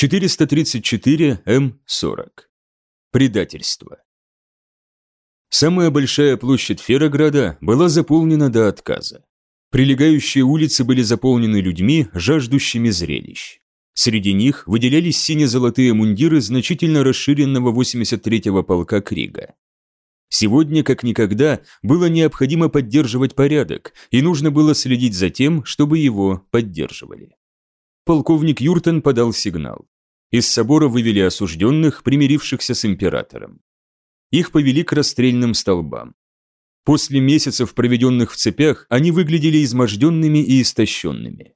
434М40. Предательство. Самая большая площадь Ферограда была заполнена до отказа. Прилегающие улицы были заполнены людьми, жаждущими зрелищ. Среди них выделялись сине-золотые мундиры значительно расширенного 83-го полка Крига. Сегодня, как никогда, было необходимо поддерживать порядок, и нужно было следить за тем, чтобы его поддерживали. Полковник Юртон подал сигнал. Из собора вывели осужденных, примирившихся с императором. Их повели к расстрельным столбам. После месяцев, проведенных в цепях, они выглядели изможденными и истощенными.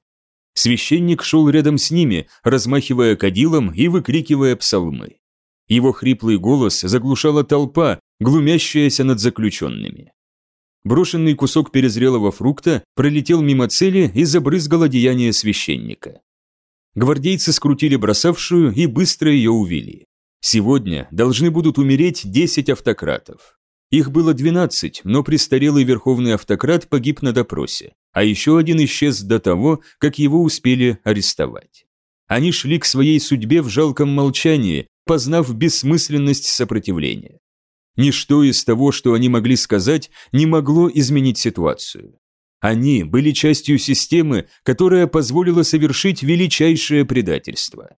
Священник шел рядом с ними, размахивая кадилом и выкрикивая псалмы. Его хриплый голос заглушала толпа, глумящаяся над заключенными. Брошенный кусок перезрелого фрукта пролетел мимо цели и забрызгал одеяние священника. Гвардейцы скрутили бросавшую и быстро ее увели. Сегодня должны будут умереть 10 автократов. Их было 12, но престарелый верховный автократ погиб на допросе, а еще один исчез до того, как его успели арестовать. Они шли к своей судьбе в жалком молчании, познав бессмысленность сопротивления. Ничто из того, что они могли сказать, не могло изменить ситуацию. Они были частью системы, которая позволила совершить величайшее предательство.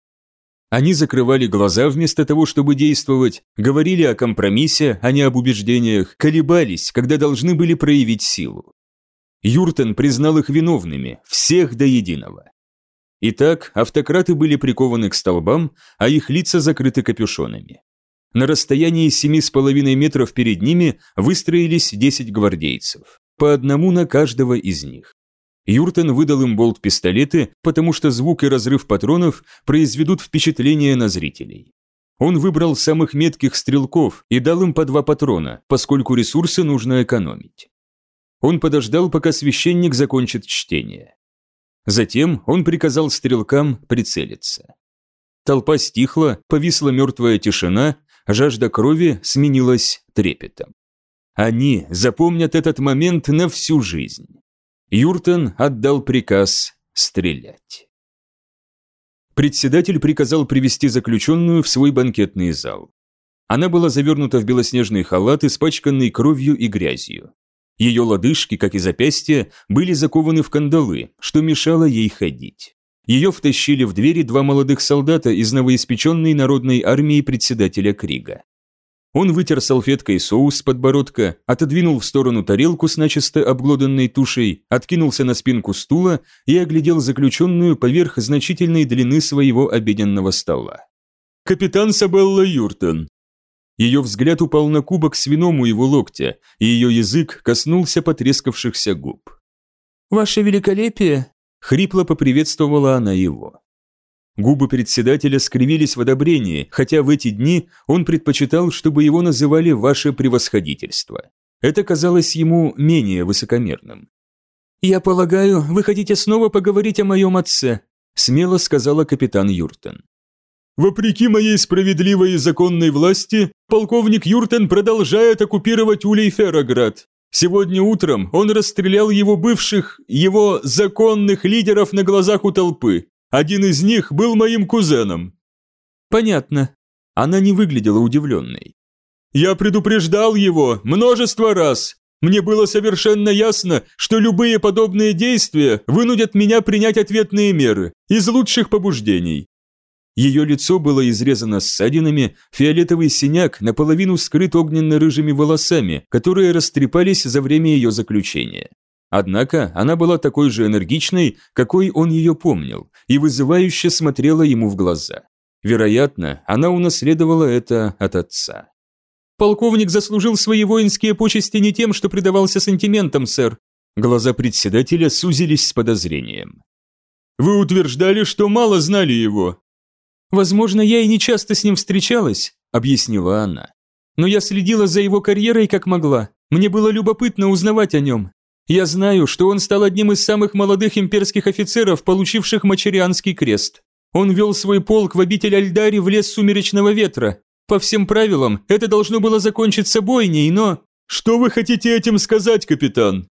Они закрывали глаза вместо того, чтобы действовать, говорили о компромиссе, а не об убеждениях, колебались, когда должны были проявить силу. Юртен признал их виновными, всех до единого. Итак, автократы были прикованы к столбам, а их лица закрыты капюшонами. На расстоянии семи с половиной метров перед ними выстроились десять гвардейцев, по одному на каждого из них. Юртен выдал им болт-пистолеты, потому что звук и разрыв патронов произведут впечатление на зрителей. Он выбрал самых метких стрелков и дал им по два патрона, поскольку ресурсы нужно экономить. Он подождал, пока священник закончит чтение. Затем он приказал стрелкам прицелиться. Толпа стихла, повисла мертвая тишина, жажда крови сменилась трепетом. Они запомнят этот момент на всю жизнь. Юртон отдал приказ стрелять. Председатель приказал привести заключенную в свой банкетный зал. Она была завернута в белоснежный халат, испачканный кровью и грязью. Ее лодыжки, как и запястья, были закованы в кандалы, что мешало ей ходить. Ее втащили в двери два молодых солдата из новоиспеченной народной армии председателя Крига. Он вытер салфеткой соус с подбородка, отодвинул в сторону тарелку с начисто обглоданной тушей, откинулся на спинку стула и оглядел заключенную поверх значительной длины своего обеденного стола. «Капитан Сабелла Юртон!» Ее взгляд упал на кубок с вином у его локтя, и ее язык коснулся потрескавшихся губ. «Ваше великолепие!» – хрипло поприветствовала она его. Губы председателя скривились в одобрении, хотя в эти дни он предпочитал, чтобы его называли «ваше превосходительство». Это казалось ему менее высокомерным. «Я полагаю, вы хотите снова поговорить о моем отце», смело сказала капитан Юртен. «Вопреки моей справедливой и законной власти, полковник Юртен продолжает оккупировать Улей Ферроград. Сегодня утром он расстрелял его бывших, его законных лидеров на глазах у толпы. Один из них был моим кузеном». «Понятно». Она не выглядела удивленной. «Я предупреждал его множество раз. Мне было совершенно ясно, что любые подобные действия вынудят меня принять ответные меры из лучших побуждений. Ее лицо было изрезано ссадинами, фиолетовый синяк наполовину скрыт огненно-рыжими волосами, которые растрепались за время ее заключения. Однако она была такой же энергичной, какой он ее помнил, и вызывающе смотрела ему в глаза. Вероятно, она унаследовала это от отца. «Полковник заслужил свои воинские почести не тем, что предавался сантиментам, сэр». Глаза председателя сузились с подозрением. «Вы утверждали, что мало знали его». «Возможно, я и не часто с ним встречалась», — объяснила она. «Но я следила за его карьерой как могла. Мне было любопытно узнавать о нем. Я знаю, что он стал одним из самых молодых имперских офицеров, получивших Мачарианский крест. Он вел свой полк в обитель Альдари в лес Сумеречного Ветра. По всем правилам, это должно было закончиться бойней, но... Что вы хотите этим сказать, капитан?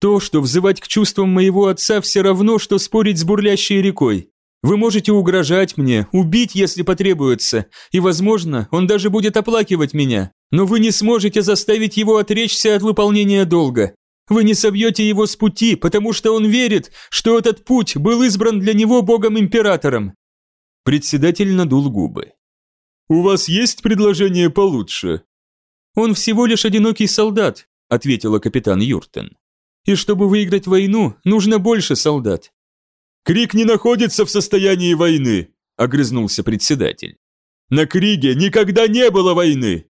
То, что взывать к чувствам моего отца все равно, что спорить с бурлящей рекой. Вы можете угрожать мне, убить, если потребуется, и, возможно, он даже будет оплакивать меня, но вы не сможете заставить его отречься от выполнения долга. Вы не собьете его с пути, потому что он верит, что этот путь был избран для него богом-императором». Председатель надул губы. «У вас есть предложение получше?» «Он всего лишь одинокий солдат», – ответила капитан Юртен. «И чтобы выиграть войну, нужно больше солдат. «Крик не находится в состоянии войны», – огрызнулся председатель. «На Криге никогда не было войны!»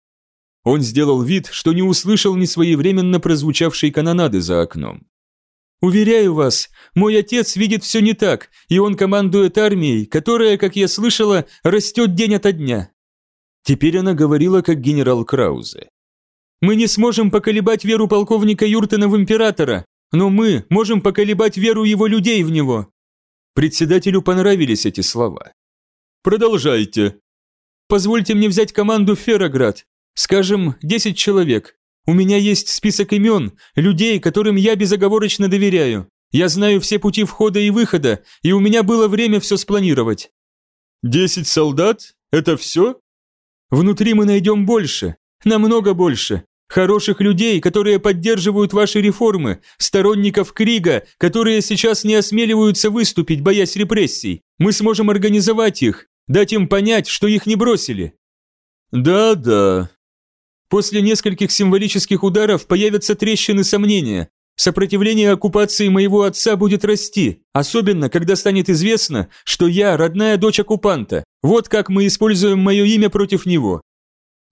Он сделал вид, что не услышал несвоевременно прозвучавшей канонады за окном. «Уверяю вас, мой отец видит все не так, и он командует армией, которая, как я слышала, растет день ото дня». Теперь она говорила как генерал Краузе. «Мы не сможем поколебать веру полковника Юртена в императора, но мы можем поколебать веру его людей в него. Председателю понравились эти слова. «Продолжайте». «Позвольте мне взять команду Фероград. Скажем, 10 человек. У меня есть список имен, людей, которым я безоговорочно доверяю. Я знаю все пути входа и выхода, и у меня было время все спланировать». «Десять солдат? Это все?» «Внутри мы найдем больше, намного больше. Хороших людей, которые поддерживают ваши реформы, сторонников Крига, которые сейчас не осмеливаются выступить, боясь репрессий. Мы сможем организовать их, дать им понять, что их не бросили. Да-да. После нескольких символических ударов появятся трещины сомнения. Сопротивление оккупации моего отца будет расти, особенно когда станет известно, что я родная дочь оккупанта. Вот как мы используем мое имя против него.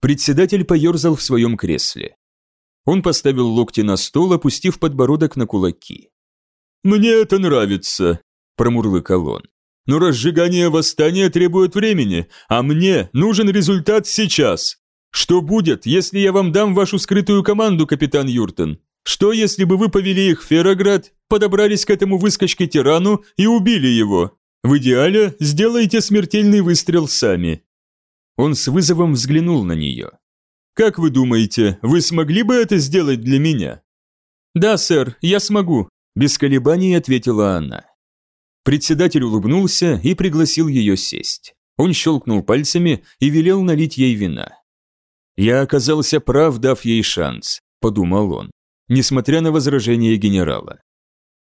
Председатель поерзал в своем кресле. Он поставил локти на стол, опустив подбородок на кулаки. «Мне это нравится», – промурлыкал он. «Но разжигание восстания требует времени, а мне нужен результат сейчас. Что будет, если я вам дам вашу скрытую команду, капитан Юртон? Что, если бы вы повели их в Фероград, подобрались к этому выскочке-тирану и убили его? В идеале сделайте смертельный выстрел сами. Он с вызовом взглянул на нее. «Как вы думаете, вы смогли бы это сделать для меня?» «Да, сэр, я смогу», – без колебаний ответила она. Председатель улыбнулся и пригласил ее сесть. Он щелкнул пальцами и велел налить ей вина. «Я оказался прав, дав ей шанс», – подумал он, несмотря на возражение генерала.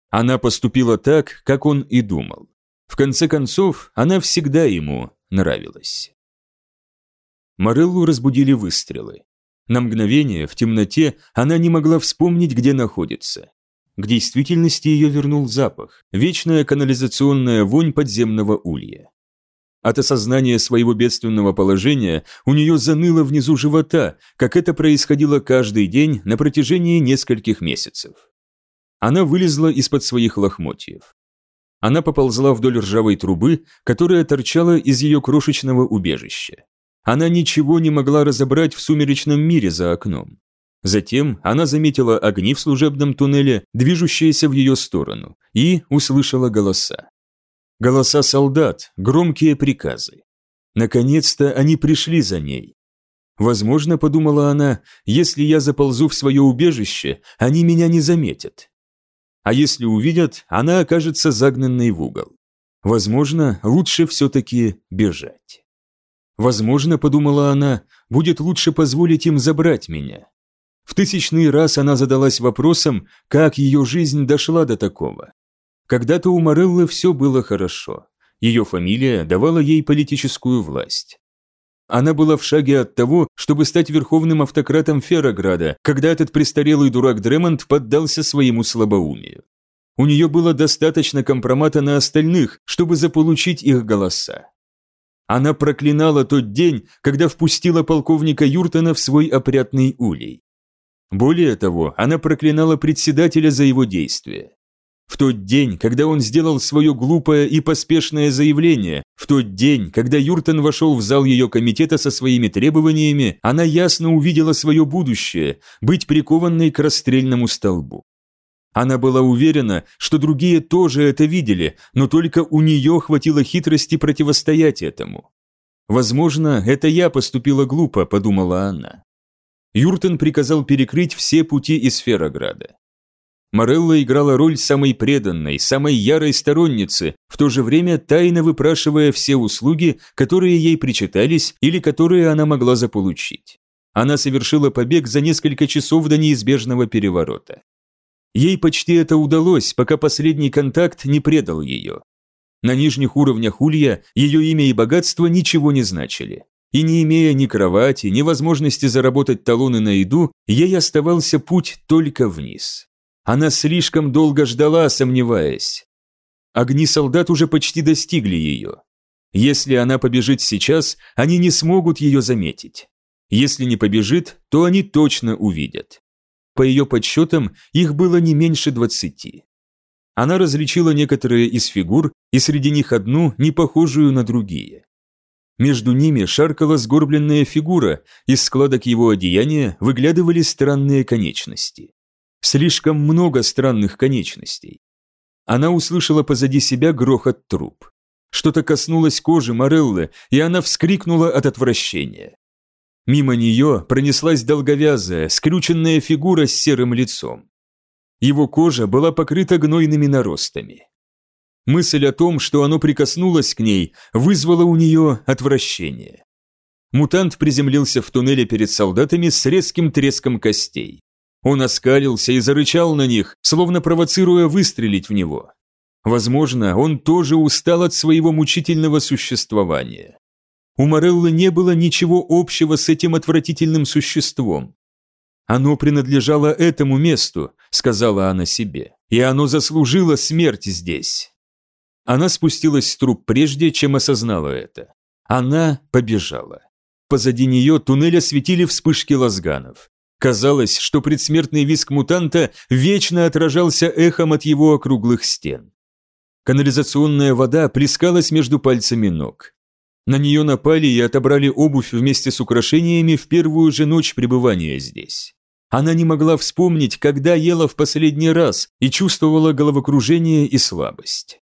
Она поступила так, как он и думал. В конце концов, она всегда ему нравилась. Мореллу разбудили выстрелы. На мгновение, в темноте, она не могла вспомнить, где находится. К действительности ее вернул запах, вечная канализационная вонь подземного улья. От осознания своего бедственного положения у нее заныло внизу живота, как это происходило каждый день на протяжении нескольких месяцев. Она вылезла из-под своих лохмотьев. Она поползла вдоль ржавой трубы, которая торчала из ее крошечного убежища. Она ничего не могла разобрать в сумеречном мире за окном. Затем она заметила огни в служебном туннеле, движущиеся в ее сторону, и услышала голоса. Голоса солдат, громкие приказы. Наконец-то они пришли за ней. Возможно, подумала она, если я заползу в свое убежище, они меня не заметят. А если увидят, она окажется загнанной в угол. Возможно, лучше все-таки бежать. Возможно, подумала она, будет лучше позволить им забрать меня. В тысячный раз она задалась вопросом, как ее жизнь дошла до такого. Когда-то у Мореллы все было хорошо. Ее фамилия давала ей политическую власть. Она была в шаге от того, чтобы стать верховным автократом Ферограда, когда этот престарелый дурак Дремонт поддался своему слабоумию. У нее было достаточно компромата на остальных, чтобы заполучить их голоса. Она проклинала тот день, когда впустила полковника Юртона в свой опрятный улей. Более того, она проклинала председателя за его действия. В тот день, когда он сделал свое глупое и поспешное заявление, в тот день, когда Юртон вошел в зал ее комитета со своими требованиями, она ясно увидела свое будущее – быть прикованной к расстрельному столбу. Она была уверена, что другие тоже это видели, но только у нее хватило хитрости противостоять этому. «Возможно, это я поступила глупо», – подумала она. Юртен приказал перекрыть все пути из Ферограда. Морелла играла роль самой преданной, самой ярой сторонницы, в то же время тайно выпрашивая все услуги, которые ей причитались или которые она могла заполучить. Она совершила побег за несколько часов до неизбежного переворота. Ей почти это удалось, пока последний контакт не предал ее. На нижних уровнях Улья ее имя и богатство ничего не значили. И не имея ни кровати, ни возможности заработать талоны на еду, ей оставался путь только вниз. Она слишком долго ждала, сомневаясь. Огни солдат уже почти достигли ее. Если она побежит сейчас, они не смогут ее заметить. Если не побежит, то они точно увидят. По ее подсчетам, их было не меньше двадцати. Она различила некоторые из фигур, и среди них одну, не похожую на другие. Между ними шаркала сгорбленная фигура, из складок его одеяния выглядывали странные конечности. Слишком много странных конечностей. Она услышала позади себя грохот труп. Что-то коснулось кожи Мореллы, и она вскрикнула от отвращения. Мимо нее пронеслась долговязая, скрюченная фигура с серым лицом. Его кожа была покрыта гнойными наростами. Мысль о том, что оно прикоснулось к ней, вызвала у нее отвращение. Мутант приземлился в туннеле перед солдатами с резким треском костей. Он оскалился и зарычал на них, словно провоцируя выстрелить в него. Возможно, он тоже устал от своего мучительного существования. У Мореллы не было ничего общего с этим отвратительным существом. «Оно принадлежало этому месту», — сказала она себе, — «и оно заслужило смерть здесь». Она спустилась с труп прежде, чем осознала это. Она побежала. Позади нее туннель осветили вспышки лазганов. Казалось, что предсмертный виск мутанта вечно отражался эхом от его округлых стен. Канализационная вода плескалась между пальцами ног. На нее напали и отобрали обувь вместе с украшениями в первую же ночь пребывания здесь. Она не могла вспомнить, когда ела в последний раз и чувствовала головокружение и слабость.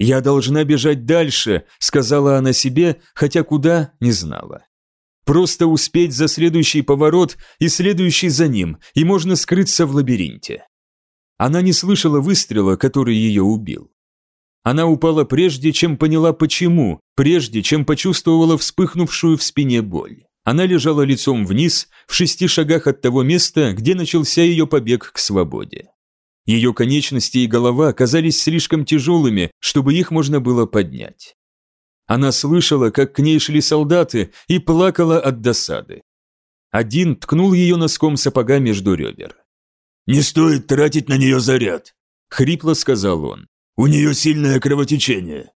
«Я должна бежать дальше», — сказала она себе, хотя куда – не знала. Просто успеть за следующий поворот и следующий за ним, и можно скрыться в лабиринте. Она не слышала выстрела, который ее убил. Она упала прежде, чем поняла почему, прежде, чем почувствовала вспыхнувшую в спине боль. Она лежала лицом вниз, в шести шагах от того места, где начался ее побег к свободе. Ее конечности и голова казались слишком тяжелыми, чтобы их можно было поднять. Она слышала, как к ней шли солдаты, и плакала от досады. Один ткнул ее носком сапога между ребер. «Не стоит тратить на нее заряд», — хрипло сказал он. «У нее сильное кровотечение».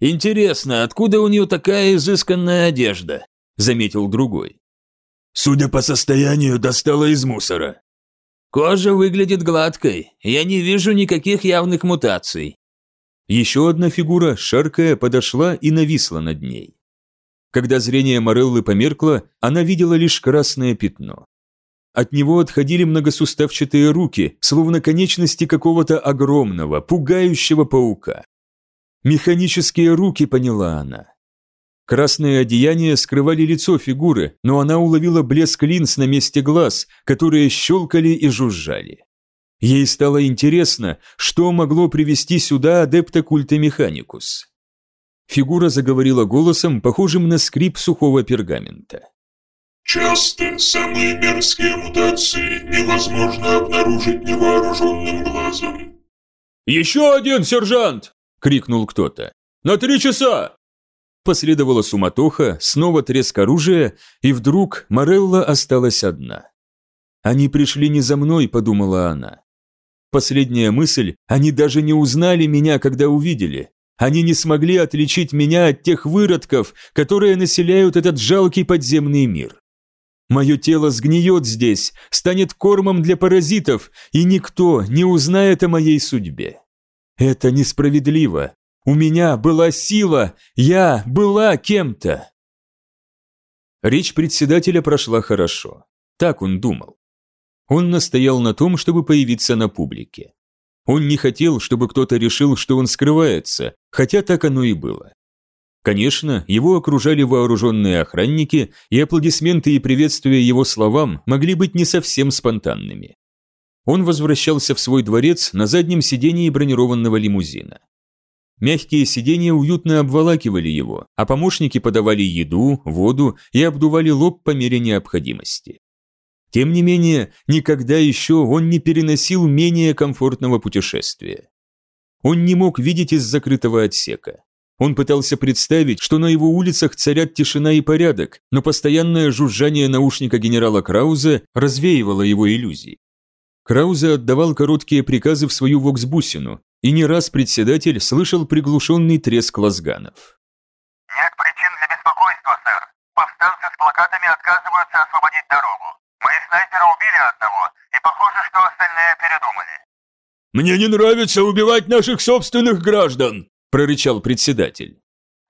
«Интересно, откуда у нее такая изысканная одежда?» — заметил другой. «Судя по состоянию, достала из мусора». «Кожа выглядит гладкой, я не вижу никаких явных мутаций». Еще одна фигура, шаркая, подошла и нависла над ней. Когда зрение Мореллы померкло, она видела лишь красное пятно. От него отходили многосуставчатые руки, словно конечности какого-то огромного, пугающего паука. «Механические руки», — поняла она. Красные одеяния скрывали лицо фигуры, но она уловила блеск линз на месте глаз, которые щелкали и жужжали. Ей стало интересно, что могло привести сюда адепта культа Механикус. Фигура заговорила голосом, похожим на скрип сухого пергамента. Часто самые мерзкие мутации невозможно обнаружить невооруженным глазом. «Еще один, сержант!» – крикнул кто-то. «На три часа!» Последовала суматоха, снова треск оружия, и вдруг Морелла осталась одна. «Они пришли не за мной», – подумала она. Последняя мысль, они даже не узнали меня, когда увидели. Они не смогли отличить меня от тех выродков, которые населяют этот жалкий подземный мир. Мое тело сгниет здесь, станет кормом для паразитов, и никто не узнает о моей судьбе. Это несправедливо. У меня была сила, я была кем-то. Речь председателя прошла хорошо. Так он думал. Он настоял на том, чтобы появиться на публике. Он не хотел, чтобы кто-то решил, что он скрывается, хотя так оно и было. Конечно, его окружали вооруженные охранники, и аплодисменты и приветствия его словам могли быть не совсем спонтанными. Он возвращался в свой дворец на заднем сидении бронированного лимузина. Мягкие сиденья уютно обволакивали его, а помощники подавали еду, воду и обдували лоб по мере необходимости. Тем не менее, никогда еще он не переносил менее комфортного путешествия. Он не мог видеть из закрытого отсека. Он пытался представить, что на его улицах царят тишина и порядок, но постоянное жужжание наушника генерала Краузе развеивало его иллюзии. Краузе отдавал короткие приказы в свою воксбусину, и не раз председатель слышал приглушенный треск лазганов. «Нет причин для беспокойства, сэр. Повстанцы с плакатами отказываются освободить снайперы убили одного, и похоже, что остальные передумали». «Мне не нравится убивать наших собственных граждан!» – прорычал председатель.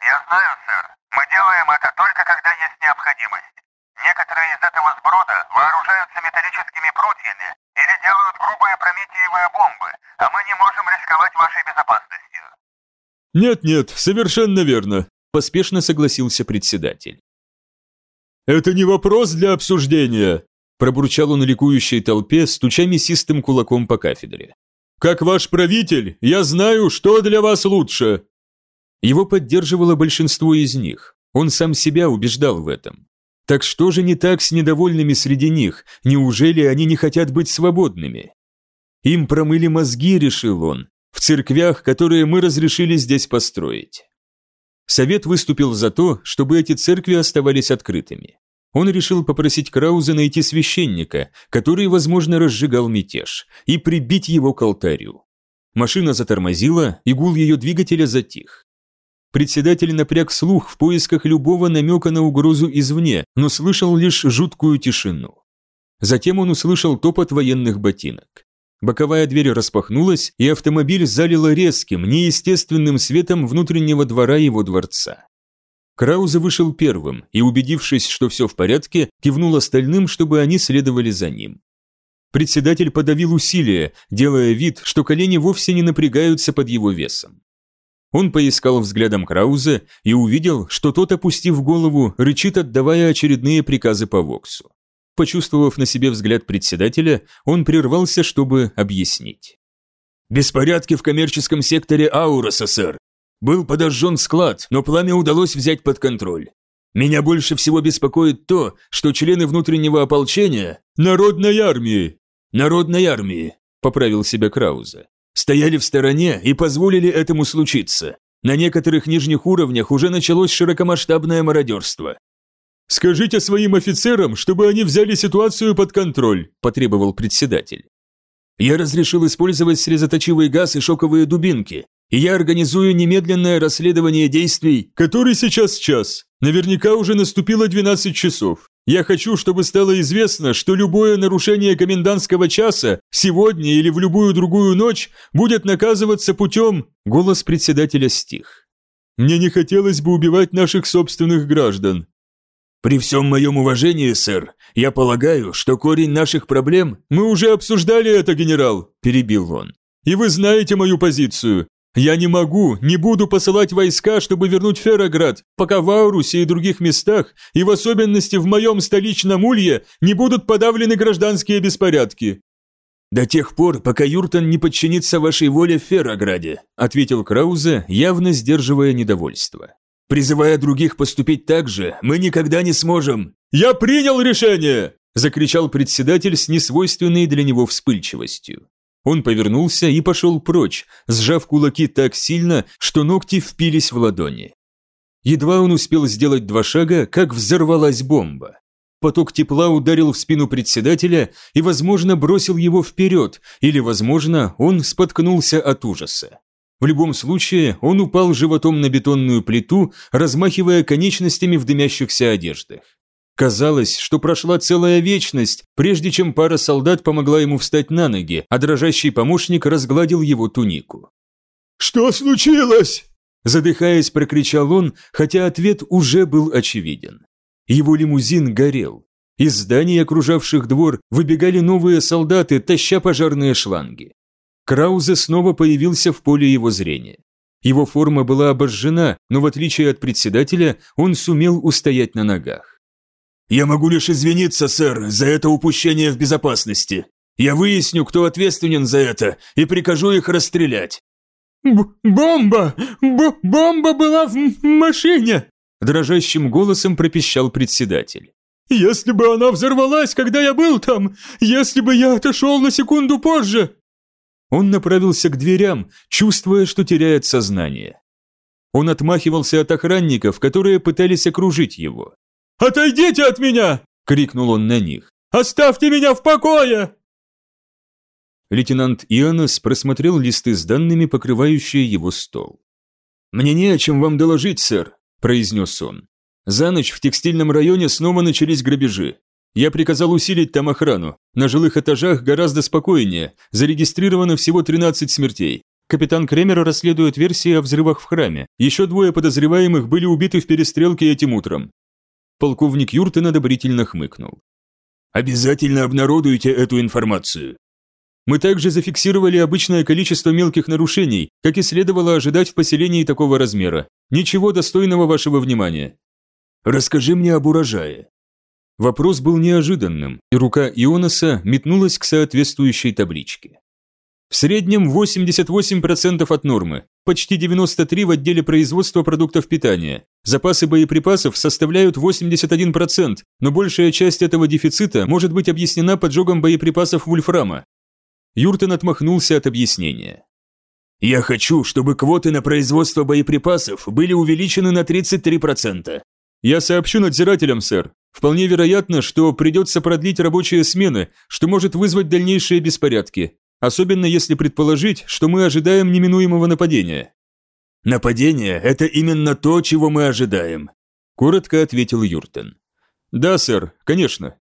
«Я знаю, сэр. Мы делаем это только когда есть необходимость. Некоторые из этого сброда вооружаются металлическими прутьями или делают грубые прометиевые бомбы, а мы не можем рисковать вашей безопасностью». «Нет-нет, совершенно верно», – поспешно согласился председатель. «Это не вопрос для обсуждения», – пробурчал он ликующей толпе, стуча мясистым кулаком по кафедре. «Как ваш правитель, я знаю, что для вас лучше». Его поддерживало большинство из них. Он сам себя убеждал в этом. Так что же не так с недовольными среди них? Неужели они не хотят быть свободными? Им промыли мозги, решил он, в церквях, которые мы разрешили здесь построить. Совет выступил за то, чтобы эти церкви оставались открытыми. Он решил попросить Крауза найти священника, который, возможно, разжигал мятеж, и прибить его к алтарю. Машина затормозила, и гул ее двигателя затих. Председатель напряг слух в поисках любого намека на угрозу извне, но слышал лишь жуткую тишину. Затем он услышал топот военных ботинок. Боковая дверь распахнулась, и автомобиль залило резким, неестественным светом внутреннего двора его дворца. Краузе вышел первым и, убедившись, что все в порядке, кивнул остальным, чтобы они следовали за ним. Председатель подавил усилия, делая вид, что колени вовсе не напрягаются под его весом. Он поискал взглядом Краузе и увидел, что тот, опустив голову, рычит, отдавая очередные приказы по Воксу. Почувствовав на себе взгляд председателя, он прервался, чтобы объяснить. «Беспорядки в коммерческом секторе Ауроса, сэр. Был подожжен склад, но пламя удалось взять под контроль. Меня больше всего беспокоит то, что члены внутреннего ополчения Народной армии, Народной армии, поправил себя Краузе, стояли в стороне и позволили этому случиться. На некоторых нижних уровнях уже началось широкомасштабное мародерство. «Скажите своим офицерам, чтобы они взяли ситуацию под контроль», – потребовал председатель. «Я разрешил использовать срезоточивый газ и шоковые дубинки, и я организую немедленное расследование действий, который сейчас час. Наверняка уже наступило 12 часов. Я хочу, чтобы стало известно, что любое нарушение комендантского часа сегодня или в любую другую ночь будет наказываться путем...» Голос председателя стих. «Мне не хотелось бы убивать наших собственных граждан». «При всем моем уважении, сэр, я полагаю, что корень наших проблем...» «Мы уже обсуждали это, генерал», – перебил он. «И вы знаете мою позицию. Я не могу, не буду посылать войска, чтобы вернуть Фероград, пока в Аурусе и других местах, и в особенности в моем столичном Улье, не будут подавлены гражданские беспорядки». «До тех пор, пока Юртон не подчинится вашей воле в Ферограде», ответил Краузе, явно сдерживая недовольство. «Призывая других поступить так же, мы никогда не сможем...» «Я принял решение!» закричал председатель с несвойственной для него вспыльчивостью. Он повернулся и пошел прочь, сжав кулаки так сильно, что ногти впились в ладони. Едва он успел сделать два шага, как взорвалась бомба. Поток тепла ударил в спину председателя и, возможно, бросил его вперед, или, возможно, он споткнулся от ужаса. В любом случае, он упал животом на бетонную плиту, размахивая конечностями в дымящихся одеждах. Казалось, что прошла целая вечность, прежде чем пара солдат помогла ему встать на ноги, а дрожащий помощник разгладил его тунику. «Что случилось?» Задыхаясь, прокричал он, хотя ответ уже был очевиден. Его лимузин горел. Из зданий, окружавших двор, выбегали новые солдаты, таща пожарные шланги. Краузе снова появился в поле его зрения. Его форма была обожжена, но в отличие от председателя, он сумел устоять на ногах. «Я могу лишь извиниться, сэр, за это упущение в безопасности», Я выясню, кто ответственен за это, и прикажу их расстрелять». Б «Бомба! Б бомба была в машине!» Дрожащим голосом пропищал председатель. «Если бы она взорвалась, когда я был там! Если бы я отошел на секунду позже!» Он направился к дверям, чувствуя, что теряет сознание. Он отмахивался от охранников, которые пытались окружить его. «Отойдите от меня!» – крикнул он на них. «Оставьте меня в покое!» Лейтенант Ионас просмотрел листы с данными, покрывающие его стол. «Мне не о чем вам доложить, сэр», – произнес он. «За ночь в текстильном районе снова начались грабежи. Я приказал усилить там охрану. На жилых этажах гораздо спокойнее. Зарегистрировано всего 13 смертей. Капитан Кремер расследует версии о взрывах в храме. Еще двое подозреваемых были убиты в перестрелке этим утром. Полковник Юртен одобрительно хмыкнул. «Обязательно обнародуйте эту информацию». Мы также зафиксировали обычное количество мелких нарушений, как и следовало ожидать в поселении такого размера. Ничего достойного вашего внимания. Расскажи мне об урожае. Вопрос был неожиданным, и рука Ионаса метнулась к соответствующей табличке. В среднем 88% от нормы, почти 93% в отделе производства продуктов питания. Запасы боеприпасов составляют 81%, но большая часть этого дефицита может быть объяснена поджогом боеприпасов вульфрама. Юртон отмахнулся от объяснения. «Я хочу, чтобы квоты на производство боеприпасов были увеличены на 33%. Я сообщу надзирателям, сэр. Вполне вероятно, что придется продлить рабочие смены, что может вызвать дальнейшие беспорядки особенно если предположить, что мы ожидаем неминуемого нападения». «Нападение – это именно то, чего мы ожидаем», – коротко ответил Юртен. «Да, сэр, конечно».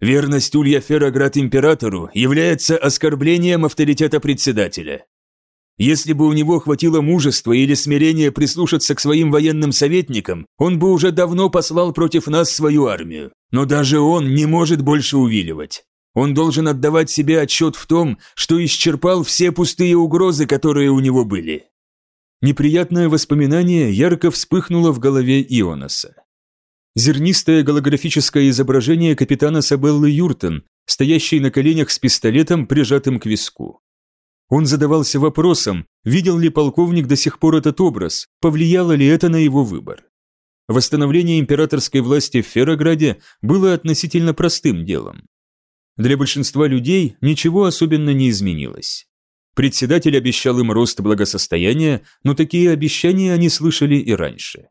«Верность Улья Ферроград императору является оскорблением авторитета председателя. Если бы у него хватило мужества или смирения прислушаться к своим военным советникам, он бы уже давно послал против нас свою армию. Но даже он не может больше увиливать. Он должен отдавать себе отчет в том, что исчерпал все пустые угрозы, которые у него были. Неприятное воспоминание ярко вспыхнуло в голове Ионаса. Зернистое голографическое изображение капитана Сабеллы Юртен, стоящей на коленях с пистолетом, прижатым к виску. Он задавался вопросом, видел ли полковник до сих пор этот образ, повлияло ли это на его выбор. Восстановление императорской власти в Ферограде было относительно простым делом. Для большинства людей ничего особенно не изменилось. Председатель обещал им рост благосостояния, но такие обещания они слышали и раньше.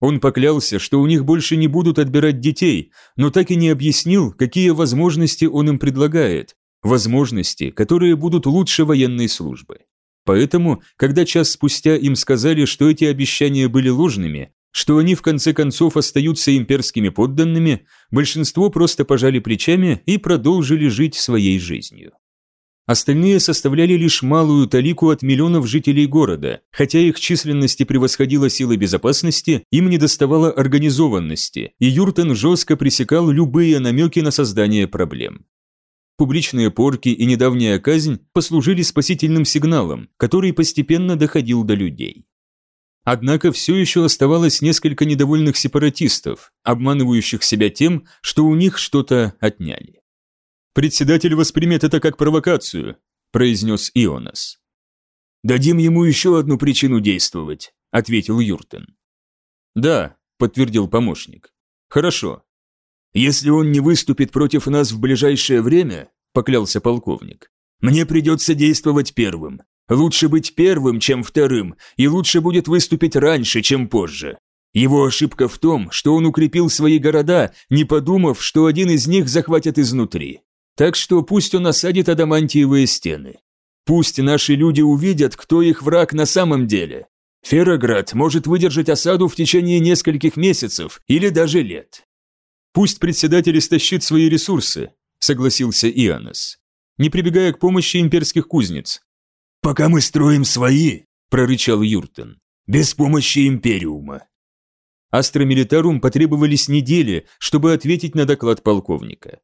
Он поклялся, что у них больше не будут отбирать детей, но так и не объяснил, какие возможности он им предлагает, возможности, которые будут лучше военной службы. Поэтому, когда час спустя им сказали, что эти обещания были ложными, что они в конце концов остаются имперскими подданными, большинство просто пожали плечами и продолжили жить своей жизнью. Остальные составляли лишь малую талику от миллионов жителей города, хотя их численности превосходила силы безопасности, им недоставало организованности, и Юртон жестко пресекал любые намеки на создание проблем. Публичные порки и недавняя казнь послужили спасительным сигналом, который постепенно доходил до людей. Однако все еще оставалось несколько недовольных сепаратистов, обманывающих себя тем, что у них что-то отняли. «Председатель воспримет это как провокацию», – произнес Ионас. «Дадим ему еще одну причину действовать», – ответил Юртен. «Да», – подтвердил помощник. «Хорошо». «Если он не выступит против нас в ближайшее время», – поклялся полковник, – «мне придется действовать первым. Лучше быть первым, чем вторым, и лучше будет выступить раньше, чем позже. Его ошибка в том, что он укрепил свои города, не подумав, что один из них захватят изнутри. Так что пусть он осадит адамантиевые стены. Пусть наши люди увидят, кто их враг на самом деле. Фероград может выдержать осаду в течение нескольких месяцев или даже лет. Пусть председатель истощит свои ресурсы, согласился Ионас, не прибегая к помощи имперских кузниц. «Пока мы строим свои», – прорычал Юртен, – «без помощи Империума». Астра Милитарум потребовались недели, чтобы ответить на доклад полковника.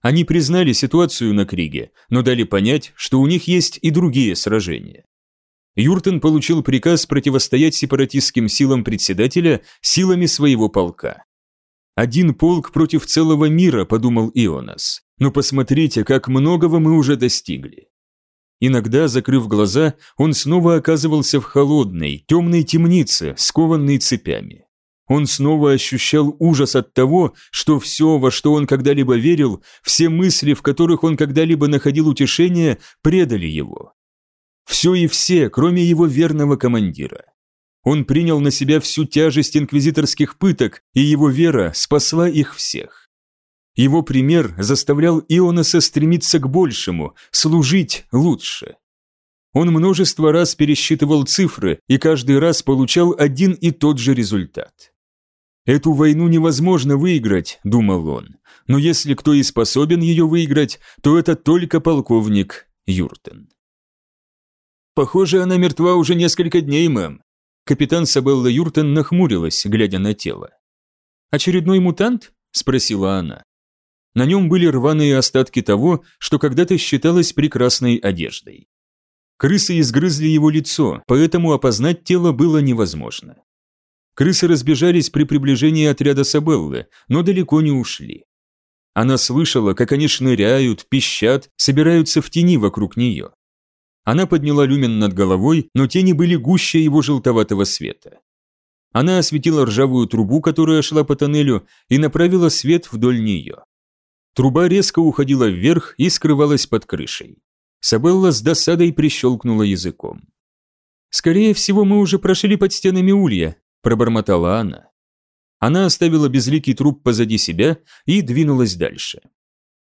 Они признали ситуацию на Криге, но дали понять, что у них есть и другие сражения. Юртен получил приказ противостоять сепаратистским силам председателя силами своего полка. Один полк против целого мира, подумал Ионас. Но посмотрите, как многого мы уже достигли. Иногда, закрыв глаза, он снова оказывался в холодной, темной темнице, скованной цепями. Он снова ощущал ужас от того, что все, во что он когда-либо верил, все мысли, в которых он когда-либо находил утешение, предали его. Все и все, кроме его верного командира. Он принял на себя всю тяжесть инквизиторских пыток, и его вера спасла их всех. Его пример заставлял Ионаса стремиться к большему, служить лучше. Он множество раз пересчитывал цифры и каждый раз получал один и тот же результат. «Эту войну невозможно выиграть», – думал он, «но если кто и способен ее выиграть, то это только полковник Юртен». «Похоже, она мертва уже несколько дней, мэм». Капитан Сабелла Юртен нахмурилась, глядя на тело. «Очередной мутант?» – спросила она. На нем были рваные остатки того, что когда-то считалось прекрасной одеждой. Крысы изгрызли его лицо, поэтому опознать тело было невозможно. Крысы разбежались при приближении отряда Сабеллы, но далеко не ушли. Она слышала, как они шныряют, пищат, собираются в тени вокруг нее. Она подняла люмен над головой, но тени были гуще его желтоватого света. Она осветила ржавую трубу, которая шла по тоннелю, и направила свет вдоль нее. Труба резко уходила вверх и скрывалась под крышей. Сабелла с досадой прищелкнула языком. «Скорее всего, мы уже прошли под стенами улья», – пробормотала она. Она оставила безликий труп позади себя и двинулась дальше.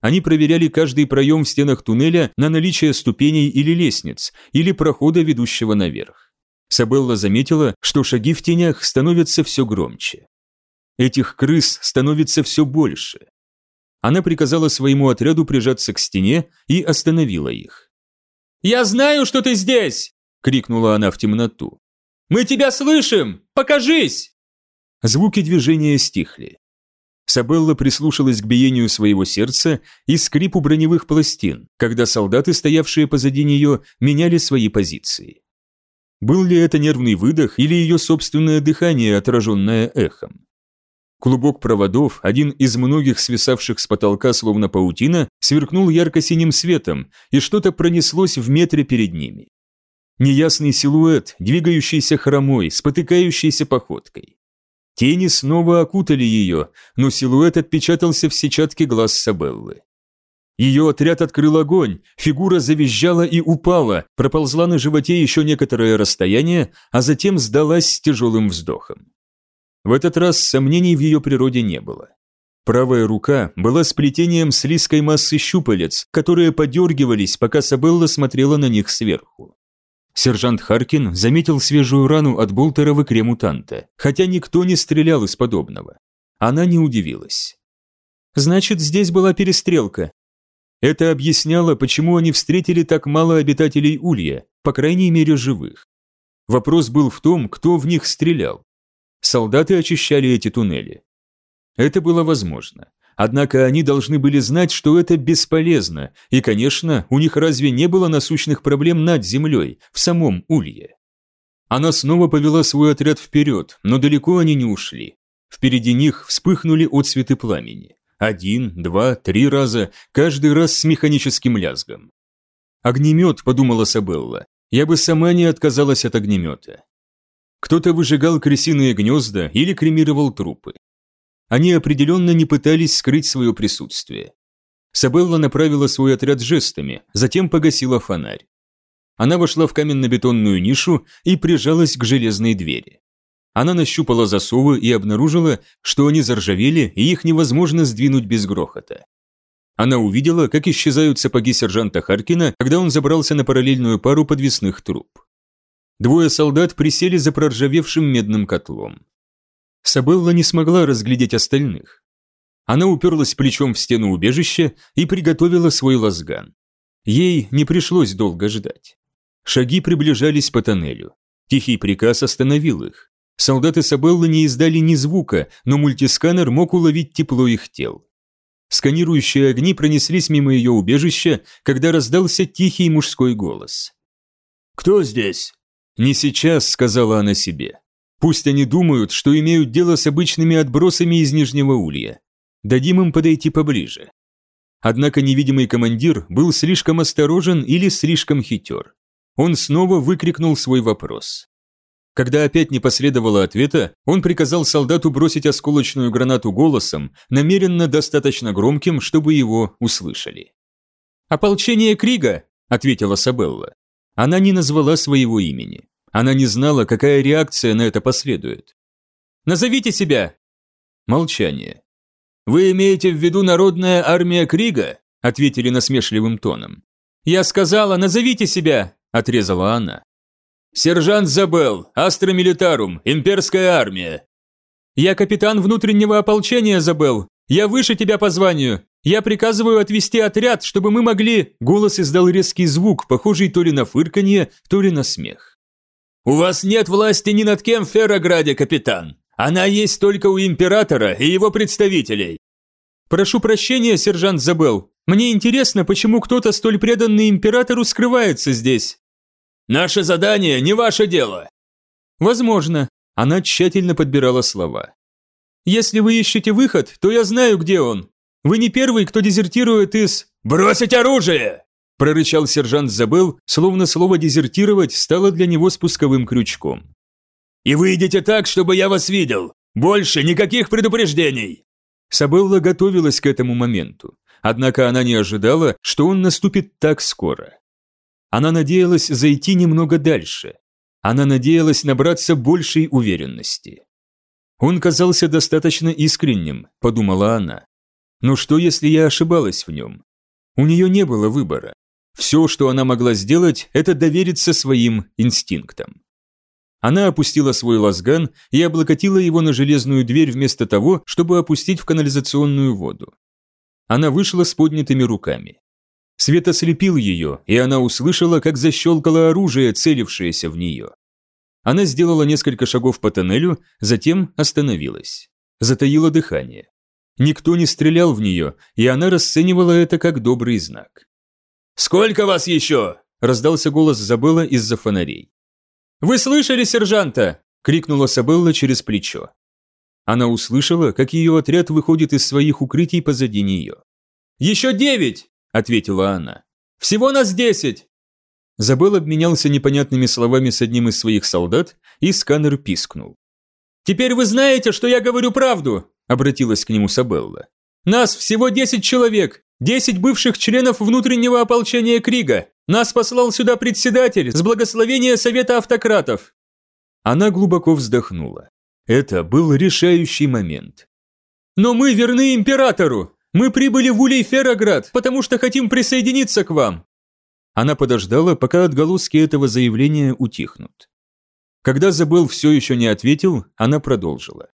Они проверяли каждый проем в стенах туннеля на наличие ступеней или лестниц, или прохода, ведущего наверх. Сабелла заметила, что шаги в тенях становятся все громче. Этих крыс становится все больше. Она приказала своему отряду прижаться к стене и остановила их. «Я знаю, что ты здесь!» – крикнула она в темноту. «Мы тебя слышим! Покажись!» Звуки движения стихли. Сабелла прислушалась к биению своего сердца и скрипу броневых пластин, когда солдаты, стоявшие позади нее, меняли свои позиции. Был ли это нервный выдох или ее собственное дыхание, отраженное эхом? Клубок проводов, один из многих свисавших с потолка словно паутина, сверкнул ярко-синим светом, и что-то пронеслось в метре перед ними. Неясный силуэт, двигающийся хромой, спотыкающийся походкой. Тени снова окутали ее, но силуэт отпечатался в сетчатке глаз Сабеллы. Ее отряд открыл огонь, фигура завизжала и упала, проползла на животе еще некоторое расстояние, а затем сдалась с тяжелым вздохом. В этот раз сомнений в ее природе не было. Правая рука была сплетением слизкой массы щупалец, которые подергивались, пока Сабелла смотрела на них сверху. Сержант Харкин заметил свежую рану от болтера в икре мутанта, хотя никто не стрелял из подобного. Она не удивилась. «Значит, здесь была перестрелка». Это объясняло, почему они встретили так мало обитателей Улья, по крайней мере живых. Вопрос был в том, кто в них стрелял. Солдаты очищали эти туннели. Это было возможно. Однако они должны были знать, что это бесполезно, и, конечно, у них разве не было насущных проблем над землей, в самом улье? Она снова повела свой отряд вперед, но далеко они не ушли. Впереди них вспыхнули отцветы пламени. Один, два, три раза, каждый раз с механическим лязгом. «Огнемет», — подумала Сабелла, — «я бы сама не отказалась от огнемета». Кто-то выжигал крысиные гнезда или кремировал трупы. Они определенно не пытались скрыть свое присутствие. Сабелла направила свой отряд жестами, затем погасила фонарь. Она вошла в каменно-бетонную нишу и прижалась к железной двери. Она нащупала засовы и обнаружила, что они заржавели и их невозможно сдвинуть без грохота. Она увидела, как исчезают сапоги сержанта Харкина, когда он забрался на параллельную пару подвесных труб. Двое солдат присели за проржавевшим медным котлом. Сабелла не смогла разглядеть остальных. Она уперлась плечом в стену убежища и приготовила свой лазган. Ей не пришлось долго ждать. Шаги приближались по тоннелю. Тихий приказ остановил их. Солдаты Сабеллы не издали ни звука, но мультисканер мог уловить тепло их тел. Сканирующие огни пронеслись мимо ее убежища, когда раздался тихий мужской голос. «Кто здесь?» «Не сейчас», — сказала она себе. Пусть они думают, что имеют дело с обычными отбросами из Нижнего Улья. Дадим им подойти поближе. Однако невидимый командир был слишком осторожен или слишком хитер. Он снова выкрикнул свой вопрос. Когда опять не последовало ответа, он приказал солдату бросить осколочную гранату голосом, намеренно достаточно громким, чтобы его услышали. «Ополчение Крига», — ответила Сабелла. Она не назвала своего имени. Она не знала, какая реакция на это последует. «Назовите себя!» Молчание. «Вы имеете в виду народная армия Крига?» – ответили насмешливым тоном. «Я сказала, назовите себя!» – отрезала она. «Сержант Забел, Астра Милитарум, имперская армия». «Я капитан внутреннего ополчения, Забел. Я выше тебя по званию. Я приказываю отвести отряд, чтобы мы могли...» Голос издал резкий звук, похожий то ли на фырканье, то ли на смех. «У вас нет власти ни над кем в Феррограде, капитан. Она есть только у императора и его представителей». «Прошу прощения, сержант Забел. Мне интересно, почему кто-то столь преданный императору скрывается здесь». «Наше задание не ваше дело». «Возможно». Она тщательно подбирала слова. «Если вы ищете выход, то я знаю, где он. Вы не первый, кто дезертирует из...» «Бросить оружие!» прорычал сержант Забел, словно слово «дезертировать» стало для него спусковым крючком. «И выйдете так, чтобы я вас видел! Больше никаких предупреждений!» Сабелла готовилась к этому моменту, однако она не ожидала, что он наступит так скоро. Она надеялась зайти немного дальше. Она надеялась набраться большей уверенности. Он казался достаточно искренним, подумала она. Но что, если я ошибалась в нем? У нее не было выбора. Все, что она могла сделать, это довериться своим инстинктам. Она опустила свой лазган и облокотила его на железную дверь вместо того, чтобы опустить в канализационную воду. Она вышла с поднятыми руками. Свет ослепил ее, и она услышала, как защелкало оружие, целившееся в нее. Она сделала несколько шагов по тоннелю, затем остановилась. Затаила дыхание. Никто не стрелял в нее, и она расценивала это как добрый знак. «Сколько вас еще?» – раздался голос Забелла из-за фонарей. «Вы слышали сержанта?» – крикнула Сабелла через плечо. Она услышала, как ее отряд выходит из своих укрытий позади нее. «Еще девять!» – ответила она. «Всего нас десять!» Забел обменялся непонятными словами с одним из своих солдат, и сканер пискнул. «Теперь вы знаете, что я говорю правду!» – обратилась к нему Сабелла. «Нас всего десять человек, десять бывших членов внутреннего ополчения Крига. Нас послал сюда председатель с благословения Совета Автократов». Она глубоко вздохнула. Это был решающий момент. «Но мы верны императору! Мы прибыли в Улей-Ферроград, потому что хотим присоединиться к вам!» Она подождала, пока отголоски этого заявления утихнут. Когда Забел все еще не ответил, она продолжила.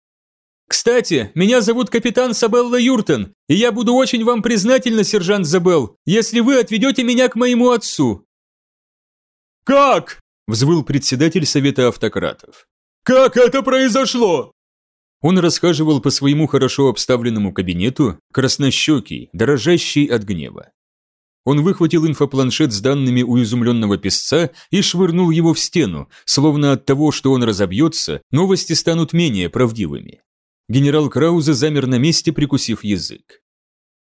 «Кстати, меня зовут капитан Сабелла Юртон, и я буду очень вам признательна, сержант Забел, если вы отведете меня к моему отцу». «Как?» – взвыл председатель Совета Автократов. «Как это произошло?» Он расхаживал по своему хорошо обставленному кабинету, краснощекий, дрожащий от гнева. Он выхватил инфопланшет с данными у изумленного песца и швырнул его в стену, словно от того, что он разобьется, новости станут менее правдивыми. Генерал Краузе замер на месте, прикусив язык.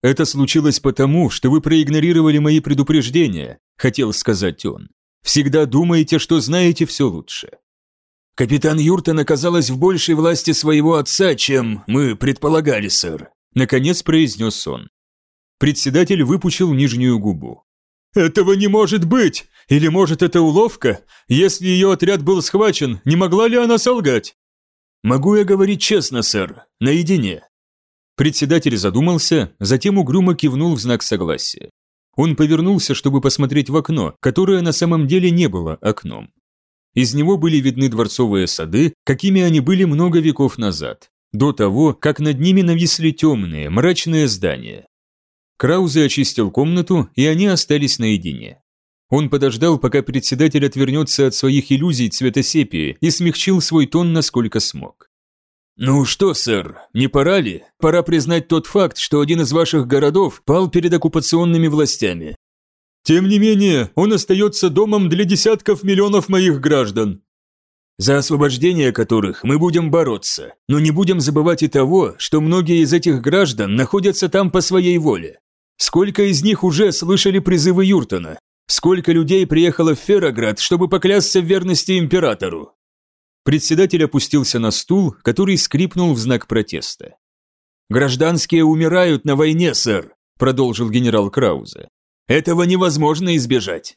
«Это случилось потому, что вы проигнорировали мои предупреждения», – хотел сказать он. «Всегда думаете, что знаете все лучше». «Капитан Юртон оказалась в большей власти своего отца, чем мы предполагали, сэр», – наконец произнес он. Председатель выпучил нижнюю губу. «Этого не может быть! Или может это уловка? Если ее отряд был схвачен, не могла ли она солгать?» «Могу я говорить честно, сэр, наедине?» Председатель задумался, затем угрюмо кивнул в знак согласия. Он повернулся, чтобы посмотреть в окно, которое на самом деле не было окном. Из него были видны дворцовые сады, какими они были много веков назад, до того, как над ними нависли темные, мрачные здания. Краузе очистил комнату, и они остались наедине. Он подождал, пока председатель отвернется от своих иллюзий цвета сепии и смягчил свой тон насколько смог. «Ну что, сэр, не пора ли? Пора признать тот факт, что один из ваших городов пал перед оккупационными властями. Тем не менее, он остается домом для десятков миллионов моих граждан». за освобождение которых мы будем бороться, но не будем забывать и того, что многие из этих граждан находятся там по своей воле. Сколько из них уже слышали призывы Юртона? Сколько людей приехало в Фероград, чтобы поклясться в верности императору? Председатель опустился на стул, который скрипнул в знак протеста. «Гражданские умирают на войне, сэр», – продолжил генерал Краузе. «Этого невозможно избежать».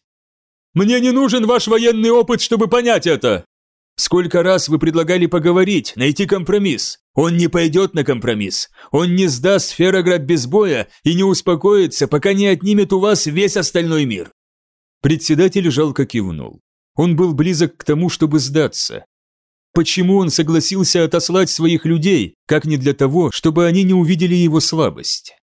«Мне не нужен ваш военный опыт, чтобы понять это!» «Сколько раз вы предлагали поговорить, найти компромисс? Он не пойдет на компромисс. Он не сдаст Фероград без боя и не успокоится, пока не отнимет у вас весь остальной мир». Председатель жалко кивнул. Он был близок к тому, чтобы сдаться, Почему он согласился отослать своих людей, как не для того, чтобы они не увидели его слабость?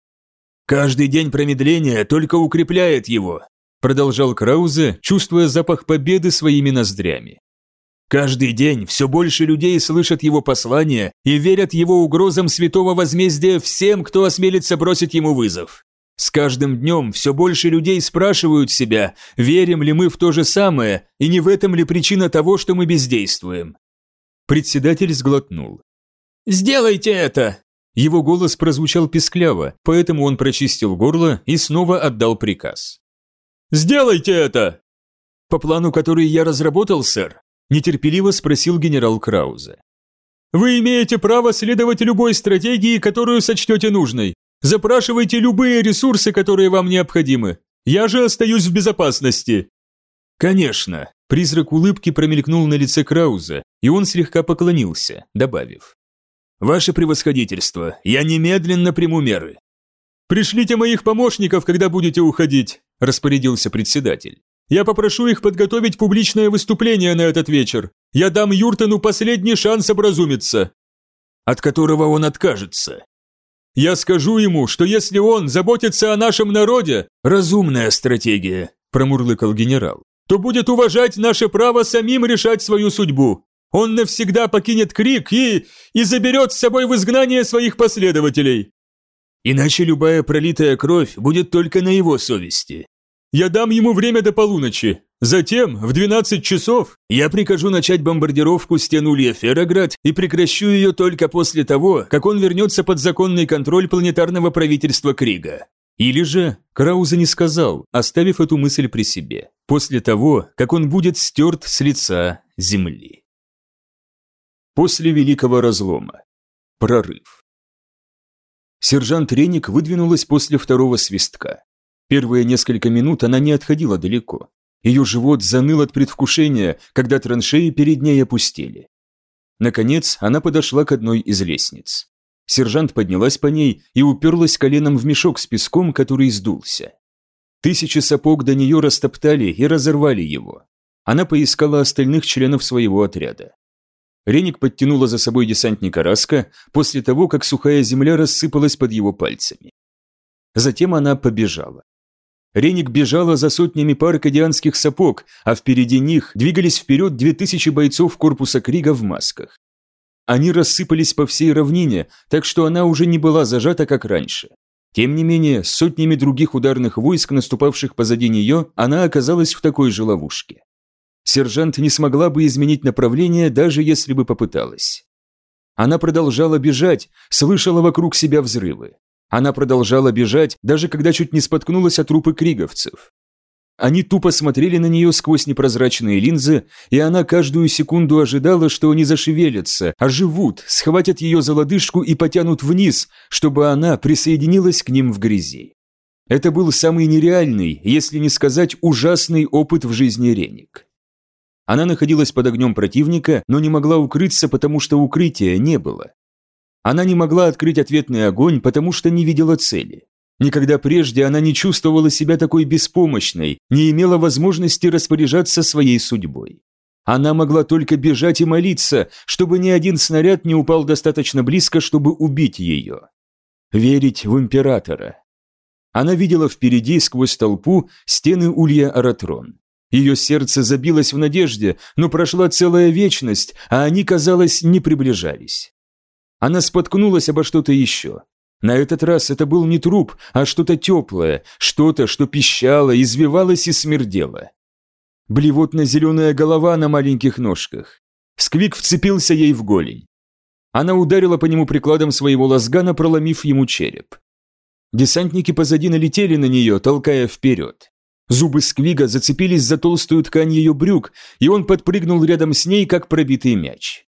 «Каждый день промедления только укрепляет его», продолжал Краузе, чувствуя запах победы своими ноздрями. «Каждый день все больше людей слышат его послания и верят его угрозам святого возмездия всем, кто осмелится бросить ему вызов. С каждым днем все больше людей спрашивают себя, верим ли мы в то же самое, и не в этом ли причина того, что мы бездействуем. Председатель сглотнул. «Сделайте это!» Его голос прозвучал пескляво, поэтому он прочистил горло и снова отдал приказ. «Сделайте это!» «По плану, который я разработал, сэр?» – нетерпеливо спросил генерал Краузе. «Вы имеете право следовать любой стратегии, которую сочтете нужной. Запрашивайте любые ресурсы, которые вам необходимы. Я же остаюсь в безопасности». «Конечно», Призрак улыбки промелькнул на лице Крауза, и он слегка поклонился, добавив. «Ваше превосходительство, я немедленно приму меры». «Пришлите моих помощников, когда будете уходить», – распорядился председатель. «Я попрошу их подготовить публичное выступление на этот вечер. Я дам Юртону последний шанс образумиться». «От которого он откажется». «Я скажу ему, что если он заботится о нашем народе...» «Разумная стратегия», – промурлыкал генерал то будет уважать наше право самим решать свою судьбу. Он навсегда покинет Крик и... и заберет с собой в изгнание своих последователей. Иначе любая пролитая кровь будет только на его совести. Я дам ему время до полуночи. Затем, в 12 часов, я прикажу начать бомбардировку стен Улья Фероград и прекращу ее только после того, как он вернется под законный контроль планетарного правительства Крига. Или же Крауза не сказал, оставив эту мысль при себе, после того, как он будет стерт с лица земли. После Великого Разлома. Прорыв. Сержант Реник выдвинулась после второго свистка. Первые несколько минут она не отходила далеко. Ее живот заныл от предвкушения, когда траншеи перед ней опустили. Наконец, она подошла к одной из лестниц. Сержант поднялась по ней и уперлась коленом в мешок с песком, который сдулся. Тысячи сапог до нее растоптали и разорвали его. Она поискала остальных членов своего отряда. Реник подтянула за собой десантника Раска после того, как сухая земля рассыпалась под его пальцами. Затем она побежала. Реник бежала за сотнями пар кадианских сапог, а впереди них двигались вперед две тысячи бойцов корпуса Крига в масках. Они рассыпались по всей равнине, так что она уже не была зажата, как раньше. Тем не менее, с сотнями других ударных войск, наступавших позади нее, она оказалась в такой же ловушке. Сержант не смогла бы изменить направление, даже если бы попыталась. Она продолжала бежать, слышала вокруг себя взрывы. Она продолжала бежать, даже когда чуть не споткнулась от трупы криговцев. Они тупо смотрели на нее сквозь непрозрачные линзы, и она каждую секунду ожидала, что они зашевелятся, оживут, схватят ее за лодыжку и потянут вниз, чтобы она присоединилась к ним в грязи. Это был самый нереальный, если не сказать ужасный опыт в жизни Реник. Она находилась под огнем противника, но не могла укрыться, потому что укрытия не было. Она не могла открыть ответный огонь, потому что не видела цели. Никогда прежде она не чувствовала себя такой беспомощной, не имела возможности распоряжаться своей судьбой. Она могла только бежать и молиться, чтобы ни один снаряд не упал достаточно близко, чтобы убить ее. Верить в императора. Она видела впереди, сквозь толпу, стены Улья Аратрон. Ее сердце забилось в надежде, но прошла целая вечность, а они, казалось, не приближались. Она споткнулась обо что-то еще. На этот раз это был не труп, а что-то теплое, что-то, что пищало, извивалось и смердело. Блевотно-зеленая голова на маленьких ножках. Сквик вцепился ей в голень. Она ударила по нему прикладом своего лазгана, проломив ему череп. Десантники позади налетели на нее, толкая вперед. Зубы Сквига зацепились за толстую ткань ее брюк, и он подпрыгнул рядом с ней, как пробитый мяч.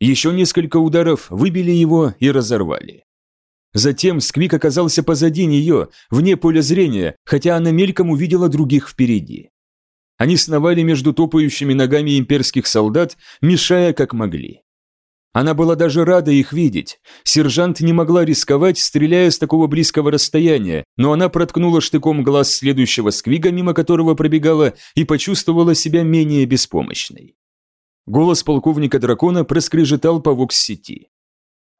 Еще несколько ударов выбили его и разорвали. Затем Сквик оказался позади нее, вне поля зрения, хотя она мельком увидела других впереди. Они сновали между топающими ногами имперских солдат, мешая как могли. Она была даже рада их видеть. Сержант не могла рисковать, стреляя с такого близкого расстояния, но она проткнула штыком глаз следующего сквига, мимо которого пробегала, и почувствовала себя менее беспомощной. Голос полковника дракона проскрежетал по вокс-сети.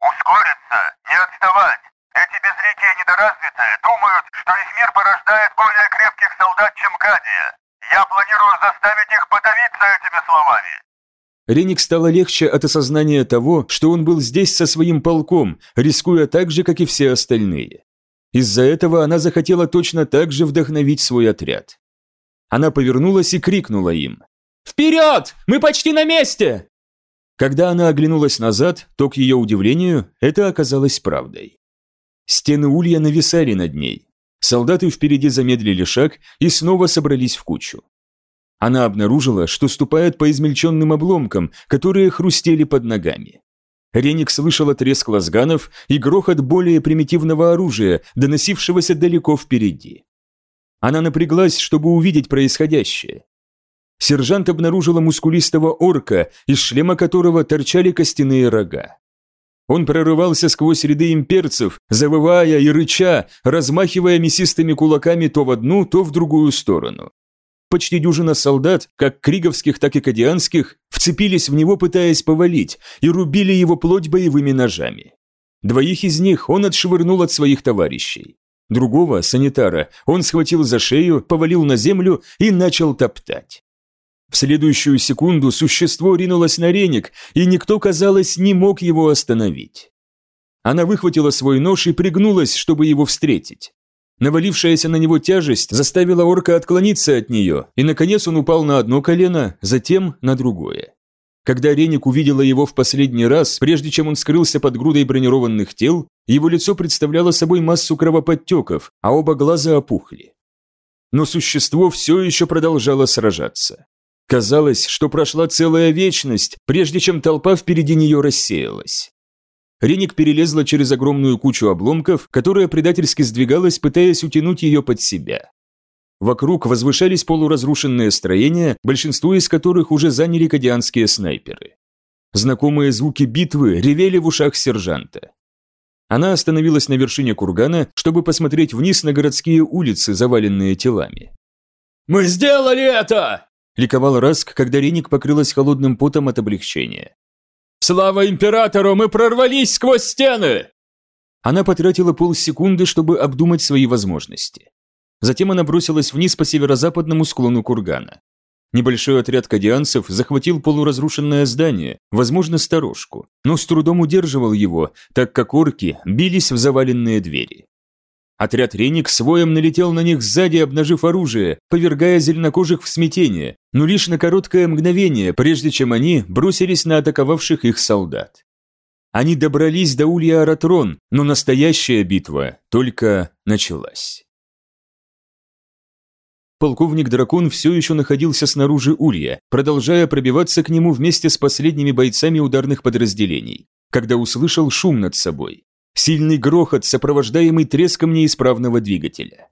«Ускориться! Не отставать! Эти безликие недоразвитые думают, что их мир порождает более крепких солдат, чем Кадия. Я планирую заставить их подавиться этими словами!» Реник стало легче от осознания того, что он был здесь со своим полком, рискуя так же, как и все остальные. Из-за этого она захотела точно так же вдохновить свой отряд. Она повернулась и крикнула им. «Вперед! Мы почти на месте!» Когда она оглянулась назад, то, к ее удивлению, это оказалось правдой. Стены улья нависали над ней. Солдаты впереди замедлили шаг и снова собрались в кучу. Она обнаружила, что ступает по измельченным обломкам, которые хрустели под ногами. Реник слышала треск лазганов и грохот более примитивного оружия, доносившегося далеко впереди. Она напряглась, чтобы увидеть происходящее. Сержант обнаружила мускулистого орка, из шлема которого торчали костяные рога. Он прорывался сквозь ряды имперцев, завывая и рыча, размахивая мясистыми кулаками то в одну, то в другую сторону. Почти дюжина солдат, как криговских, так и кадианских, вцепились в него, пытаясь повалить, и рубили его плоть боевыми ножами. Двоих из них он отшвырнул от своих товарищей. Другого, санитара, он схватил за шею, повалил на землю и начал топтать. В следующую секунду существо ринулось на реник, и никто, казалось, не мог его остановить. Она выхватила свой нож и пригнулась, чтобы его встретить. Навалившаяся на него тяжесть заставила орка отклониться от нее, и, наконец, он упал на одно колено, затем на другое. Когда Реник увидела его в последний раз, прежде чем он скрылся под грудой бронированных тел, его лицо представляло собой массу кровоподтеков, а оба глаза опухли. Но существо все еще продолжало сражаться. Казалось, что прошла целая вечность, прежде чем толпа впереди нее рассеялась. Реник перелезла через огромную кучу обломков, которая предательски сдвигалась, пытаясь утянуть ее под себя. Вокруг возвышались полуразрушенные строения, большинство из которых уже заняли кадианские снайперы. Знакомые звуки битвы ревели в ушах сержанта. Она остановилась на вершине кургана, чтобы посмотреть вниз на городские улицы, заваленные телами. «Мы сделали это!» – ликовал Раск, когда Реник покрылась холодным потом от облегчения. «Слава императору, мы прорвались сквозь стены!» Она потратила полсекунды, чтобы обдумать свои возможности. Затем она бросилась вниз по северо-западному склону кургана. Небольшой отряд кадианцев захватил полуразрушенное здание, возможно, сторожку, но с трудом удерживал его, так как орки бились в заваленные двери. Отряд Реник с воем налетел на них сзади, обнажив оружие, повергая зеленокожих в смятение, но лишь на короткое мгновение, прежде чем они бросились на атаковавших их солдат. Они добрались до улья Аратрон, но настоящая битва только началась. Полковник Дракон все еще находился снаружи улья, продолжая пробиваться к нему вместе с последними бойцами ударных подразделений, когда услышал шум над собой. Сильный грохот, сопровождаемый треском неисправного двигателя.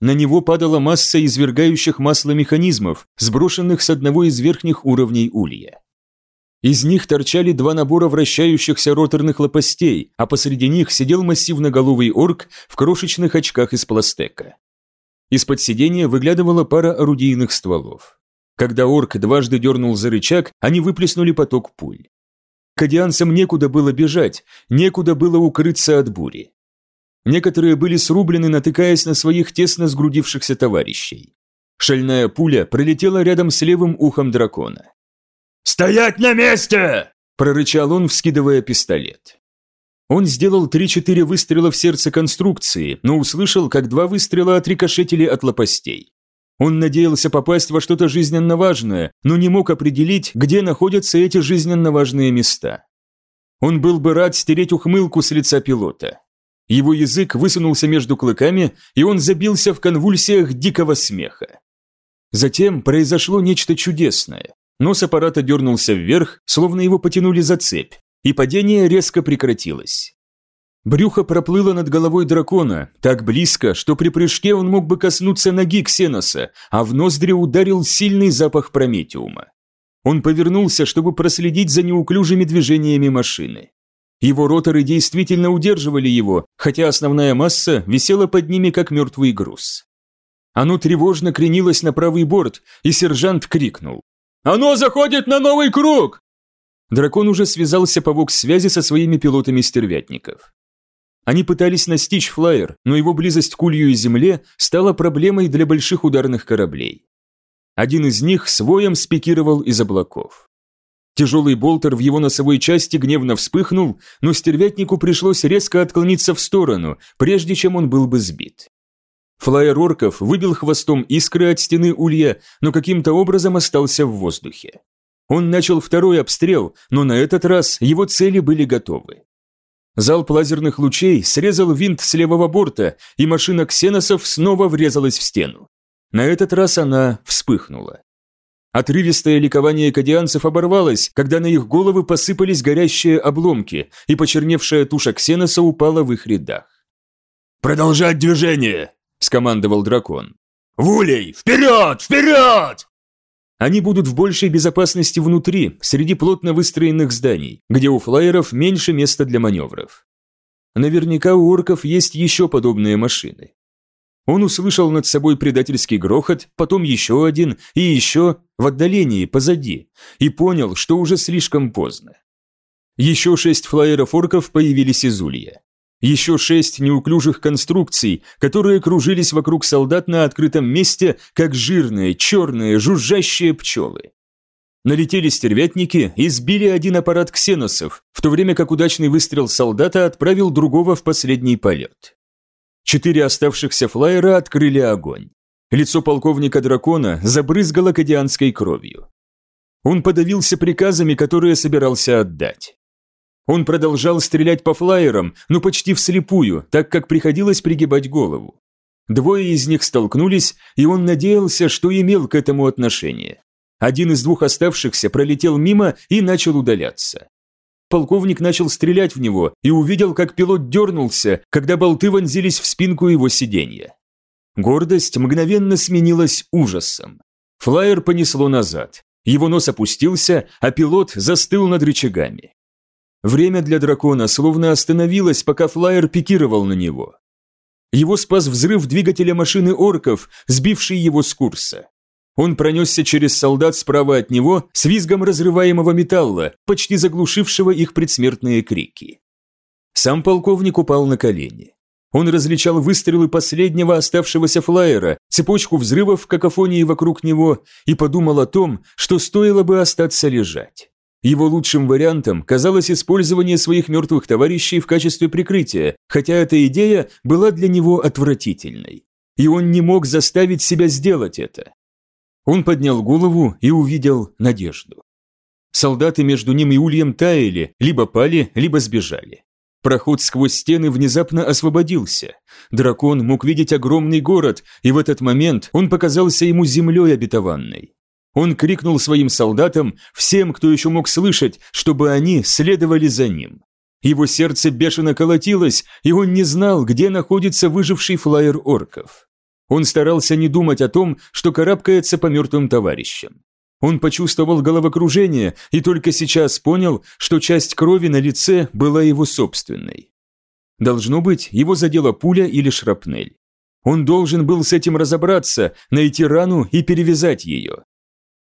На него падала масса извергающих масло механизмов, сброшенных с одного из верхних уровней улья. Из них торчали два набора вращающихся роторных лопастей, а посреди них сидел массивноголовый орк в крошечных очках из пластека. Из-под сидения выглядывала пара орудийных стволов. Когда орк дважды дернул за рычаг, они выплеснули поток пуль. Кадианцам некуда было бежать, некуда было укрыться от бури. Некоторые были срублены, натыкаясь на своих тесно сгрудившихся товарищей. Шальная пуля пролетела рядом с левым ухом дракона. «Стоять на месте!» – прорычал он, вскидывая пистолет. Он сделал три-четыре выстрела в сердце конструкции, но услышал, как два выстрела отрикошетили от лопастей. Он надеялся попасть во что-то жизненно важное, но не мог определить, где находятся эти жизненно важные места. Он был бы рад стереть ухмылку с лица пилота. Его язык высунулся между клыками, и он забился в конвульсиях дикого смеха. Затем произошло нечто чудесное. Нос аппарата дернулся вверх, словно его потянули за цепь, и падение резко прекратилось. Брюхо проплыло над головой дракона, так близко, что при прыжке он мог бы коснуться ноги Ксеноса, а в ноздри ударил сильный запах прометиума. Он повернулся, чтобы проследить за неуклюжими движениями машины. Его роторы действительно удерживали его, хотя основная масса висела под ними как мертвый груз. Оно тревожно кренилось на правый борт, и сержант крикнул. «Оно заходит на новый круг!» Дракон уже связался по вокс-связи со своими пилотами стервятников. Они пытались настичь флайер, но его близость к улью и земле стала проблемой для больших ударных кораблей. Один из них с спикировал из облаков. Тяжелый болтер в его носовой части гневно вспыхнул, но стервятнику пришлось резко отклониться в сторону, прежде чем он был бы сбит. Флайер орков выбил хвостом искры от стены улья, но каким-то образом остался в воздухе. Он начал второй обстрел, но на этот раз его цели были готовы. Залп лазерных лучей срезал винт с левого борта, и машина ксеносов снова врезалась в стену. На этот раз она вспыхнула. Отрывистое ликование кадианцев оборвалось, когда на их головы посыпались горящие обломки, и почерневшая туша ксеноса упала в их рядах. «Продолжать движение!» – скомандовал дракон. «Вулей, вперед, вперед!» Они будут в большей безопасности внутри, среди плотно выстроенных зданий, где у флайеров меньше места для маневров. Наверняка у орков есть еще подобные машины. Он услышал над собой предательский грохот, потом еще один и еще в отдалении, позади, и понял, что уже слишком поздно. Еще шесть флайеров орков появились из улья. Еще шесть неуклюжих конструкций, которые кружились вокруг солдат на открытом месте, как жирные, черные, жужжащие пчелы. Налетели стервятники и сбили один аппарат ксеносов, в то время как удачный выстрел солдата отправил другого в последний полет. Четыре оставшихся флайера открыли огонь. Лицо полковника дракона забрызгало кадианской кровью. Он подавился приказами, которые собирался отдать. Он продолжал стрелять по флайерам, но почти вслепую, так как приходилось пригибать голову. Двое из них столкнулись, и он надеялся, что имел к этому отношение. Один из двух оставшихся пролетел мимо и начал удаляться. Полковник начал стрелять в него и увидел, как пилот дернулся, когда болты вонзились в спинку его сиденья. Гордость мгновенно сменилась ужасом. Флайер понесло назад. Его нос опустился, а пилот застыл над рычагами. Время для дракона словно остановилось, пока флайер пикировал на него. Его спас взрыв двигателя машины орков, сбивший его с курса. Он пронесся через солдат справа от него с визгом разрываемого металла, почти заглушившего их предсмертные крики. Сам полковник упал на колени. Он различал выстрелы последнего оставшегося флайера, цепочку взрывов в какофонии вокруг него и подумал о том, что стоило бы остаться лежать. Его лучшим вариантом казалось использование своих мертвых товарищей в качестве прикрытия, хотя эта идея была для него отвратительной. И он не мог заставить себя сделать это. Он поднял голову и увидел надежду. Солдаты между ним и Ульем таяли, либо пали, либо сбежали. Проход сквозь стены внезапно освободился. Дракон мог видеть огромный город, и в этот момент он показался ему землей обетованной. Он крикнул своим солдатам, всем, кто еще мог слышать, чтобы они следовали за ним. Его сердце бешено колотилось, и он не знал, где находится выживший флайер орков. Он старался не думать о том, что карабкается по мертвым товарищам. Он почувствовал головокружение и только сейчас понял, что часть крови на лице была его собственной. Должно быть, его задела пуля или шрапнель. Он должен был с этим разобраться, найти рану и перевязать ее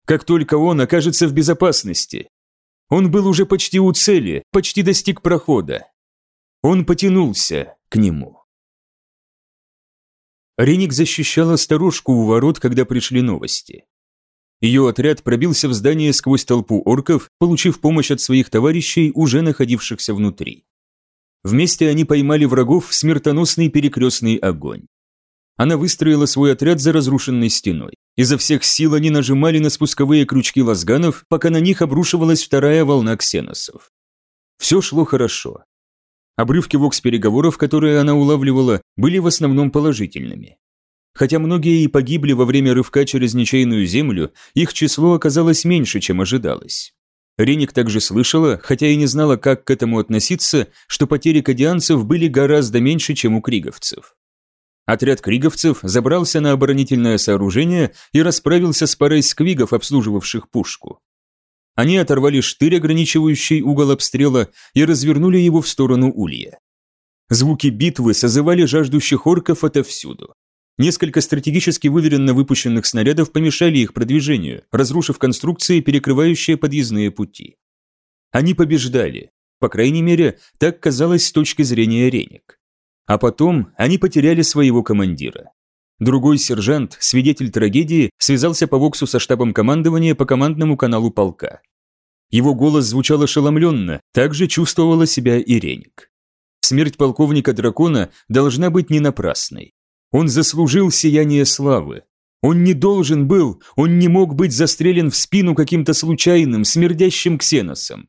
как только он окажется в безопасности. Он был уже почти у цели, почти достиг прохода. Он потянулся к нему. Реник защищала старушку у ворот, когда пришли новости. Ее отряд пробился в здание сквозь толпу орков, получив помощь от своих товарищей, уже находившихся внутри. Вместе они поймали врагов в смертоносный перекрестный огонь. Она выстроила свой отряд за разрушенной стеной. Изо всех сил они нажимали на спусковые крючки лазганов, пока на них обрушивалась вторая волна ксеносов. Все шло хорошо. Обрывки вокс-переговоров, которые она улавливала, были в основном положительными. Хотя многие и погибли во время рывка через ничейную землю, их число оказалось меньше, чем ожидалось. Реник также слышала, хотя и не знала, как к этому относиться, что потери кадианцев были гораздо меньше, чем у криговцев. Отряд криговцев забрался на оборонительное сооружение и расправился с парой сквигов, обслуживавших пушку. Они оторвали штырь, ограничивающий угол обстрела, и развернули его в сторону улья. Звуки битвы созывали жаждущих орков отовсюду. Несколько стратегически выверенно выпущенных снарядов помешали их продвижению, разрушив конструкции, перекрывающие подъездные пути. Они побеждали. По крайней мере, так казалось с точки зрения Ренек. А потом они потеряли своего командира. Другой сержант, свидетель трагедии, связался по Воксу со штабом командования по командному каналу полка. Его голос звучал ошеломленно, также чувствовала себя и Ренек. Смерть полковника дракона должна быть не напрасной. Он заслужил сияние славы. Он не должен был, он не мог быть застрелен в спину каким-то случайным, смердящим ксеносом.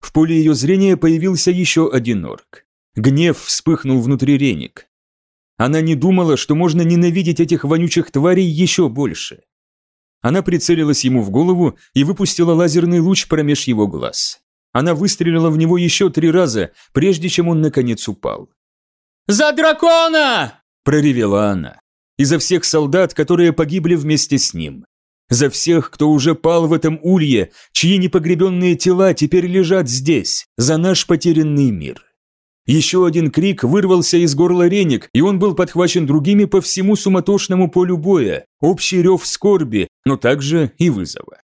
В поле ее зрения появился еще один орк. Гнев вспыхнул внутри Реник. Она не думала, что можно ненавидеть этих вонючих тварей еще больше. Она прицелилась ему в голову и выпустила лазерный луч промеж его глаз. Она выстрелила в него еще три раза, прежде чем он наконец упал. «За дракона!» проревела она. И за всех солдат, которые погибли вместе с ним. За всех, кто уже пал в этом улье, чьи непогребенные тела теперь лежат здесь, за наш потерянный мир. Еще один крик вырвался из горла Реник, и он был подхвачен другими по всему суматошному полю боя, общий рев скорби, но также и вызова.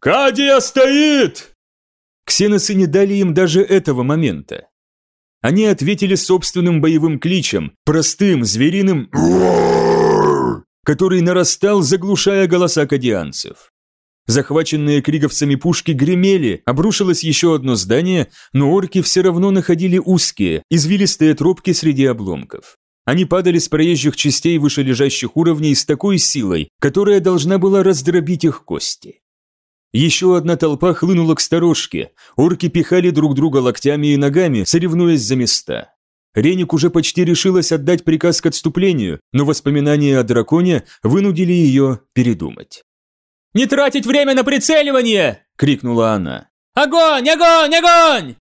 «Кадия стоит!» Ксеносы не дали им даже этого момента. Они ответили собственным боевым кличем, простым, звериным который нарастал, заглушая голоса кадианцев. Захваченные криговцами пушки гремели, обрушилось еще одно здание, но орки все равно находили узкие, извилистые тропки среди обломков. Они падали с проезжих частей вышележащих уровней с такой силой, которая должна была раздробить их кости. Еще одна толпа хлынула к сторожке, орки пихали друг друга локтями и ногами, соревнуясь за места. Реник уже почти решилась отдать приказ к отступлению, но воспоминания о драконе вынудили ее передумать. «Не тратить время на прицеливание!» – крикнула она. «Огонь! Огонь! Огонь!»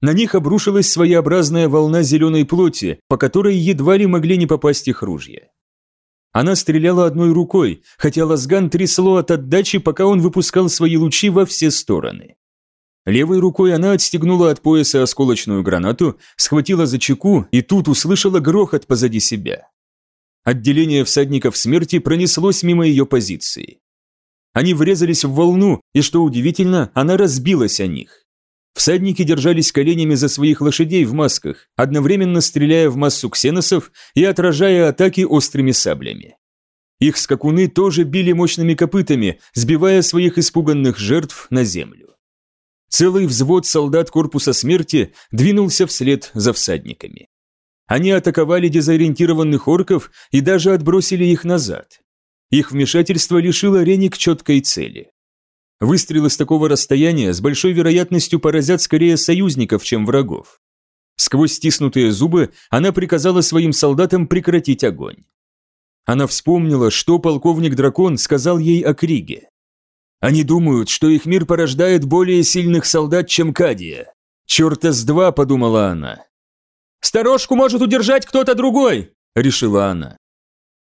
На них обрушилась своеобразная волна зеленой плоти, по которой едва ли могли не попасть их ружья. Она стреляла одной рукой, хотя лазган трясло от отдачи, пока он выпускал свои лучи во все стороны. Левой рукой она отстегнула от пояса осколочную гранату, схватила за чеку и тут услышала грохот позади себя. Отделение всадников смерти пронеслось мимо ее позиции. Они врезались в волну, и, что удивительно, она разбилась о них. Всадники держались коленями за своих лошадей в масках, одновременно стреляя в массу ксеносов и отражая атаки острыми саблями. Их скакуны тоже били мощными копытами, сбивая своих испуганных жертв на землю. Целый взвод солдат корпуса смерти двинулся вслед за всадниками. Они атаковали дезориентированных орков и даже отбросили их назад. Их вмешательство лишило Реник четкой цели. Выстрелы с такого расстояния с большой вероятностью поразят скорее союзников, чем врагов. Сквозь стиснутые зубы она приказала своим солдатам прекратить огонь. Она вспомнила, что полковник Дракон сказал ей о Криге. Они думают, что их мир порождает более сильных солдат, чем Кадия. Черта с два, подумала она. «Сторожку может удержать кто-то другой», — решила она.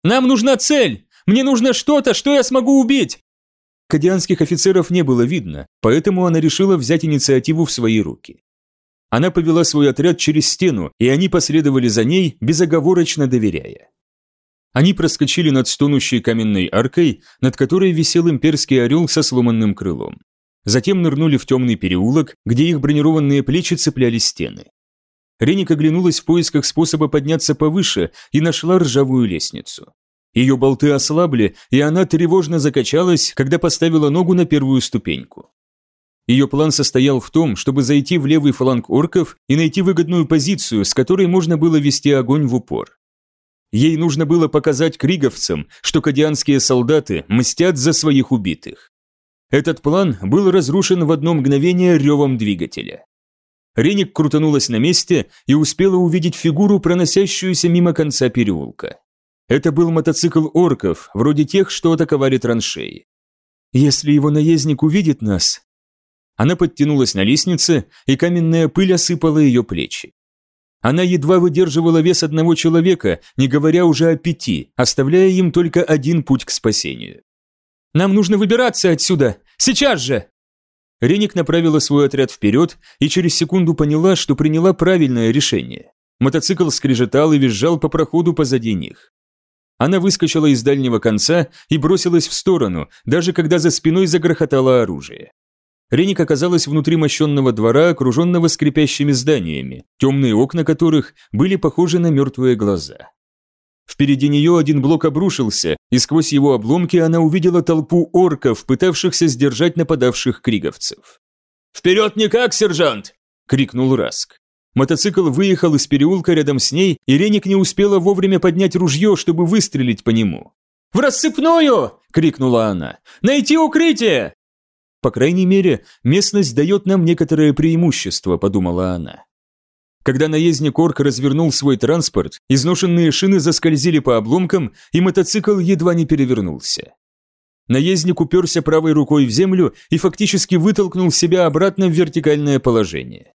«Нам нужна цель! Мне нужно что-то, что я смогу убить! Кадианских офицеров не было видно, поэтому она решила взять инициативу в свои руки. Она повела свой отряд через стену, и они последовали за ней, безоговорочно доверяя. Они проскочили над стонущей каменной аркой, над которой висел имперский орел со сломанным крылом. Затем нырнули в темный переулок, где их бронированные плечи цепляли стены. Реник оглянулась в поисках способа подняться повыше и нашла ржавую лестницу. Ее болты ослабли, и она тревожно закачалась, когда поставила ногу на первую ступеньку. Ее план состоял в том, чтобы зайти в левый фланг орков и найти выгодную позицию, с которой можно было вести огонь в упор. Ей нужно было показать криговцам, что кадианские солдаты мстят за своих убитых. Этот план был разрушен в одно мгновение ревом двигателя. Реник крутанулась на месте и успела увидеть фигуру, проносящуюся мимо конца переулка. Это был мотоцикл орков, вроде тех, что атаковали траншеи. «Если его наездник увидит нас...» Она подтянулась на лестнице, и каменная пыль осыпала ее плечи. Она едва выдерживала вес одного человека, не говоря уже о пяти, оставляя им только один путь к спасению. «Нам нужно выбираться отсюда! Сейчас же!» Реник направила свой отряд вперед и через секунду поняла, что приняла правильное решение. Мотоцикл скрежетал и визжал по проходу позади них. Она выскочила из дальнего конца и бросилась в сторону, даже когда за спиной загрохотало оружие. Реник оказалась внутри мощенного двора, окруженного скрипящими зданиями, темные окна которых были похожи на мертвые глаза. Впереди нее один блок обрушился, и сквозь его обломки она увидела толпу орков, пытавшихся сдержать нападавших криговцев. «Вперед никак, сержант!» – крикнул Раск. Мотоцикл выехал из переулка рядом с ней, и Реник не успела вовремя поднять ружье, чтобы выстрелить по нему. «В рассыпную!» – крикнула она. «Найти укрытие!» По крайней мере, местность дает нам некоторое преимущество, подумала она. Когда наездник Орк развернул свой транспорт, изношенные шины заскользили по обломкам, и мотоцикл едва не перевернулся. Наездник уперся правой рукой в землю и фактически вытолкнул себя обратно в вертикальное положение.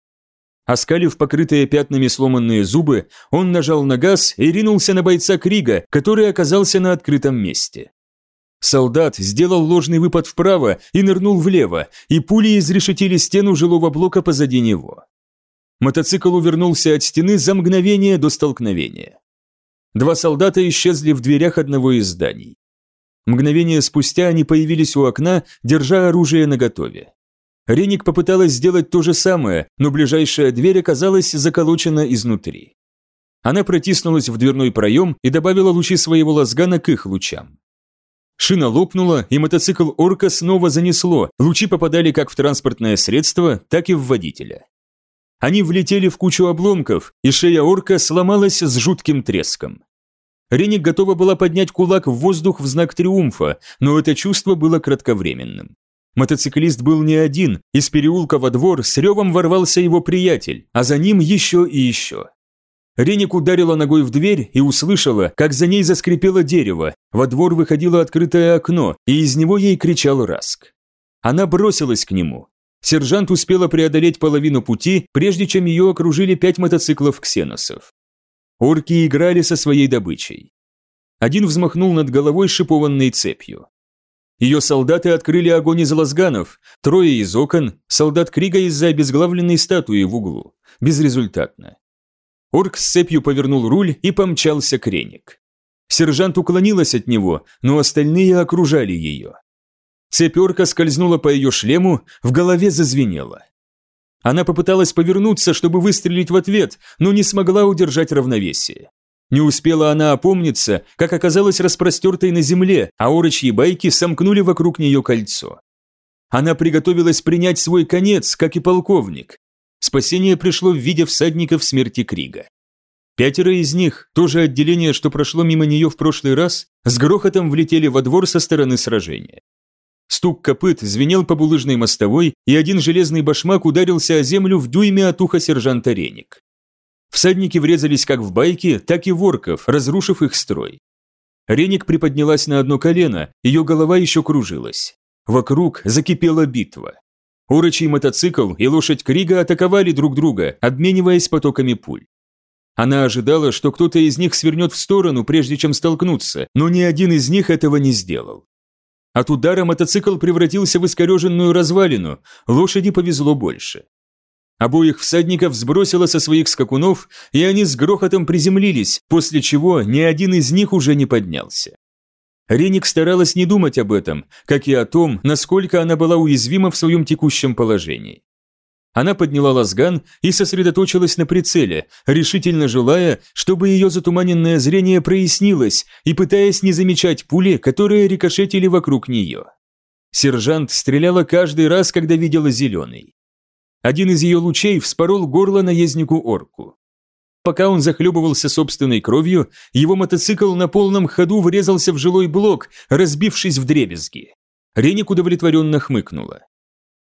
Оскалив покрытые пятнами сломанные зубы, он нажал на газ и ринулся на бойца Крига, который оказался на открытом месте. Солдат сделал ложный выпад вправо и нырнул влево, и пули изрешетили стену жилого блока позади него. Мотоцикл увернулся от стены за мгновение до столкновения. Два солдата исчезли в дверях одного из зданий. Мгновение спустя они появились у окна, держа оружие наготове. Реник попыталась сделать то же самое, но ближайшая дверь оказалась заколочена изнутри. Она протиснулась в дверной проем и добавила лучи своего лазгана к их лучам. Шина лопнула, и мотоцикл орка снова занесло, лучи попадали как в транспортное средство, так и в водителя. Они влетели в кучу обломков, и шея орка сломалась с жутким треском. Реник готова была поднять кулак в воздух в знак триумфа, но это чувство было кратковременным. Мотоциклист был не один, из переулка во двор с ревом ворвался его приятель, а за ним еще и еще. Реник ударила ногой в дверь и услышала, как за ней заскрипело дерево, во двор выходило открытое окно, и из него ей кричал Раск. Она бросилась к нему. Сержант успела преодолеть половину пути, прежде чем ее окружили пять мотоциклов ксеносов. Орки играли со своей добычей. Один взмахнул над головой шипованной цепью. Ее солдаты открыли огонь из лазганов, трое из окон, солдат Крига из-за обезглавленной статуи в углу. Безрезультатно. Орк с цепью повернул руль и помчался к Реник. Сержант уклонилась от него, но остальные окружали ее. Цепь орка скользнула по ее шлему, в голове зазвенело. Она попыталась повернуться, чтобы выстрелить в ответ, но не смогла удержать равновесие. Не успела она опомниться, как оказалась распростертой на земле, а орочьи байки сомкнули вокруг нее кольцо. Она приготовилась принять свой конец, как и полковник, Спасение пришло в виде всадников смерти Крига. Пятеро из них, то же отделение, что прошло мимо нее в прошлый раз, с грохотом влетели во двор со стороны сражения. Стук копыт звенел по булыжной мостовой, и один железный башмак ударился о землю в дюйме от уха сержанта Реник. Всадники врезались как в байки, так и в орков, разрушив их строй. Реник приподнялась на одно колено, ее голова еще кружилась. Вокруг закипела битва. Урочий мотоцикл и лошадь Крига атаковали друг друга, обмениваясь потоками пуль. Она ожидала, что кто-то из них свернет в сторону, прежде чем столкнуться, но ни один из них этого не сделал. От удара мотоцикл превратился в искореженную развалину, лошади повезло больше. Обоих всадников сбросило со своих скакунов, и они с грохотом приземлились, после чего ни один из них уже не поднялся. Реник старалась не думать об этом, как и о том, насколько она была уязвима в своем текущем положении. Она подняла лазган и сосредоточилась на прицеле, решительно желая, чтобы ее затуманенное зрение прояснилось и пытаясь не замечать пули, которые рикошетили вокруг нее. Сержант стреляла каждый раз, когда видела зеленый. Один из ее лучей вспорол горло наезднику орку. Пока он захлебывался собственной кровью, его мотоцикл на полном ходу врезался в жилой блок, разбившись в дребезги. Реник удовлетворенно хмыкнула.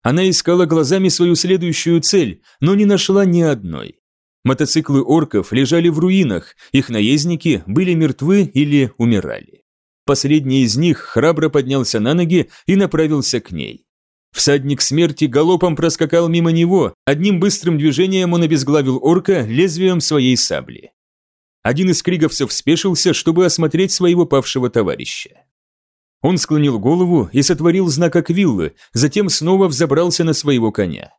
Она искала глазами свою следующую цель, но не нашла ни одной. Мотоциклы орков лежали в руинах, их наездники были мертвы или умирали. Последний из них храбро поднялся на ноги и направился к ней. Всадник смерти галопом проскакал мимо него, одним быстрым движением он обезглавил орка лезвием своей сабли. Один из криговцев спешился, чтобы осмотреть своего павшего товарища. Он склонил голову и сотворил знак Аквиллы, затем снова взобрался на своего коня.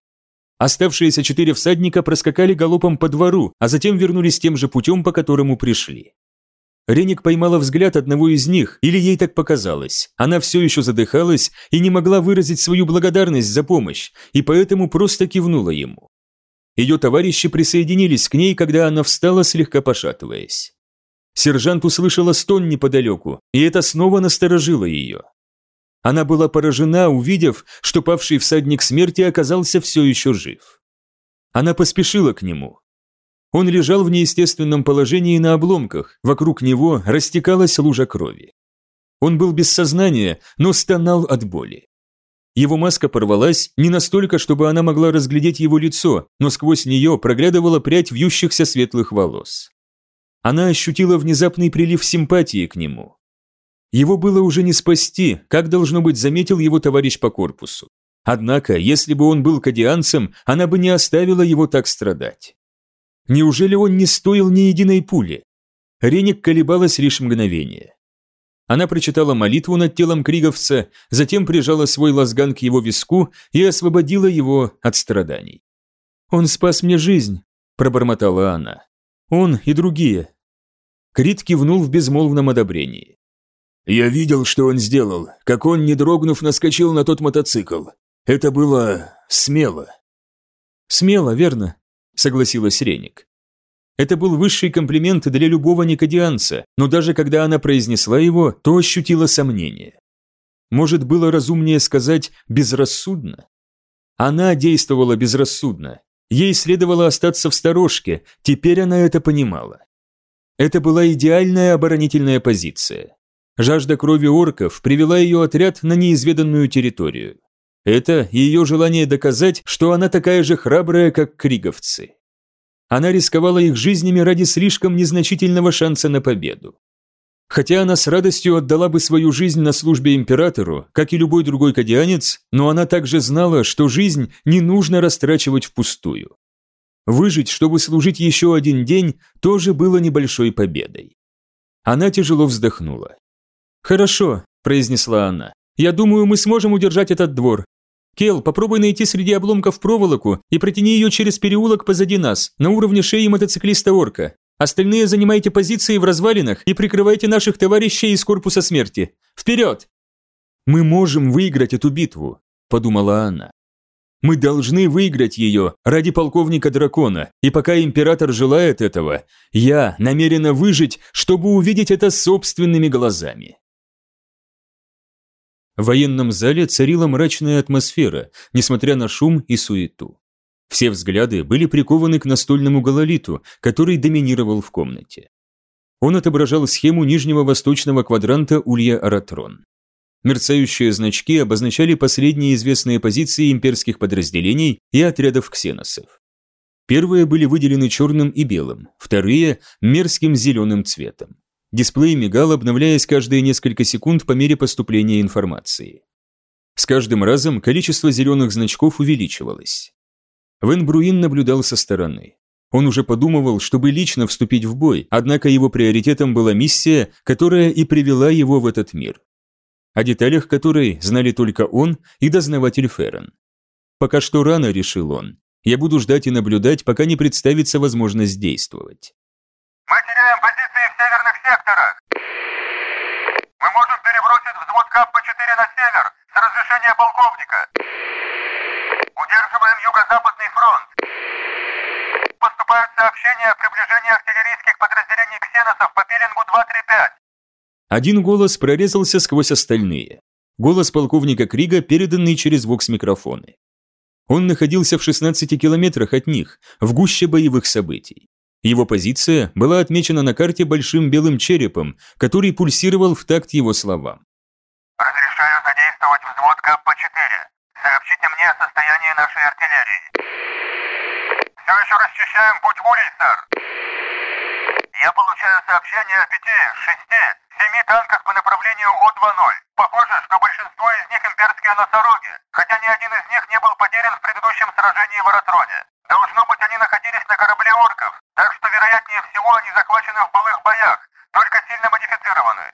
Оставшиеся четыре всадника проскакали галопом по двору, а затем вернулись тем же путем, по которому пришли. Реник поймала взгляд одного из них, или ей так показалось. Она все еще задыхалась и не могла выразить свою благодарность за помощь, и поэтому просто кивнула ему. Ее товарищи присоединились к ней, когда она встала, слегка пошатываясь. Сержант услышала стон неподалеку, и это снова насторожило ее. Она была поражена, увидев, что павший всадник смерти оказался все еще жив. Она поспешила к нему. Он лежал в неестественном положении на обломках, вокруг него растекалась лужа крови. Он был без сознания, но стонал от боли. Его маска порвалась не настолько, чтобы она могла разглядеть его лицо, но сквозь нее проглядывала прядь вьющихся светлых волос. Она ощутила внезапный прилив симпатии к нему. Его было уже не спасти, как, должно быть, заметил его товарищ по корпусу. Однако, если бы он был кадианцем, она бы не оставила его так страдать. Неужели он не стоил ни единой пули? Реник колебалась лишь мгновение. Она прочитала молитву над телом Криговца, затем прижала свой лазган к его виску и освободила его от страданий. «Он спас мне жизнь», – пробормотала она. «Он и другие». Крит кивнул в безмолвном одобрении. Я видел, что он сделал, как он, не дрогнув, наскочил на тот мотоцикл. Это было смело. Смело, верно, согласилась Реник. Это был высший комплимент для любого никодианца, но даже когда она произнесла его, то ощутила сомнение. Может, было разумнее сказать «безрассудно»? Она действовала безрассудно. Ей следовало остаться в сторожке, теперь она это понимала. Это была идеальная оборонительная позиция. Жажда крови орков привела ее отряд на неизведанную территорию. Это ее желание доказать, что она такая же храбрая, как криговцы. Она рисковала их жизнями ради слишком незначительного шанса на победу. Хотя она с радостью отдала бы свою жизнь на службе императору, как и любой другой кадианец, но она также знала, что жизнь не нужно растрачивать впустую. Выжить, чтобы служить еще один день, тоже было небольшой победой. Она тяжело вздохнула. «Хорошо», – произнесла она. «Я думаю, мы сможем удержать этот двор. Кел, попробуй найти среди обломков проволоку и протяни ее через переулок позади нас, на уровне шеи мотоциклиста-орка. Остальные занимайте позиции в развалинах и прикрывайте наших товарищей из корпуса смерти. Вперед!» «Мы можем выиграть эту битву», – подумала она. «Мы должны выиграть ее ради полковника дракона, и пока император желает этого, я намерена выжить, чтобы увидеть это собственными глазами». В военном зале царила мрачная атмосфера, несмотря на шум и суету. Все взгляды были прикованы к настольному гололиту, который доминировал в комнате. Он отображал схему нижнего восточного квадранта Улья-Аратрон. Мерцающие значки обозначали последние известные позиции имперских подразделений и отрядов ксеносов. Первые были выделены черным и белым, вторые – мерзким зеленым цветом. Дисплей мигал, обновляясь каждые несколько секунд по мере поступления информации. С каждым разом количество зеленых значков увеличивалось. Вен Бруин наблюдал со стороны. Он уже подумывал, чтобы лично вступить в бой, однако его приоритетом была миссия, которая и привела его в этот мир. О деталях которой знали только он и дознаватель Феррен. Пока что рано, решил он. Я буду ждать и наблюдать, пока не представится возможность действовать. Мы теряем позиции в северных секторах. Мы можем взвод КАП-4 на север с разрешения полковника. Удерживаем юго-западный фронт. Поступают сообщения о приближении артиллерийских подразделений ксеносов по пилингу 235. Один голос прорезался сквозь остальные. Голос полковника Крига, переданный через вокс-микрофоны. Он находился в 16 километрах от них, в гуще боевых событий. Его позиция была отмечена на карте большим белым черепом, который пульсировал в такт его словам. Разрешаю задействовать взвод КАП-4. Сообщите мне о состоянии нашей артиллерии. Еще расчищаем путь в сэр. Я получаю сообщение о пяти, шести, семи танках по направлению О-2-0. Похоже, что большинство из них имперские носороги, хотя ни один из них не был потерян в предыдущем сражении в Аратроне. Должно быть, они находились на корабле орков, так что, вероятнее всего, они захвачены в былых боях, только сильно модифицированы.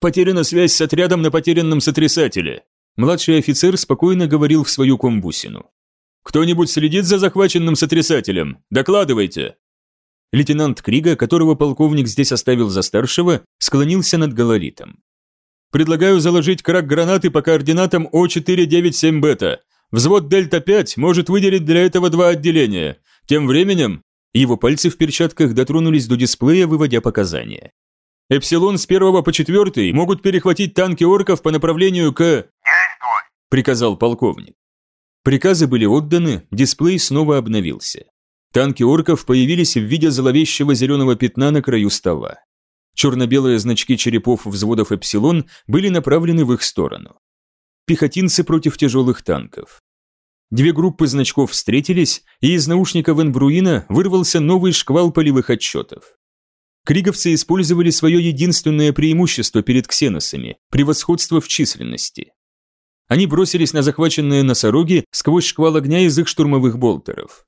Потеряна связь с отрядом на потерянном сотрясателе. Младший офицер спокойно говорил в свою комбусину. «Кто-нибудь следит за захваченным сотрясателем? Докладывайте!» Лейтенант Крига, которого полковник здесь оставил за старшего, склонился над гололитом. «Предлагаю заложить крак гранаты по координатам О497 бета. Взвод Дельта-5 может выделить для этого два отделения. Тем временем...» Его пальцы в перчатках дотронулись до дисплея, выводя показания. «Эпсилон с первого по четвертый могут перехватить танки орков по направлению к...» Действуй! приказал полковник. Приказы были отданы, дисплей снова обновился. Танки орков появились в виде зловещего зеленого пятна на краю стола. Черно-белые значки черепов взводов «Эпсилон» были направлены в их сторону. Пехотинцы против тяжелых танков. Две группы значков встретились, и из наушников Энбруина вырвался новый шквал полевых отчетов. Криговцы использовали свое единственное преимущество перед ксеносами – превосходство в численности. Они бросились на захваченные носороги сквозь шквал огня из их штурмовых болтеров.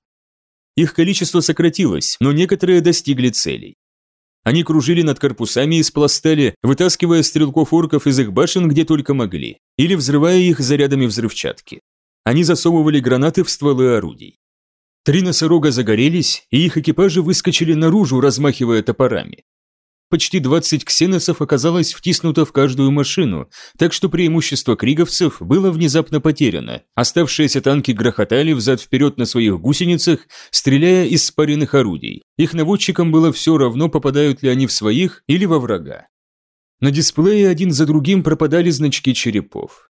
Их количество сократилось, но некоторые достигли целей. Они кружили над корпусами из пластали, вытаскивая стрелков-орков из их башен где только могли, или взрывая их зарядами взрывчатки. Они засовывали гранаты в стволы орудий. Три носорога загорелись, и их экипажи выскочили наружу, размахивая топорами. Почти 20 ксеносов оказалось втиснуто в каждую машину, так что преимущество криговцев было внезапно потеряно. Оставшиеся танки грохотали взад-вперед на своих гусеницах, стреляя из спаренных орудий. Их наводчикам было все равно, попадают ли они в своих или во врага. На дисплее один за другим пропадали значки черепов.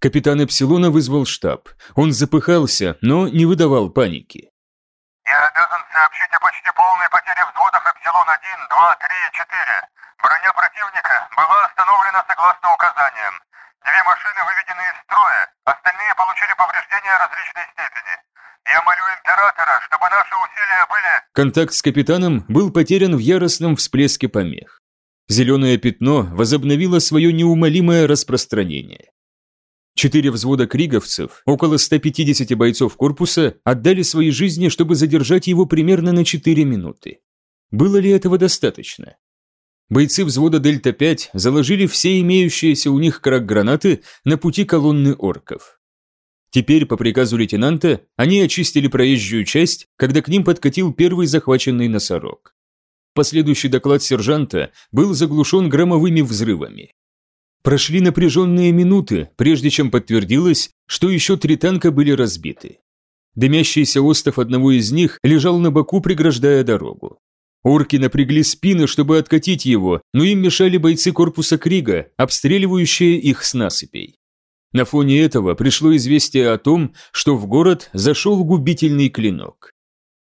Капитан Эпсилона вызвал штаб. Он запыхался, но не выдавал паники. Обязан сообщить о почти полной потере взводов Эпсилон-1, 2, 3 и 4. Броня противника была остановлена согласно указаниям. Две машины выведены из строя, остальные получили повреждения различной степени. Я молю Императора, чтобы наши усилия были... Контакт с капитаном был потерян в яростном всплеске помех. Зеленое пятно возобновило свое неумолимое распространение. Четыре взвода криговцев, около 150 бойцов корпуса, отдали свои жизни, чтобы задержать его примерно на 4 минуты. Было ли этого достаточно? Бойцы взвода Дельта-5 заложили все имеющиеся у них крак-гранаты на пути колонны орков. Теперь, по приказу лейтенанта, они очистили проезжую часть, когда к ним подкатил первый захваченный носорог. Последующий доклад сержанта был заглушен громовыми взрывами. Прошли напряженные минуты, прежде чем подтвердилось, что еще три танка были разбиты. Дымящийся остов одного из них лежал на боку, преграждая дорогу. Орки напрягли спины, чтобы откатить его, но им мешали бойцы корпуса Крига, обстреливающие их с насыпей. На фоне этого пришло известие о том, что в город зашел губительный клинок.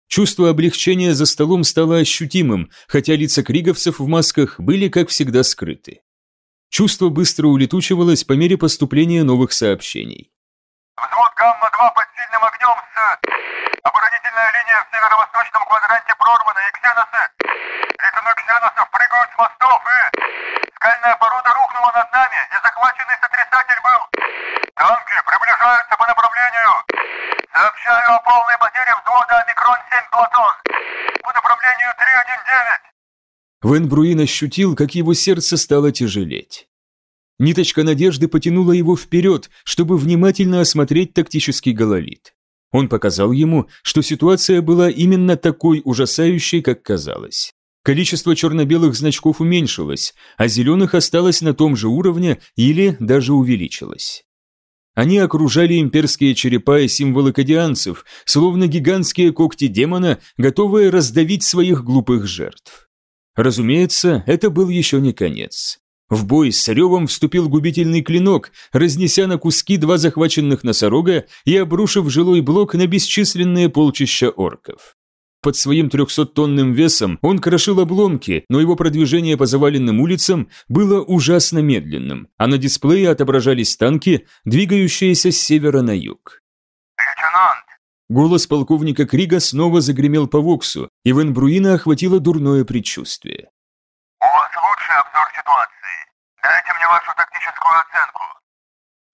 Чувство облегчения за столом стало ощутимым, хотя лица криговцев в масках были, как всегда, скрыты. Чувство быстро улетучивалось по мере поступления новых сообщений. Взвод Гамма-2 под сильным огнем с... Оборонительная линия в северо-восточном квадранте прорвана, и ксеносы... Летуны ксеносов прыгают с мостов, и... Скальная порода рухнула над нами, и захваченный сотрясатель был... Танки приближаются по направлению... Сообщаю о полной потере взвода Омикрон-7 Платон. По направлению 319. Вен Бруин ощутил, как его сердце стало тяжелеть. Ниточка надежды потянула его вперед, чтобы внимательно осмотреть тактический гололит. Он показал ему, что ситуация была именно такой ужасающей, как казалось. Количество черно-белых значков уменьшилось, а зеленых осталось на том же уровне или даже увеличилось. Они окружали имперские черепа и символы кадианцев, словно гигантские когти демона, готовые раздавить своих глупых жертв. Разумеется, это был еще не конец. В бой с ревом вступил губительный клинок, разнеся на куски два захваченных носорога и обрушив жилой блок на бесчисленные полчища орков. Под своим 300-тонным весом он крошил обломки, но его продвижение по заваленным улицам было ужасно медленным, а на дисплее отображались танки, двигающиеся с севера на юг. Голос полковника Крига снова загремел по Воксу, и Вен Бруина охватило дурное предчувствие. «У вас лучший обзор ситуации. Дайте мне вашу тактическую оценку».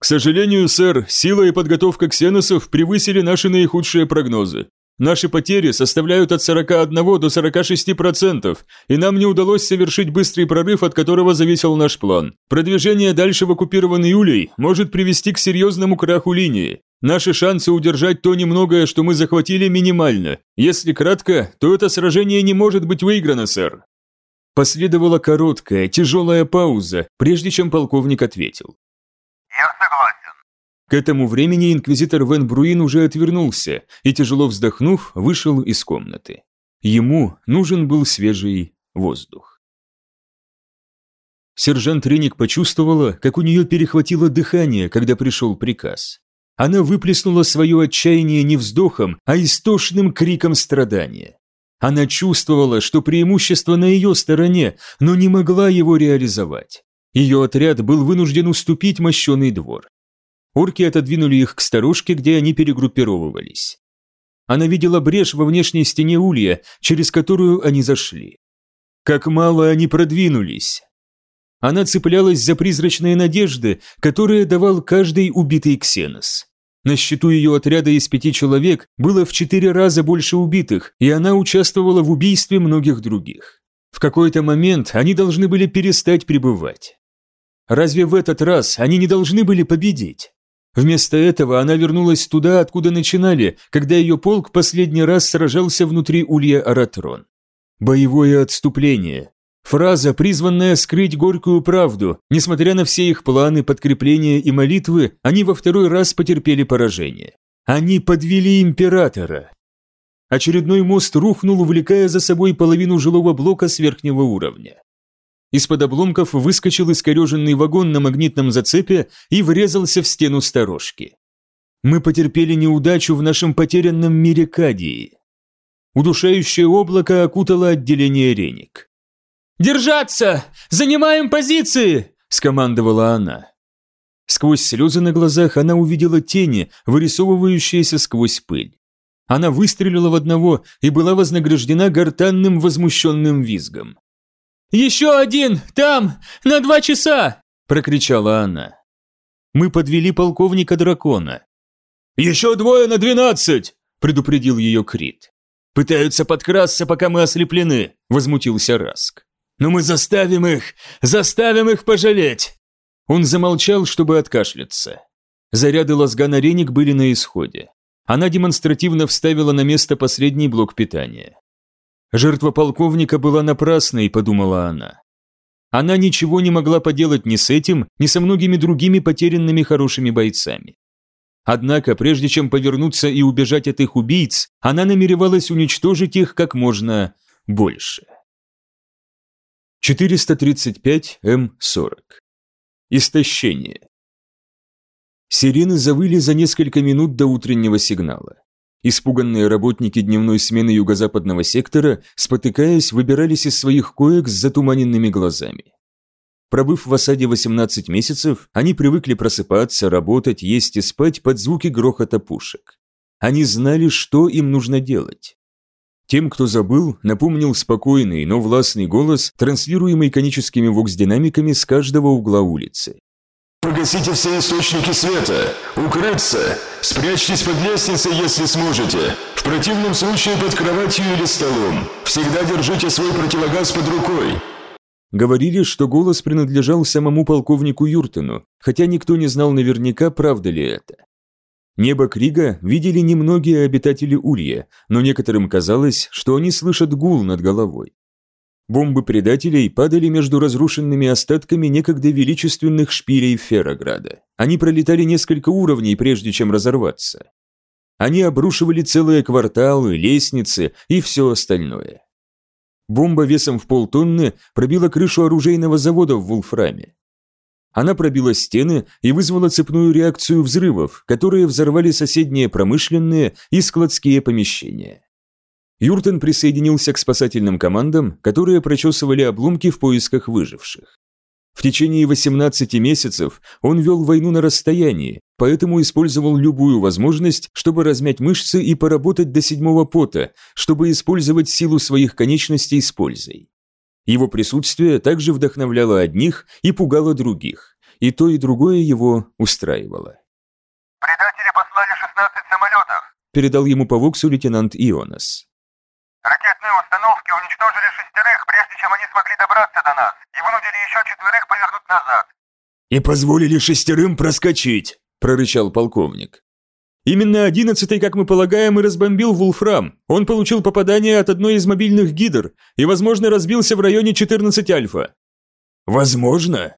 К сожалению, сэр, сила и подготовка ксеносов превысили наши наихудшие прогнозы. Наши потери составляют от 41 до 46%, и нам не удалось совершить быстрый прорыв, от которого зависел наш план. Продвижение дальше в оккупированный Улей может привести к серьезному краху линии. Наши шансы удержать то немногое, что мы захватили, минимально. Если кратко, то это сражение не может быть выиграно, сэр. Последовала короткая, тяжелая пауза, прежде чем полковник ответил. «Я согласен». К этому времени инквизитор Вен Бруин уже отвернулся и, тяжело вздохнув, вышел из комнаты. Ему нужен был свежий воздух. Сержант Реник почувствовала, как у нее перехватило дыхание, когда пришел приказ. Она выплеснула свое отчаяние не вздохом, а истошным криком страдания. Она чувствовала, что преимущество на ее стороне, но не могла его реализовать. Ее отряд был вынужден уступить мощеный двор. Орки отодвинули их к старушке, где они перегруппировывались. Она видела брешь во внешней стене улья, через которую они зашли. Как мало они продвинулись. Она цеплялась за призрачные надежды, которые давал каждый убитый ксенос. На счету ее отряда из пяти человек было в четыре раза больше убитых, и она участвовала в убийстве многих других. В какой-то момент они должны были перестать пребывать. Разве в этот раз они не должны были победить? Вместо этого она вернулась туда, откуда начинали, когда ее полк последний раз сражался внутри улья Аратрон. Боевое отступление. Фраза, призванная скрыть горькую правду. Несмотря на все их планы, подкрепления и молитвы, они во второй раз потерпели поражение. Они подвели императора. Очередной мост рухнул, увлекая за собой половину жилого блока с верхнего уровня. Из-под обломков выскочил искореженный вагон на магнитном зацепе и врезался в стену сторожки. Мы потерпели неудачу в нашем потерянном мире Кадии. Удушающее облако окутало отделение Реник. «Держаться! Занимаем позиции!» – скомандовала она. Сквозь слезы на глазах она увидела тени, вырисовывающиеся сквозь пыль. Она выстрелила в одного и была вознаграждена гортанным возмущенным визгом. «Еще один! Там! На два часа!» – прокричала она. Мы подвели полковника дракона. «Еще двое на двенадцать!» – предупредил ее Крит. «Пытаются подкрасться, пока мы ослеплены», – возмутился Раск. «Но мы заставим их, заставим их пожалеть!» Он замолчал, чтобы откашляться. Заряды лазгана Реник были на исходе. Она демонстративно вставила на место последний блок питания. Жертва полковника была напрасной, подумала она. Она ничего не могла поделать ни с этим, ни со многими другими потерянными хорошими бойцами. Однако, прежде чем повернуться и убежать от их убийц, она намеревалась уничтожить их как можно больше. 435 М40. Истощение. Сирены завыли за несколько минут до утреннего сигнала. Испуганные работники дневной смены юго-западного сектора, спотыкаясь, выбирались из своих коек с затуманенными глазами. Пробыв в осаде 18 месяцев, они привыкли просыпаться, работать, есть и спать под звуки грохота пушек. Они знали, что им нужно делать. Тем, кто забыл, напомнил спокойный, но властный голос, транслируемый коническими вокс-динамиками с каждого угла улицы. Погасите все источники света. Укрыться. Спрячьтесь под лестницей, если сможете. В противном случае под кроватью или столом. Всегда держите свой противогаз под рукой. Говорили, что голос принадлежал самому полковнику Юртену, хотя никто не знал наверняка, правда ли это. Небо Крига видели немногие обитатели Улья, но некоторым казалось, что они слышат гул над головой. Бомбы предателей падали между разрушенными остатками некогда величественных шпилей Ферограда. Они пролетали несколько уровней, прежде чем разорваться. Они обрушивали целые кварталы, лестницы и все остальное. Бомба весом в полтонны пробила крышу оружейного завода в Вулфраме. Она пробила стены и вызвала цепную реакцию взрывов, которые взорвали соседние промышленные и складские помещения. Юртон присоединился к спасательным командам, которые прочесывали обломки в поисках выживших. В течение 18 месяцев он вел войну на расстоянии, поэтому использовал любую возможность, чтобы размять мышцы и поработать до седьмого пота, чтобы использовать силу своих конечностей с пользой. Его присутствие также вдохновляло одних и пугало других, и то и другое его устраивало. «Предатели послали 16 самолетов», передал ему по воксу лейтенант Ионас. Ракетные установки уничтожили шестерых, прежде чем они смогли добраться до нас, и вынудили еще четверых повернуть назад. «И позволили шестерым проскочить», – прорычал полковник. Именно одиннадцатый, как мы полагаем, и разбомбил Вулфрам. Он получил попадание от одной из мобильных гидр и, возможно, разбился в районе 14 Альфа. Возможно?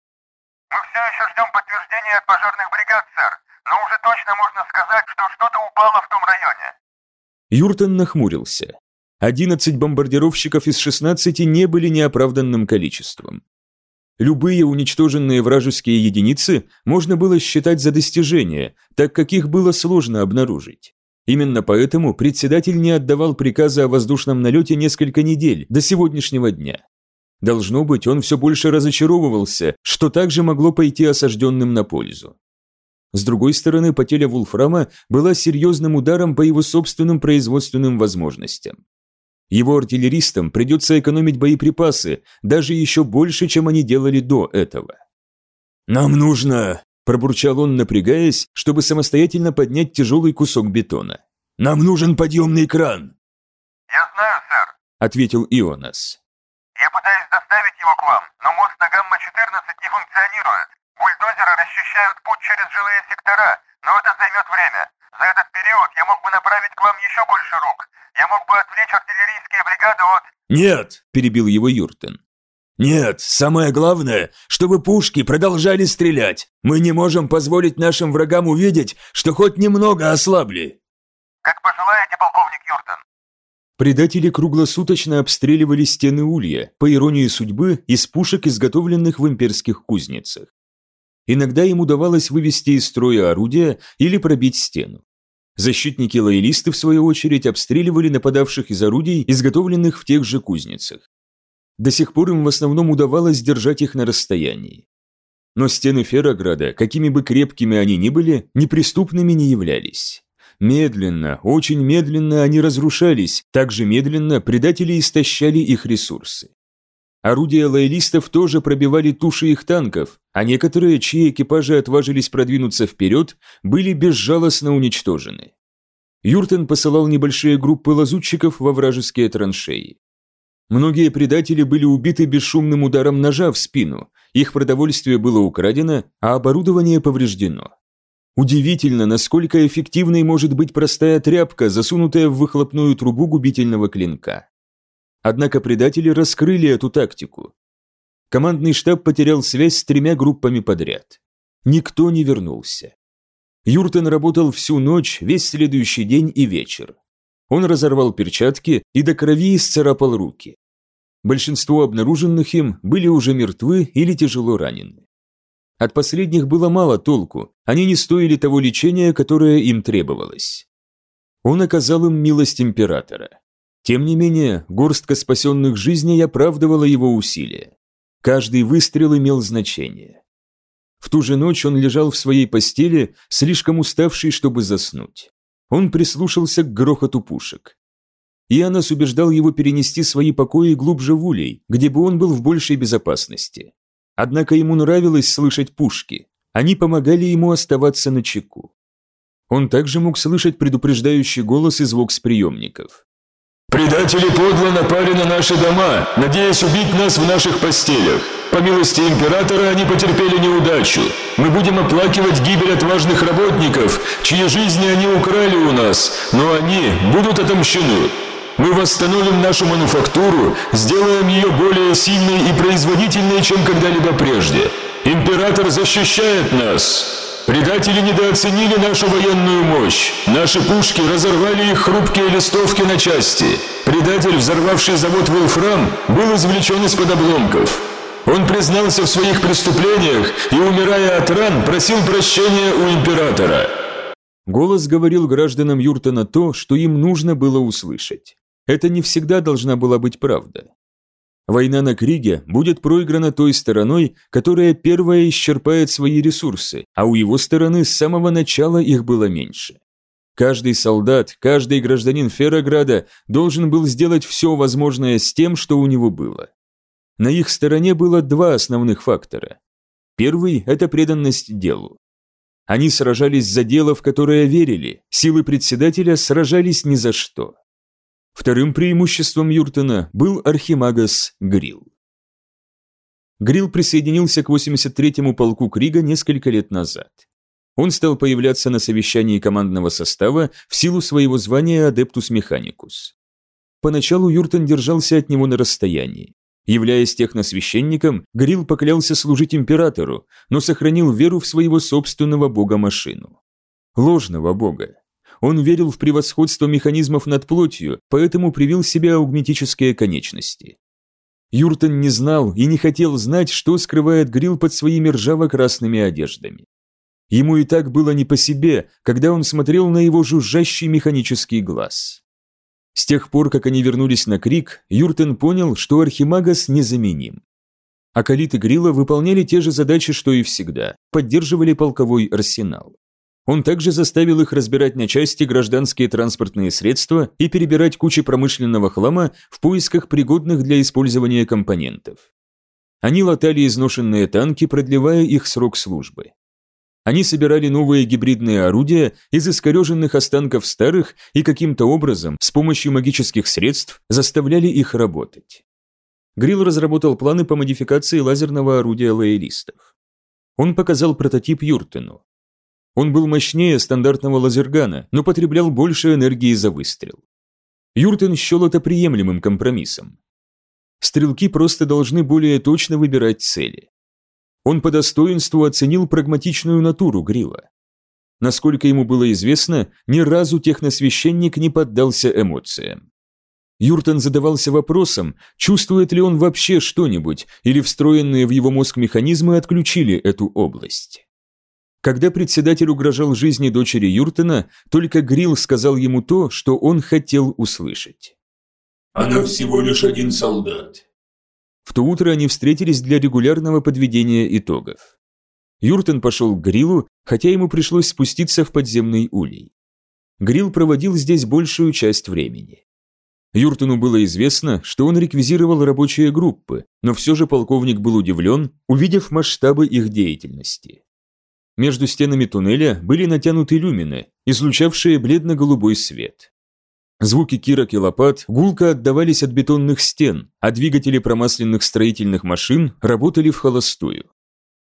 Мы все еще ждем подтверждения от пожарных бригад, сэр, но уже точно можно сказать, что что-то упало в том районе. Юртон нахмурился. 11 бомбардировщиков из 16 не были неоправданным количеством. Любые уничтоженные вражеские единицы можно было считать за достижения, так как их было сложно обнаружить. Именно поэтому председатель не отдавал приказа о воздушном налете несколько недель, до сегодняшнего дня. Должно быть, он все больше разочаровывался, что также могло пойти осажденным на пользу. С другой стороны, потеря Вулфрама была серьезным ударом по его собственным производственным возможностям. Его артиллеристам придется экономить боеприпасы, даже еще больше, чем они делали до этого. «Нам нужно...» – пробурчал он, напрягаясь, чтобы самостоятельно поднять тяжелый кусок бетона. «Нам нужен подъемный кран!» «Я знаю, сэр», – ответил Ионас. «Я пытаюсь доставить его к вам, но мост на Гамма-14 не функционирует. Бульдозеры расчищают путь через жилые сектора, но это займет время. За этот период я мог бы направить к вам еще больше рук. Я мог бы отвлечь артиллерийские бригады от...» «Нет!» – перебил его Юртен. «Нет, самое главное, чтобы пушки продолжали стрелять. Мы не можем позволить нашим врагам увидеть, что хоть немного ослабли». «Как пожелаете, полковник Юртен». Предатели круглосуточно обстреливали стены Улья, по иронии судьбы, из пушек, изготовленных в имперских кузницах. Иногда им удавалось вывести из строя орудия или пробить стену. Защитники-лоялисты, в свою очередь, обстреливали нападавших из орудий, изготовленных в тех же кузницах. До сих пор им в основном удавалось держать их на расстоянии. Но стены Ферограда, какими бы крепкими они ни были, неприступными не являлись. Медленно, очень медленно они разрушались, так же медленно предатели истощали их ресурсы. Орудия лоялистов тоже пробивали туши их танков, а некоторые, чьи экипажи отважились продвинуться вперед, были безжалостно уничтожены. Юртен посылал небольшие группы лазутчиков во вражеские траншеи. Многие предатели были убиты бесшумным ударом ножа в спину, их продовольствие было украдено, а оборудование повреждено. Удивительно, насколько эффективной может быть простая тряпка, засунутая в выхлопную трубу губительного клинка. Однако предатели раскрыли эту тактику. Командный штаб потерял связь с тремя группами подряд. Никто не вернулся. Юртен работал всю ночь, весь следующий день и вечер. Он разорвал перчатки и до крови исцарапал руки. Большинство обнаруженных им были уже мертвы или тяжело ранены. От последних было мало толку, они не стоили того лечения, которое им требовалось. Он оказал им милость императора. Тем не менее, горстка спасенных жизней оправдывала его усилия. Каждый выстрел имел значение. В ту же ночь он лежал в своей постели, слишком уставший, чтобы заснуть. Он прислушался к грохоту пушек. Иоаннас убеждал его перенести свои покои глубже в улей, где бы он был в большей безопасности. Однако ему нравилось слышать пушки. Они помогали ему оставаться на чеку. Он также мог слышать предупреждающий голос из вокс-приемников. Предатели подло напали на наши дома, надеясь убить нас в наших постелях. По милости императора они потерпели неудачу. Мы будем оплакивать гибель отважных работников, чьи жизни они украли у нас, но они будут отомщены. Мы восстановим нашу мануфактуру, сделаем ее более сильной и производительной, чем когда-либо прежде. Император защищает нас. Предатели недооценили нашу военную мощь. Наши пушки разорвали их хрупкие листовки на части. Предатель, взорвавший завод Волфрам, был извлечен из-под обломков. Он признался в своих преступлениях и, умирая от ран, просил прощения у императора. Голос говорил гражданам Юртона то, что им нужно было услышать. это не всегда должна была быть правда. Война на Криге будет проиграна той стороной, которая первая исчерпает свои ресурсы, а у его стороны с самого начала их было меньше. Каждый солдат, каждый гражданин Ферограда должен был сделать все возможное с тем, что у него было. На их стороне было два основных фактора. Первый – это преданность делу. Они сражались за дело, в которое верили, силы председателя сражались ни за что. Вторым преимуществом Юртона был архимагас Грил. Грил присоединился к 83-му полку Крига несколько лет назад. Он стал появляться на совещании командного состава в силу своего звания Адептус Механикус. Поначалу Юртон держался от него на расстоянии. Являясь техносвященником, Грил поклялся служить императору, но сохранил веру в своего собственного бога-машину. Ложного бога. Он верил в превосходство механизмов над плотью, поэтому привил себе аугметические конечности. Юртон не знал и не хотел знать, что скрывает Грил под своими ржаво-красными одеждами. Ему и так было не по себе, когда он смотрел на его жужжащий механический глаз. С тех пор, как они вернулись на Крик, Юртен понял, что Архимагас незаменим. Акалиты Грила выполняли те же задачи, что и всегда, поддерживали полковой арсенал. Он также заставил их разбирать на части гражданские транспортные средства и перебирать кучи промышленного хлама в поисках пригодных для использования компонентов. Они латали изношенные танки, продлевая их срок службы. Они собирали новые гибридные орудия из искореженных останков старых и каким-то образом, с помощью магических средств, заставляли их работать. Грилл разработал планы по модификации лазерного орудия лоялистов. Он показал прототип Юртену. Он был мощнее стандартного лазергана, но потреблял больше энергии за выстрел. Юртен счел это приемлемым компромиссом. Стрелки просто должны более точно выбирать цели. Он по достоинству оценил прагматичную натуру Грила. Насколько ему было известно, ни разу техносвященник не поддался эмоциям. Юртон задавался вопросом, чувствует ли он вообще что-нибудь, или встроенные в его мозг механизмы отключили эту область. Когда председатель угрожал жизни дочери Юртона, только Грил сказал ему то, что он хотел услышать. «Она всего лишь один солдат. В то утро они встретились для регулярного подведения итогов. Юртон пошел к Грилу, хотя ему пришлось спуститься в подземный улей. Грил проводил здесь большую часть времени. Юртону было известно, что он реквизировал рабочие группы, но все же полковник был удивлен, увидев масштабы их деятельности. Между стенами туннеля были натянуты люмины, излучавшие бледно-голубой свет. Звуки кирок и лопат гулко отдавались от бетонных стен, а двигатели промасленных строительных машин работали в холостую.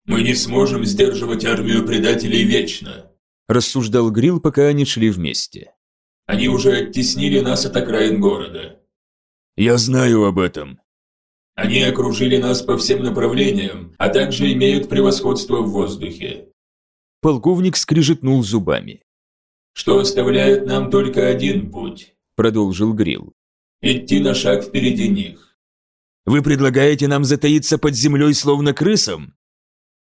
«Мы не сможем сдерживать армию предателей вечно», рассуждал Грил, пока они шли вместе. «Они уже оттеснили нас от окраин города». «Я знаю об этом». «Они окружили нас по всем направлениям, а также имеют превосходство в воздухе». Полковник скрижетнул зубами что оставляет нам только один путь», – продолжил Грил. «Идти на шаг впереди них». «Вы предлагаете нам затаиться под землей, словно крысам?»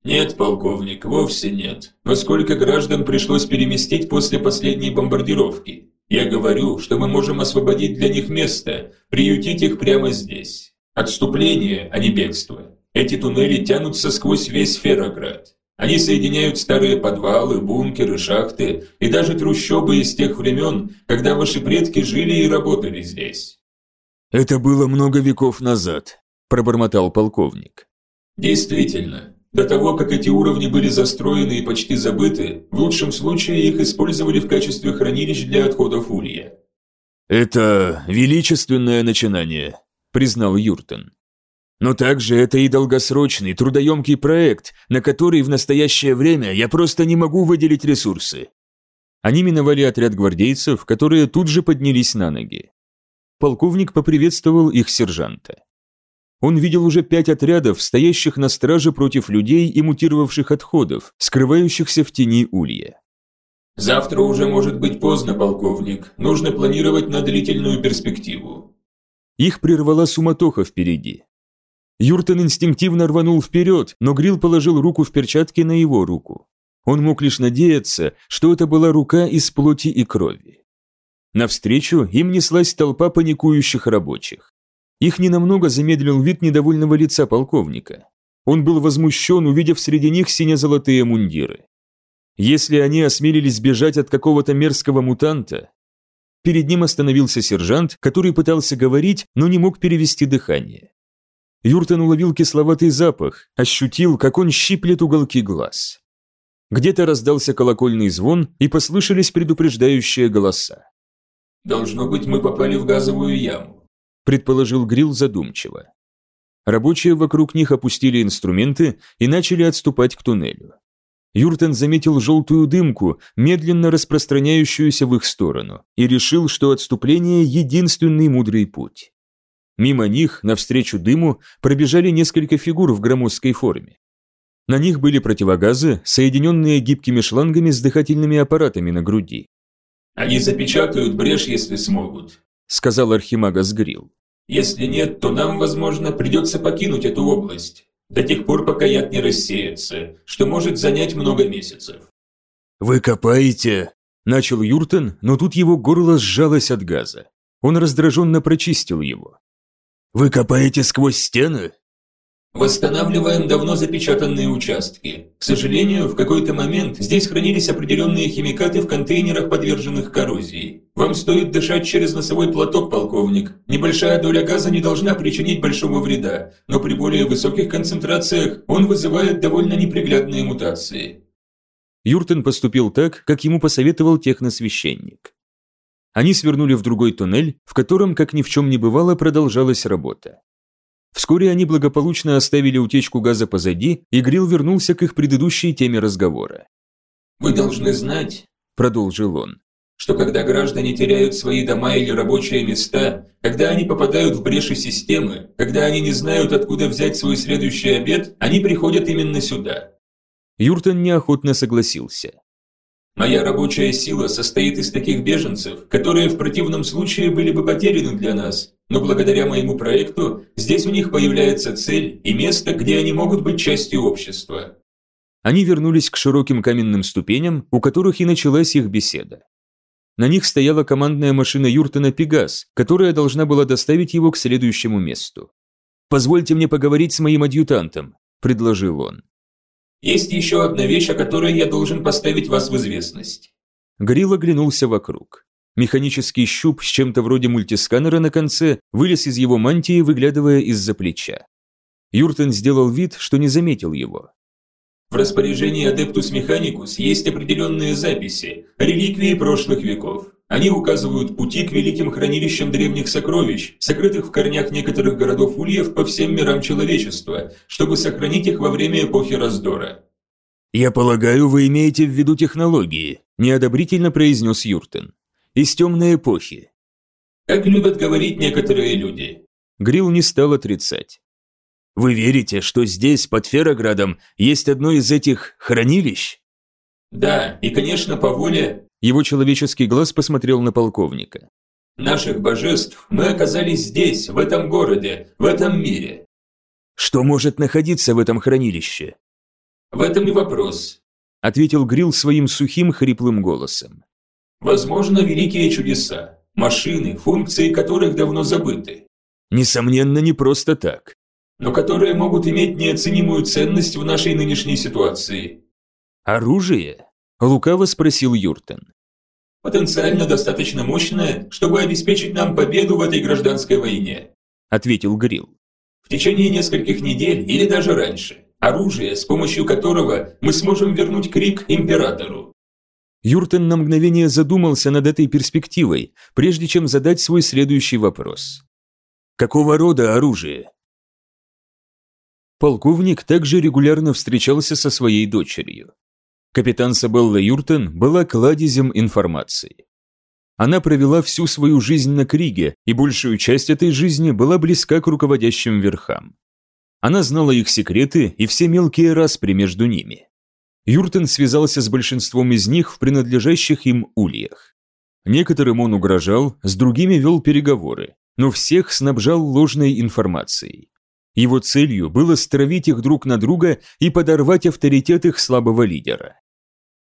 «Нет, полковник, вовсе нет. Но сколько граждан пришлось переместить после последней бомбардировки? Я говорю, что мы можем освободить для них место, приютить их прямо здесь. Отступление, а не бегство. Эти туннели тянутся сквозь весь Фероград. Они соединяют старые подвалы, бункеры, шахты и даже трущобы из тех времен, когда ваши предки жили и работали здесь. Это было много веков назад, пробормотал полковник. Действительно, до того, как эти уровни были застроены и почти забыты, в лучшем случае их использовали в качестве хранилищ для отходов улья. Это величественное начинание, признал Юртон. Но также это и долгосрочный, трудоемкий проект, на который в настоящее время я просто не могу выделить ресурсы. Они миновали отряд гвардейцев, которые тут же поднялись на ноги. Полковник поприветствовал их сержанта. Он видел уже пять отрядов, стоящих на страже против людей и мутировавших отходов, скрывающихся в тени улья. «Завтра уже может быть поздно, полковник. Нужно планировать на длительную перспективу». Их прервала суматоха впереди. Юртон инстинктивно рванул вперед, но Грил положил руку в перчатке на его руку. Он мог лишь надеяться, что это была рука из плоти и крови. Навстречу им неслась толпа паникующих рабочих. Их ненамного замедлил вид недовольного лица полковника. Он был возмущен, увидев среди них сине-золотые мундиры. Если они осмелились бежать от какого-то мерзкого мутанта... Перед ним остановился сержант, который пытался говорить, но не мог перевести дыхание. Юртон уловил кисловатый запах, ощутил, как он щиплет уголки глаз. Где-то раздался колокольный звон, и послышались предупреждающие голоса. «Должно быть, мы попали в газовую яму», предположил Грил задумчиво. Рабочие вокруг них опустили инструменты и начали отступать к туннелю. Юртен заметил желтую дымку, медленно распространяющуюся в их сторону, и решил, что отступление – единственный мудрый путь. Мимо них, навстречу дыму, пробежали несколько фигур в громоздкой форме. На них были противогазы, соединенные гибкими шлангами с дыхательными аппаратами на груди. «Они запечатают брешь, если смогут», – сказал Архимагас Грил. «Если нет, то нам, возможно, придется покинуть эту область до тех пор, пока яд не рассеется, что может занять много месяцев. «Вы копаете?» – начал Юртен, но тут его горло сжалось от газа. Он раздраженно прочистил его. «Вы копаете сквозь стены?» Восстанавливаем давно запечатанные участки. К сожалению, в какой-то момент здесь хранились определенные химикаты в контейнерах, подверженных коррозии. Вам стоит дышать через носовой платок, полковник. Небольшая доля газа не должна причинить большого вреда, но при более высоких концентрациях он вызывает довольно неприглядные мутации. Юртен поступил так, как ему посоветовал техносвященник. Они свернули в другой туннель, в котором, как ни в чем не бывало, продолжалась работа. Вскоре они благополучно оставили утечку газа позади, и Грил вернулся к их предыдущей теме разговора. «Вы должны знать», – продолжил он, что когда граждане теряют свои дома или рабочие места, когда они попадают в бреши системы, когда они не знают, откуда взять свой следующий обед, они приходят именно сюда». Юртон неохотно согласился. Моя рабочая сила состоит из таких беженцев, которые в противном случае были бы потеряны для нас, но благодаря моему проекту здесь у них появляется цель и место, где они могут быть частью общества. Они вернулись к широким каменным ступеням, у которых и началась их беседа. На них стояла командная машина Юртона «Пегас», которая должна была доставить его к следующему месту. «Позвольте мне поговорить с моим адъютантом», – предложил он. Есть еще одна вещь, о которой я должен поставить вас в известность». Грил оглянулся вокруг. Механический щуп с чем-то вроде мультисканера на конце вылез из его мантии, выглядывая из-за плеча. Юртен сделал вид, что не заметил его. В распоряжении Адептус Механикус есть определенные записи, реликвии прошлых веков. Они указывают пути к великим хранилищам древних сокровищ, сокрытых в корнях некоторых городов Ульев по всем мирам человечества, чтобы сохранить их во время эпохи раздора. «Я полагаю, вы имеете в виду технологии», – неодобрительно произнес Юртен. «Из темной эпохи». Как любят говорить некоторые люди. Грил не стал отрицать. «Вы верите, что здесь, под Фероградом, есть одно из этих хранилищ?» «Да, и, конечно, по воле его человеческий глаз посмотрел на полковника. «Наших божеств мы оказались здесь, в этом городе, в этом мире». «Что может находиться в этом хранилище?» «В этом и вопрос», — ответил Грил своим сухим, хриплым голосом. «Возможно, великие чудеса, машины, функции которых давно забыты». «Несомненно, не просто так». «Но которые могут иметь неоценимую ценность в нашей нынешней ситуации». «Оружие?» Лукаво спросил Юртен. «Потенциально достаточно мощное, чтобы обеспечить нам победу в этой гражданской войне», ответил Грил. «В течение нескольких недель или даже раньше. Оружие, с помощью которого мы сможем вернуть крик императору». Юртен на мгновение задумался над этой перспективой, прежде чем задать свой следующий вопрос. «Какого рода оружие?» Полковник также регулярно встречался со своей дочерью. Капитан Сабелла Юртен была кладезем информации. Она провела всю свою жизнь на Криге, и большую часть этой жизни была близка к руководящим верхам. Она знала их секреты и все мелкие распри между ними. Юртен связался с большинством из них в принадлежащих им ульях. Некоторым он угрожал, с другими вел переговоры, но всех снабжал ложной информацией. Его целью было стравить их друг на друга и подорвать авторитет их слабого лидера.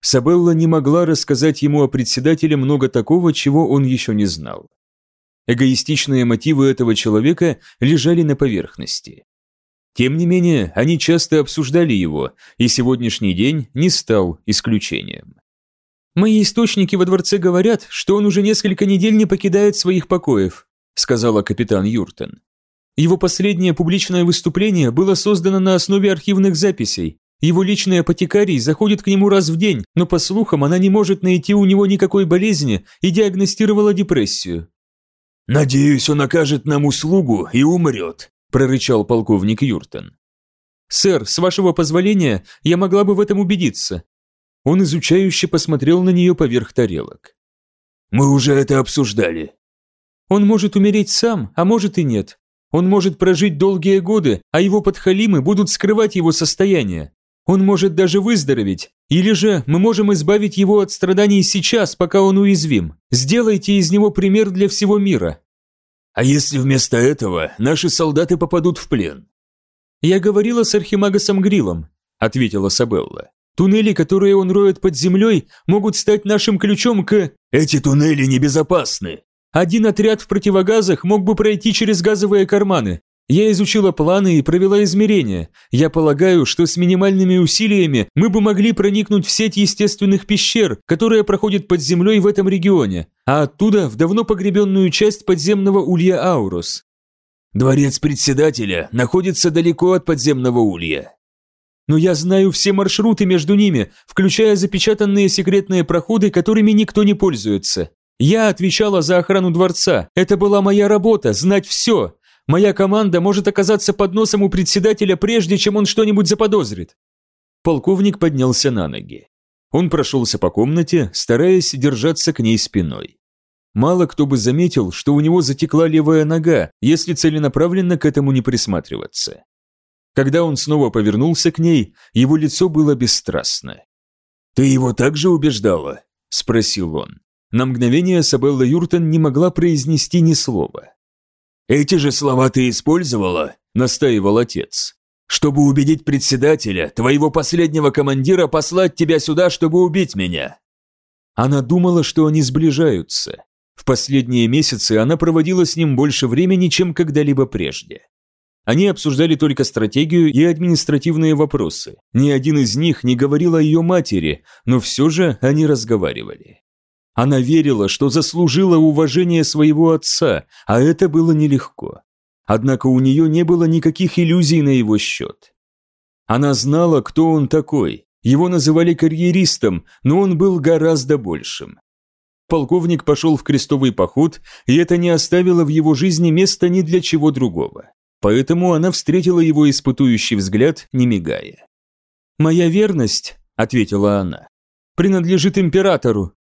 Сабелла не могла рассказать ему о председателе много такого, чего он еще не знал. Эгоистичные мотивы этого человека лежали на поверхности. Тем не менее, они часто обсуждали его, и сегодняшний день не стал исключением. «Мои источники во дворце говорят, что он уже несколько недель не покидает своих покоев», сказала капитан Юртен. Его последнее публичное выступление было создано на основе архивных записей. Его личный апотекарий заходит к нему раз в день, но, по слухам, она не может найти у него никакой болезни и диагностировала депрессию. «Надеюсь, он окажет нам услугу и умрет», – прорычал полковник Юртон. «Сэр, с вашего позволения, я могла бы в этом убедиться». Он изучающе посмотрел на нее поверх тарелок. «Мы уже это обсуждали». «Он может умереть сам, а может и нет. Он может прожить долгие годы, а его подхалимы будут скрывать его состояние. Он может даже выздороветь. Или же мы можем избавить его от страданий сейчас, пока он уязвим. Сделайте из него пример для всего мира. А если вместо этого наши солдаты попадут в плен? Я говорила с архимагасом Грилом, ответила Сабелла. Туннели, которые он роет под землей, могут стать нашим ключом к... Эти туннели небезопасны, один отряд в противогазах мог бы пройти через газовые карманы. Я изучила планы и провела измерения. Я полагаю, что с минимальными усилиями мы бы могли проникнуть в сеть естественных пещер, которые проходят под землей в этом регионе, а оттуда в давно погребенную часть подземного улья Аурус. Дворец председателя находится далеко от подземного улья. Но я знаю все маршруты между ними, включая запечатанные секретные проходы, которыми никто не пользуется. Я отвечала за охрану дворца. Это была моя работа, знать все. Моя команда может оказаться под носом у председателя, прежде чем он что-нибудь заподозрит. Полковник поднялся на ноги. Он прошелся по комнате, стараясь держаться к ней спиной. Мало кто бы заметил, что у него затекла левая нога, если целенаправленно к этому не присматриваться. Когда он снова повернулся к ней, его лицо было бесстрастно. «Ты его также убеждала?» – спросил он. На мгновение Сабелла Юртон не могла произнести ни слова. «Эти же слова ты использовала?» – настаивал отец. «Чтобы убедить председателя, твоего последнего командира, послать тебя сюда, чтобы убить меня». Она думала, что они сближаются. В последние месяцы она проводила с ним больше времени, чем когда-либо прежде. Они обсуждали только стратегию и административные вопросы. Ни один из них не говорил о ее матери, но все же они разговаривали. Она верила, что заслужила уважение своего отца, а это было нелегко. Однако у нее не было никаких иллюзий на его счет. Она знала, кто он такой. Его называли карьеристом, но он был гораздо большим. Полковник пошел в крестовый поход, и это не оставило в его жизни места ни для чего другого. Поэтому она встретила его испытующий взгляд, не мигая. «Моя верность», — ответила она, — «принадлежит императору,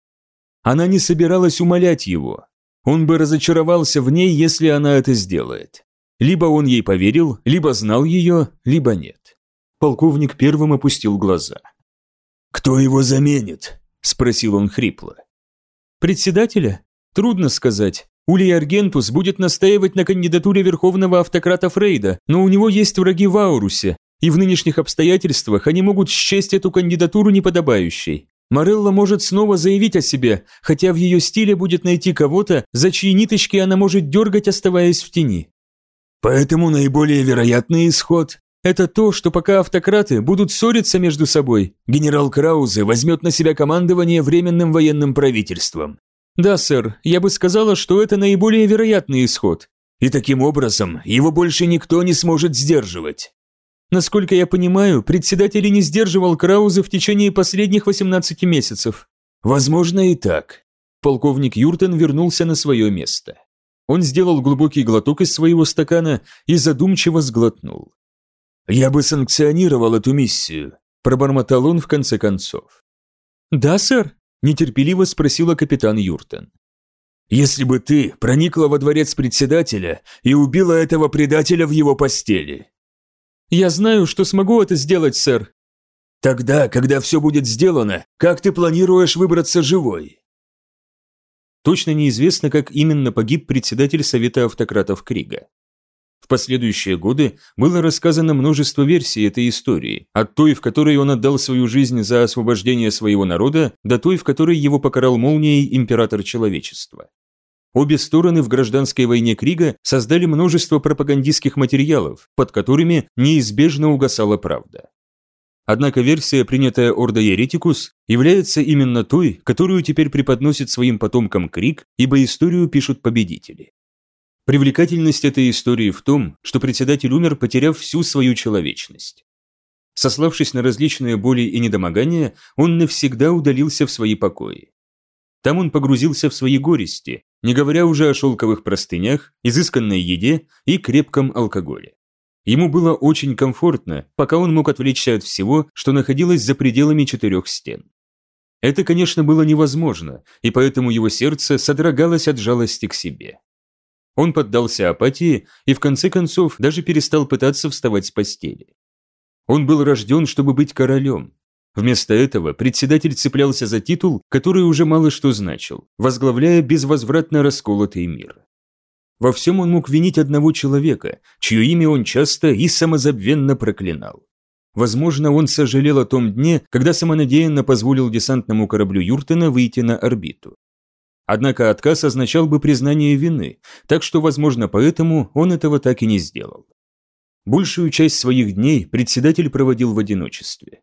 она не собиралась умолять его. Он бы разочаровался в ней, если она это сделает. Либо он ей поверил, либо знал ее, либо нет. Полковник первым опустил глаза. «Кто его заменит?» – спросил он хрипло. «Председателя? Трудно сказать. Улей Аргентус будет настаивать на кандидатуре верховного автократа Фрейда, но у него есть враги в Аурусе, и в нынешних обстоятельствах они могут счесть эту кандидатуру неподобающей. Морелла может снова заявить о себе, хотя в ее стиле будет найти кого-то, за чьи ниточки она может дергать, оставаясь в тени. Поэтому наиболее вероятный исход – это то, что пока автократы будут ссориться между собой, генерал Краузе возьмет на себя командование Временным военным правительством. Да, сэр, я бы сказала, что это наиболее вероятный исход. И таким образом его больше никто не сможет сдерживать. Насколько я понимаю, председатель не сдерживал Крауза в течение последних 18 месяцев. Возможно и так. Полковник Юртен вернулся на свое место. Он сделал глубокий глоток из своего стакана и задумчиво сглотнул. «Я бы санкционировал эту миссию», – пробормотал он в конце концов. «Да, сэр?» – нетерпеливо спросила капитан Юртен. «Если бы ты проникла во дворец председателя и убила этого предателя в его постели, «Я знаю, что смогу это сделать, сэр». «Тогда, когда все будет сделано, как ты планируешь выбраться живой?» Точно неизвестно, как именно погиб председатель Совета автократов Крига. В последующие годы было рассказано множество версий этой истории, от той, в которой он отдал свою жизнь за освобождение своего народа, до той, в которой его покарал молнией император человечества. Обе стороны в гражданской войне Крига создали множество пропагандистских материалов, под которыми неизбежно угасала правда. Однако версия, принятая Ордо Еретикус, является именно той, которую теперь преподносит своим потомкам Криг, ибо историю пишут победители. Привлекательность этой истории в том, что председатель умер, потеряв всю свою человечность. Сославшись на различные боли и недомогания, он навсегда удалился в свои покои. Там он погрузился в свои горести, не говоря уже о шелковых простынях, изысканной еде и крепком алкоголе. Ему было очень комфортно, пока он мог отвлечься от всего, что находилось за пределами четырех стен. Это, конечно, было невозможно, и поэтому его сердце содрогалось от жалости к себе. Он поддался апатии и в конце концов даже перестал пытаться вставать с постели. Он был рожден, чтобы быть королем, Вместо этого председатель цеплялся за титул, который уже мало что значил, возглавляя безвозвратно расколотый мир. Во всем он мог винить одного человека, чье имя он часто и самозабвенно проклинал. Возможно, он сожалел о том дне, когда самонадеянно позволил десантному кораблю Юртена выйти на орбиту. Однако отказ означал бы признание вины, так что, возможно, поэтому он этого так и не сделал. Большую часть своих дней председатель проводил в одиночестве.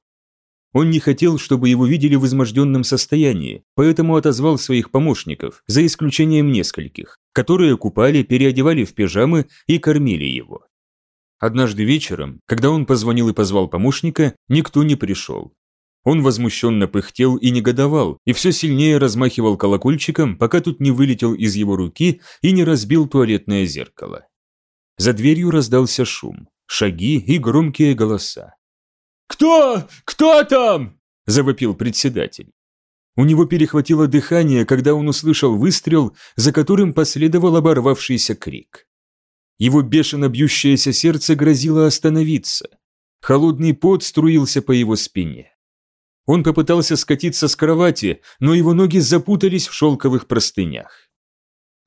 Он не хотел, чтобы его видели в изможденном состоянии, поэтому отозвал своих помощников, за исключением нескольких, которые купали, переодевали в пижамы и кормили его. Однажды вечером, когда он позвонил и позвал помощника, никто не пришел. Он возмущенно пыхтел и негодовал, и все сильнее размахивал колокольчиком, пока тут не вылетел из его руки и не разбил туалетное зеркало. За дверью раздался шум, шаги и громкие голоса. «Кто? Кто там?» – завопил председатель. У него перехватило дыхание, когда он услышал выстрел, за которым последовал оборвавшийся крик. Его бешено бьющееся сердце грозило остановиться. Холодный пот струился по его спине. Он попытался скатиться с кровати, но его ноги запутались в шелковых простынях.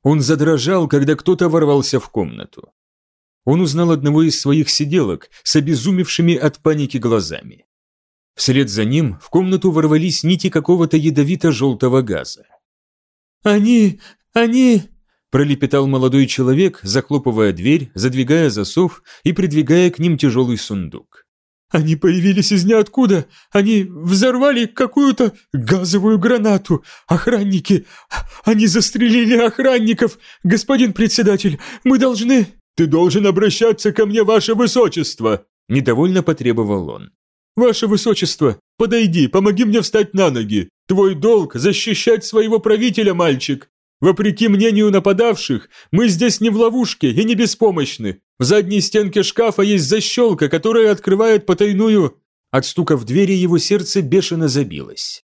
Он задрожал, когда кто-то ворвался в комнату он узнал одного из своих сиделок с обезумевшими от паники глазами. Вслед за ним в комнату ворвались нити какого-то ядовито-желтого газа. «Они... они...» – пролепетал молодой человек, захлопывая дверь, задвигая засов и придвигая к ним тяжелый сундук. «Они появились из ниоткуда! Они взорвали какую-то газовую гранату! Охранники! Они застрелили охранников! Господин председатель, мы должны...» «Ты должен обращаться ко мне, ваше высочество!» Недовольно потребовал он. «Ваше высочество, подойди, помоги мне встать на ноги. Твой долг – защищать своего правителя, мальчик. Вопреки мнению нападавших, мы здесь не в ловушке и не беспомощны. В задней стенке шкафа есть защелка, которая открывает потайную...» От стука в двери его сердце бешено забилось.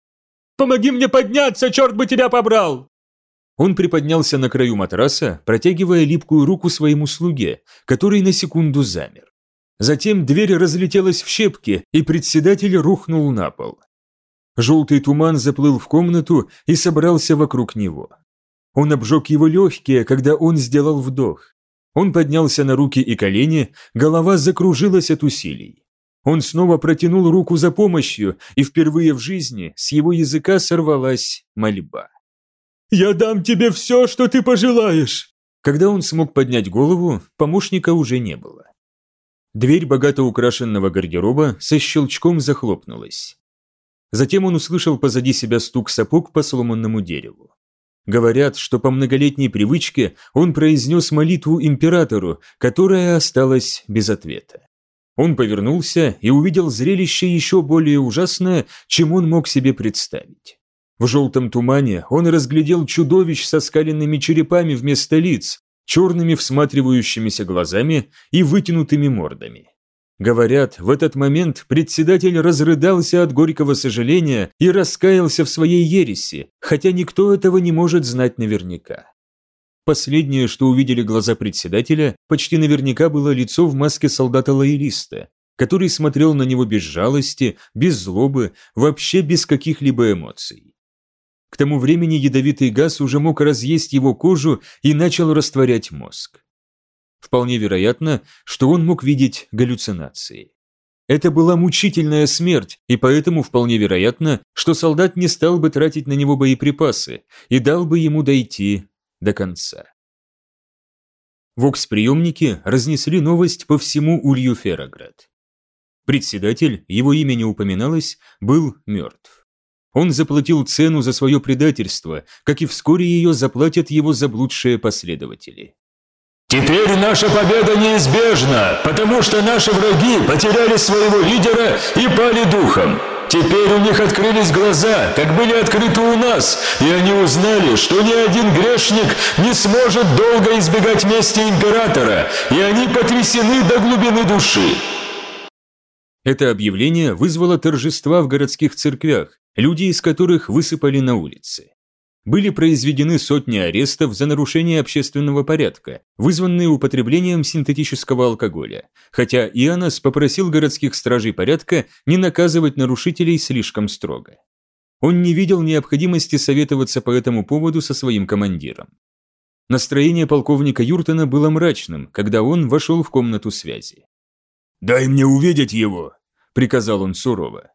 «Помоги мне подняться, черт бы тебя побрал!» Он приподнялся на краю матраса, протягивая липкую руку своему слуге, который на секунду замер. Затем дверь разлетелась в щепки, и председатель рухнул на пол. Желтый туман заплыл в комнату и собрался вокруг него. Он обжег его легкие, когда он сделал вдох. Он поднялся на руки и колени, голова закружилась от усилий. Он снова протянул руку за помощью, и впервые в жизни с его языка сорвалась мольба. Я дам тебе все, что ты пожелаешь!» Когда он смог поднять голову, помощника уже не было. Дверь богато украшенного гардероба со щелчком захлопнулась. Затем он услышал позади себя стук сапог по сломанному дереву. Говорят, что по многолетней привычке он произнес молитву императору, которая осталась без ответа. Он повернулся и увидел зрелище еще более ужасное, чем он мог себе представить. В желтом тумане он разглядел чудовищ со скаленными черепами вместо лиц, черными всматривающимися глазами и вытянутыми мордами. Говорят, в этот момент председатель разрыдался от горького сожаления и раскаялся в своей ереси, хотя никто этого не может знать наверняка. Последнее, что увидели глаза председателя, почти наверняка было лицо в маске солдата-лоялиста, который смотрел на него без жалости, без злобы, вообще без каких-либо эмоций. К тому времени ядовитый газ уже мог разъесть его кожу и начал растворять мозг. Вполне вероятно, что он мог видеть галлюцинации. Это была мучительная смерть, и поэтому вполне вероятно, что солдат не стал бы тратить на него боеприпасы и дал бы ему дойти до конца. Вокс-приемники разнесли новость по всему улью Фероград. Председатель, его имя не упоминалось, был мертв. Он заплатил цену за свое предательство, как и вскоре ее заплатят его заблудшие последователи. Теперь наша победа неизбежна, потому что наши враги потеряли своего лидера и пали духом. Теперь у них открылись глаза, как были открыты у нас, и они узнали, что ни один грешник не сможет долго избегать мести императора, и они потрясены до глубины души. Это объявление вызвало торжества в городских церквях, люди из которых высыпали на улицы были произведены сотни арестов за нарушение общественного порядка, вызванные употреблением синтетического алкоголя, хотя Иоаннас попросил городских стражей порядка не наказывать нарушителей слишком строго. Он не видел необходимости советоваться по этому поводу со своим командиром. Настроение полковника Юртона было мрачным, когда он вошел в комнату связи. «Дай мне увидеть его!» – приказал он сурово.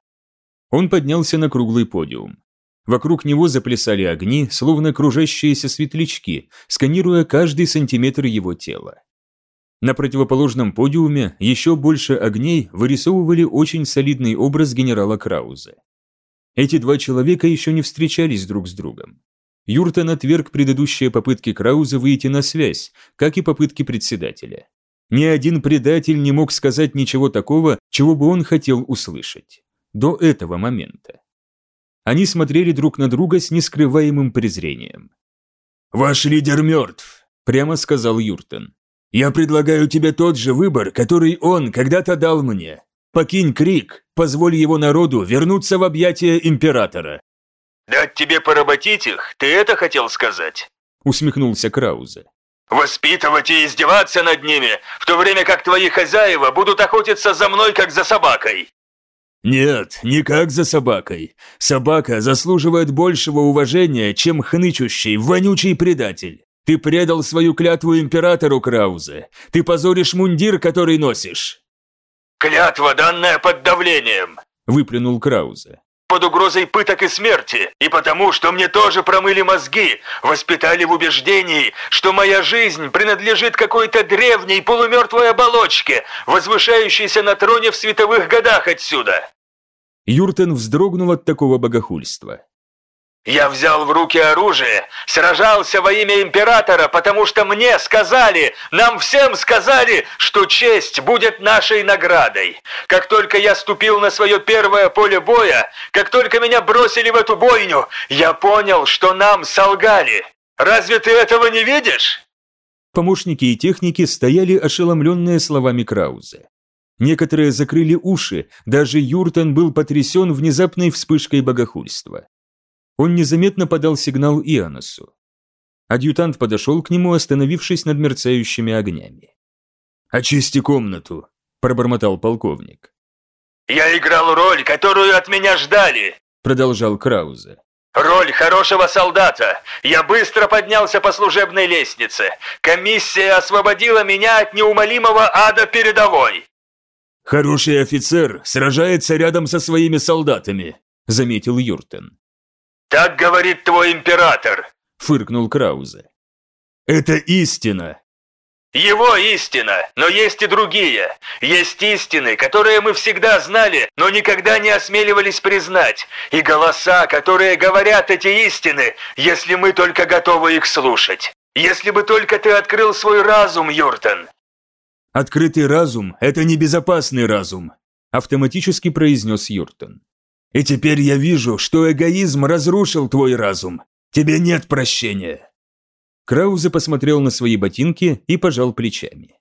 Он поднялся на круглый подиум. Вокруг него заплясали огни, словно кружащиеся светлячки, сканируя каждый сантиметр его тела. На противоположном подиуме еще больше огней вырисовывали очень солидный образ генерала Крауза. Эти два человека еще не встречались друг с другом. Юртон отверг предыдущие попытки Крауза выйти на связь, как и попытки председателя. Ни один предатель не мог сказать ничего такого, чего бы он хотел услышать. До этого момента. Они смотрели друг на друга с нескрываемым презрением. «Ваш лидер мертв», – прямо сказал Юртон. «Я предлагаю тебе тот же выбор, который он когда-то дал мне. Покинь Крик, позволь его народу вернуться в объятия Императора». «Дать тебе поработить их? Ты это хотел сказать?» – усмехнулся Краузе. «Воспитывать и издеваться над ними, в то время как твои хозяева будут охотиться за мной, как за собакой!» «Нет, не как за собакой. Собака заслуживает большего уважения, чем хнычущий, вонючий предатель. Ты предал свою клятву императору Краузе. Ты позоришь мундир, который носишь». «Клятва, данная под давлением», – выплюнул Краузе под угрозой пыток и смерти, и потому, что мне тоже промыли мозги, воспитали в убеждении, что моя жизнь принадлежит какой-то древней полумертвой оболочке, возвышающейся на троне в световых годах отсюда». Юртен вздрогнул от такого богохульства. Я взял в руки оружие, сражался во имя императора, потому что мне сказали, нам всем сказали, что честь будет нашей наградой. Как только я ступил на свое первое поле боя, как только меня бросили в эту бойню, я понял, что нам солгали. Разве ты этого не видишь? Помощники и техники стояли ошеломленные словами Краузе. Некоторые закрыли уши, даже Юртон был потрясен внезапной вспышкой богохульства. Он незаметно подал сигнал Ионосу. Адъютант подошел к нему, остановившись над мерцающими огнями. «Очисти комнату», – пробормотал полковник. «Я играл роль, которую от меня ждали», – продолжал Краузе. «Роль хорошего солдата. Я быстро поднялся по служебной лестнице. Комиссия освободила меня от неумолимого ада передовой». «Хороший офицер сражается рядом со своими солдатами», – заметил Юртен. «Так говорит твой император!» – фыркнул Краузе. «Это истина!» «Его истина, но есть и другие. Есть истины, которые мы всегда знали, но никогда не осмеливались признать, и голоса, которые говорят эти истины, если мы только готовы их слушать. Если бы только ты открыл свой разум, Юртон!» «Открытый разум – это небезопасный разум», – автоматически произнес Юртон. И теперь я вижу, что эгоизм разрушил твой разум. Тебе нет прощения». Краузе посмотрел на свои ботинки и пожал плечами.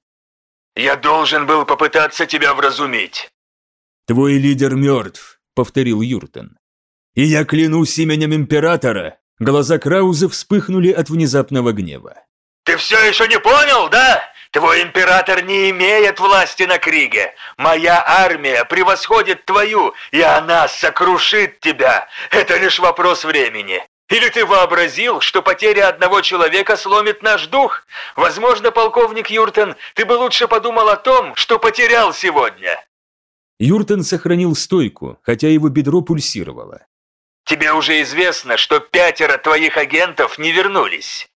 «Я должен был попытаться тебя вразумить». «Твой лидер мертв», — повторил Юртон. «И я клянусь именем Императора». Глаза Крауза вспыхнули от внезапного гнева. «Ты все еще не понял, да? Твой император не имеет власти на Криге. Моя армия превосходит твою, и она сокрушит тебя. Это лишь вопрос времени. Или ты вообразил, что потеря одного человека сломит наш дух? Возможно, полковник Юртен, ты бы лучше подумал о том, что потерял сегодня. Юртен сохранил стойку, хотя его бедро пульсировало. Тебе уже известно, что пятеро твоих агентов не вернулись.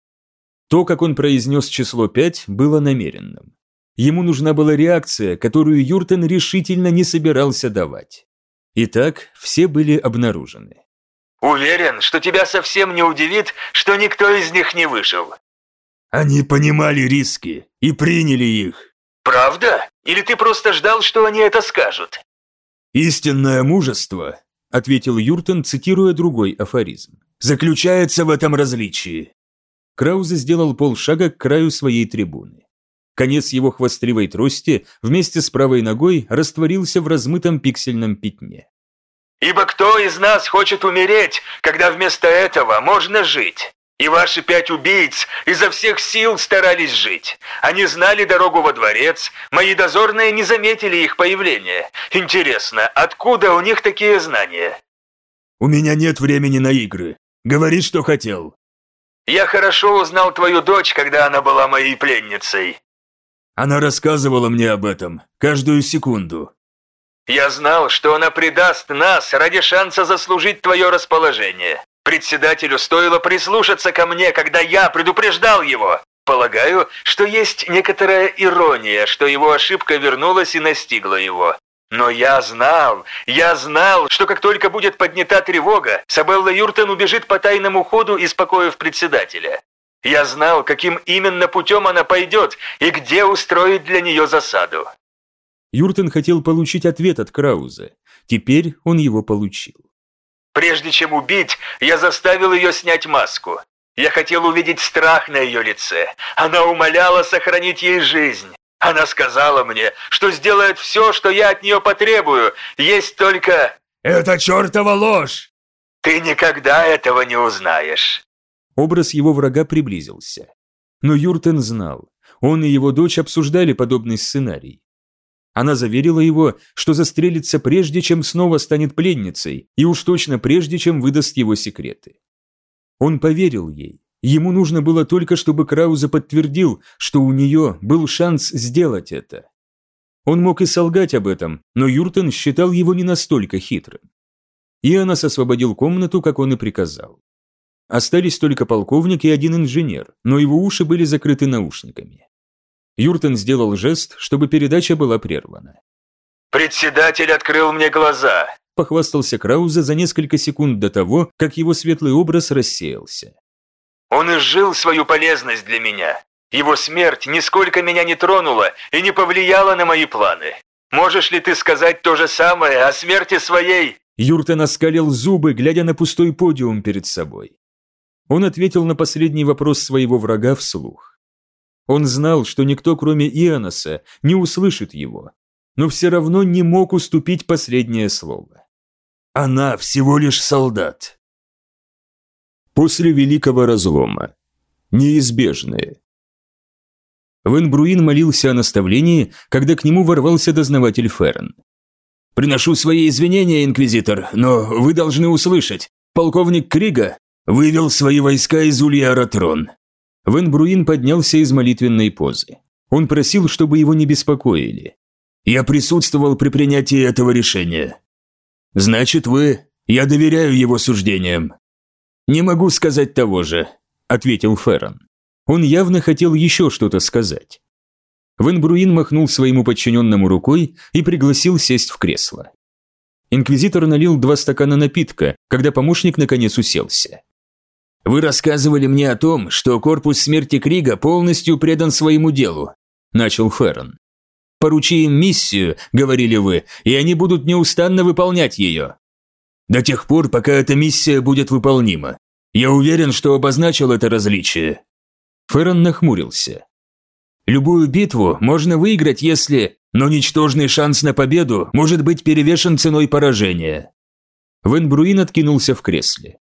То, как он произнес число пять, было намеренным. Ему нужна была реакция, которую Юртен решительно не собирался давать. Итак, все были обнаружены. Уверен, что тебя совсем не удивит, что никто из них не выжил. Они понимали риски и приняли их. Правда? Или ты просто ждал, что они это скажут? Истинное мужество, ответил Юртен, цитируя другой афоризм, заключается в этом различии. Краузе сделал полшага к краю своей трибуны. Конец его хвостливой трости вместе с правой ногой растворился в размытом пиксельном пятне. Ибо кто из нас хочет умереть, когда вместо этого можно жить? И ваши пять убийц изо всех сил старались жить. Они знали дорогу во дворец, мои дозорные не заметили их появления. Интересно, откуда у них такие знания? У меня нет времени на игры. Говори, что хотел. Я хорошо узнал твою дочь, когда она была моей пленницей. Она рассказывала мне об этом каждую секунду. Я знал, что она предаст нас ради шанса заслужить твое расположение. Председателю стоило прислушаться ко мне, когда я предупреждал его. Полагаю, что есть некоторая ирония, что его ошибка вернулась и настигла его. Но я знал, я знал, что как только будет поднята тревога, Сабелла Юртен убежит по тайному ходу из покоев председателя. Я знал, каким именно путем она пойдет и где устроить для нее засаду. Юртен хотел получить ответ от Крауза. Теперь он его получил. «Прежде чем убить, я заставил ее снять маску. Я хотел увидеть страх на ее лице. Она умоляла сохранить ей жизнь. Она сказала мне, что сделает все, что я от нее потребую. Есть только...» «Это чертова ложь!» «Ты никогда этого не узнаешь!» Образ его врага приблизился. Но Юртен знал. Он и его дочь обсуждали подобный сценарий. Она заверила его, что застрелится прежде, чем снова станет пленницей, и уж точно прежде, чем выдаст его секреты. Он поверил ей. Ему нужно было только, чтобы Крауза подтвердил, что у нее был шанс сделать это. Он мог и солгать об этом, но Юртон считал его не настолько хитрым. Иоаннас освободил комнату, как он и приказал. Остались только полковник и один инженер, но его уши были закрыты наушниками. Юртен сделал жест, чтобы передача была прервана. «Председатель открыл мне глаза», – похвастался Краузе за несколько секунд до того, как его светлый образ рассеялся. «Он изжил свою полезность для меня. Его смерть нисколько меня не тронула и не повлияла на мои планы. Можешь ли ты сказать то же самое о смерти своей?» Юртен оскалил зубы, глядя на пустой подиум перед собой. Он ответил на последний вопрос своего врага вслух. Он знал, что никто, кроме Ионоса, не услышит его, но все равно не мог уступить последнее слово. «Она всего лишь солдат». После Великого Разлома. Неизбежное. Венбруин молился о наставлении, когда к нему ворвался дознаватель Ферн. «Приношу свои извинения, Инквизитор, но вы должны услышать. Полковник Крига вывел свои войска из Улья Ратрон. Вен Бруин поднялся из молитвенной позы. Он просил, чтобы его не беспокоили. «Я присутствовал при принятии этого решения. Значит, вы... Я доверяю его суждениям». «Не могу сказать того же», — ответил Феррон. Он явно хотел еще что-то сказать. Вен Бруин махнул своему подчиненному рукой и пригласил сесть в кресло. Инквизитор налил два стакана напитка, когда помощник наконец уселся. Вы рассказывали мне о том, что корпус смерти Крига полностью предан своему делу», – начал Феррон. «Поручи им миссию», – говорили вы, – «и они будут неустанно выполнять ее». «До тех пор, пока эта миссия будет выполнима. Я уверен, что обозначил это различие». Феррон нахмурился. «Любую битву можно выиграть, если... Но ничтожный шанс на победу может быть перевешен ценой поражения». Вен Бруин откинулся в кресле.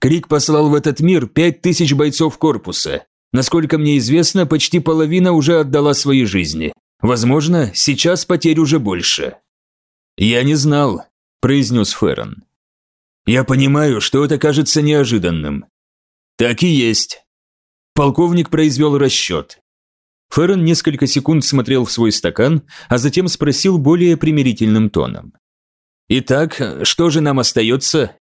Крик послал в этот мир пять тысяч бойцов корпуса. Насколько мне известно, почти половина уже отдала свои жизни. Возможно, сейчас потерь уже больше. «Я не знал», – произнес Феррон. Я понимаю, что это кажется неожиданным. Так и есть. Полковник произвел расчет. Феррон несколько секунд смотрел в свой стакан, а затем спросил более примирительным тоном. «Итак, что же нам остается?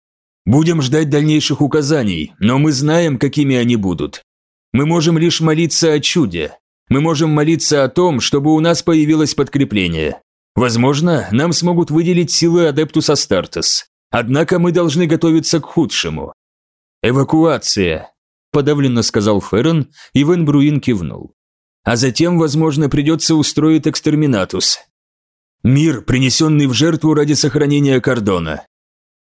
Будем ждать дальнейших указаний, но мы знаем, какими они будут. Мы можем лишь молиться о чуде. Мы можем молиться о том, чтобы у нас появилось подкрепление. Возможно, нам смогут выделить силы Адептус Астартес. Однако мы должны готовиться к худшему. Эвакуация, подавленно сказал Феррон, и Вен Бруин кивнул. А затем, возможно, придется устроить экстерминатус. Мир, принесенный в жертву ради сохранения кордона.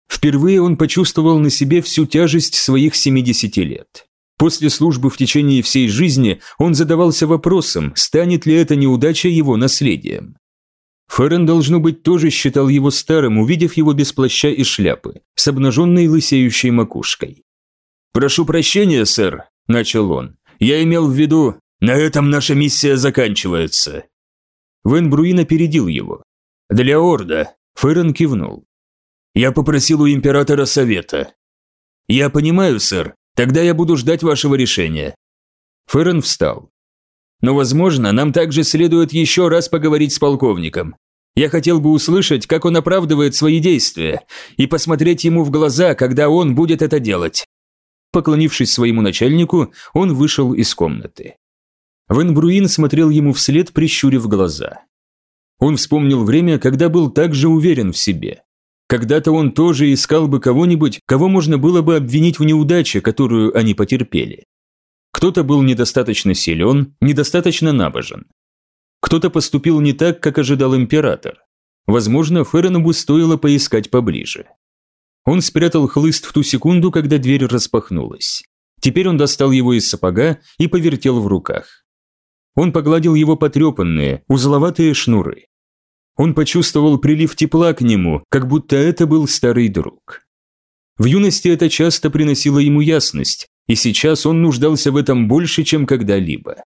Впервые он почувствовал на себе всю тяжесть своих 70 лет. После службы в течение всей жизни он задавался вопросом, станет ли эта неудача его наследием. Феррен, должно быть, тоже считал его старым, увидев его без плаща и шляпы, с обнаженной лысеющей макушкой. «Прошу прощения, сэр», – начал он. «Я имел в виду, на этом наша миссия заканчивается». Вен Бруин опередил его. «Для Орда», – Феррен кивнул. «Я попросил у императора совета». «Я понимаю, сэр. Тогда я буду ждать вашего решения». Феррен встал. Но, возможно, нам также следует еще раз поговорить с полковником. Я хотел бы услышать, как он оправдывает свои действия, и посмотреть ему в глаза, когда он будет это делать. Поклонившись своему начальнику, он вышел из комнаты. Вен Бруин смотрел ему вслед, прищурив глаза. Он вспомнил время, когда был так же уверен в себе. Когда-то он тоже искал бы кого-нибудь, кого можно было бы обвинить в неудаче, которую они потерпели. Кто-то был недостаточно силен, недостаточно набожен. Кто-то поступил не так, как ожидал император. Возможно, Феррену бы стоило поискать поближе. Он спрятал хлыст в ту секунду, когда дверь распахнулась. Теперь он достал его из сапога и повертел в руках. Он погладил его потрепанные, узловатые шнуры. Он почувствовал прилив тепла к нему, как будто это был старый друг. В юности это часто приносило ему ясность, и сейчас он нуждался в этом больше, чем когда-либо.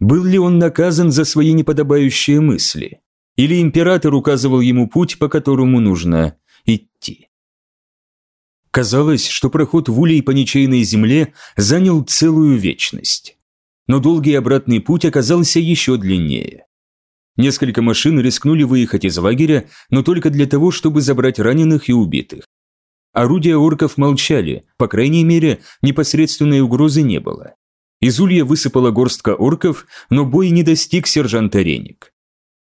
Был ли он наказан за свои неподобающие мысли? Или император указывал ему путь, по которому нужно идти? Казалось, что проход в улей по ничейной земле занял целую вечность. Но долгий обратный путь оказался еще длиннее. Несколько машин рискнули выехать из лагеря, но только для того, чтобы забрать раненых и убитых. Орудия орков молчали, по крайней мере, непосредственной угрозы не было. Из улья высыпала горстка орков, но бой не достиг сержанта Реник.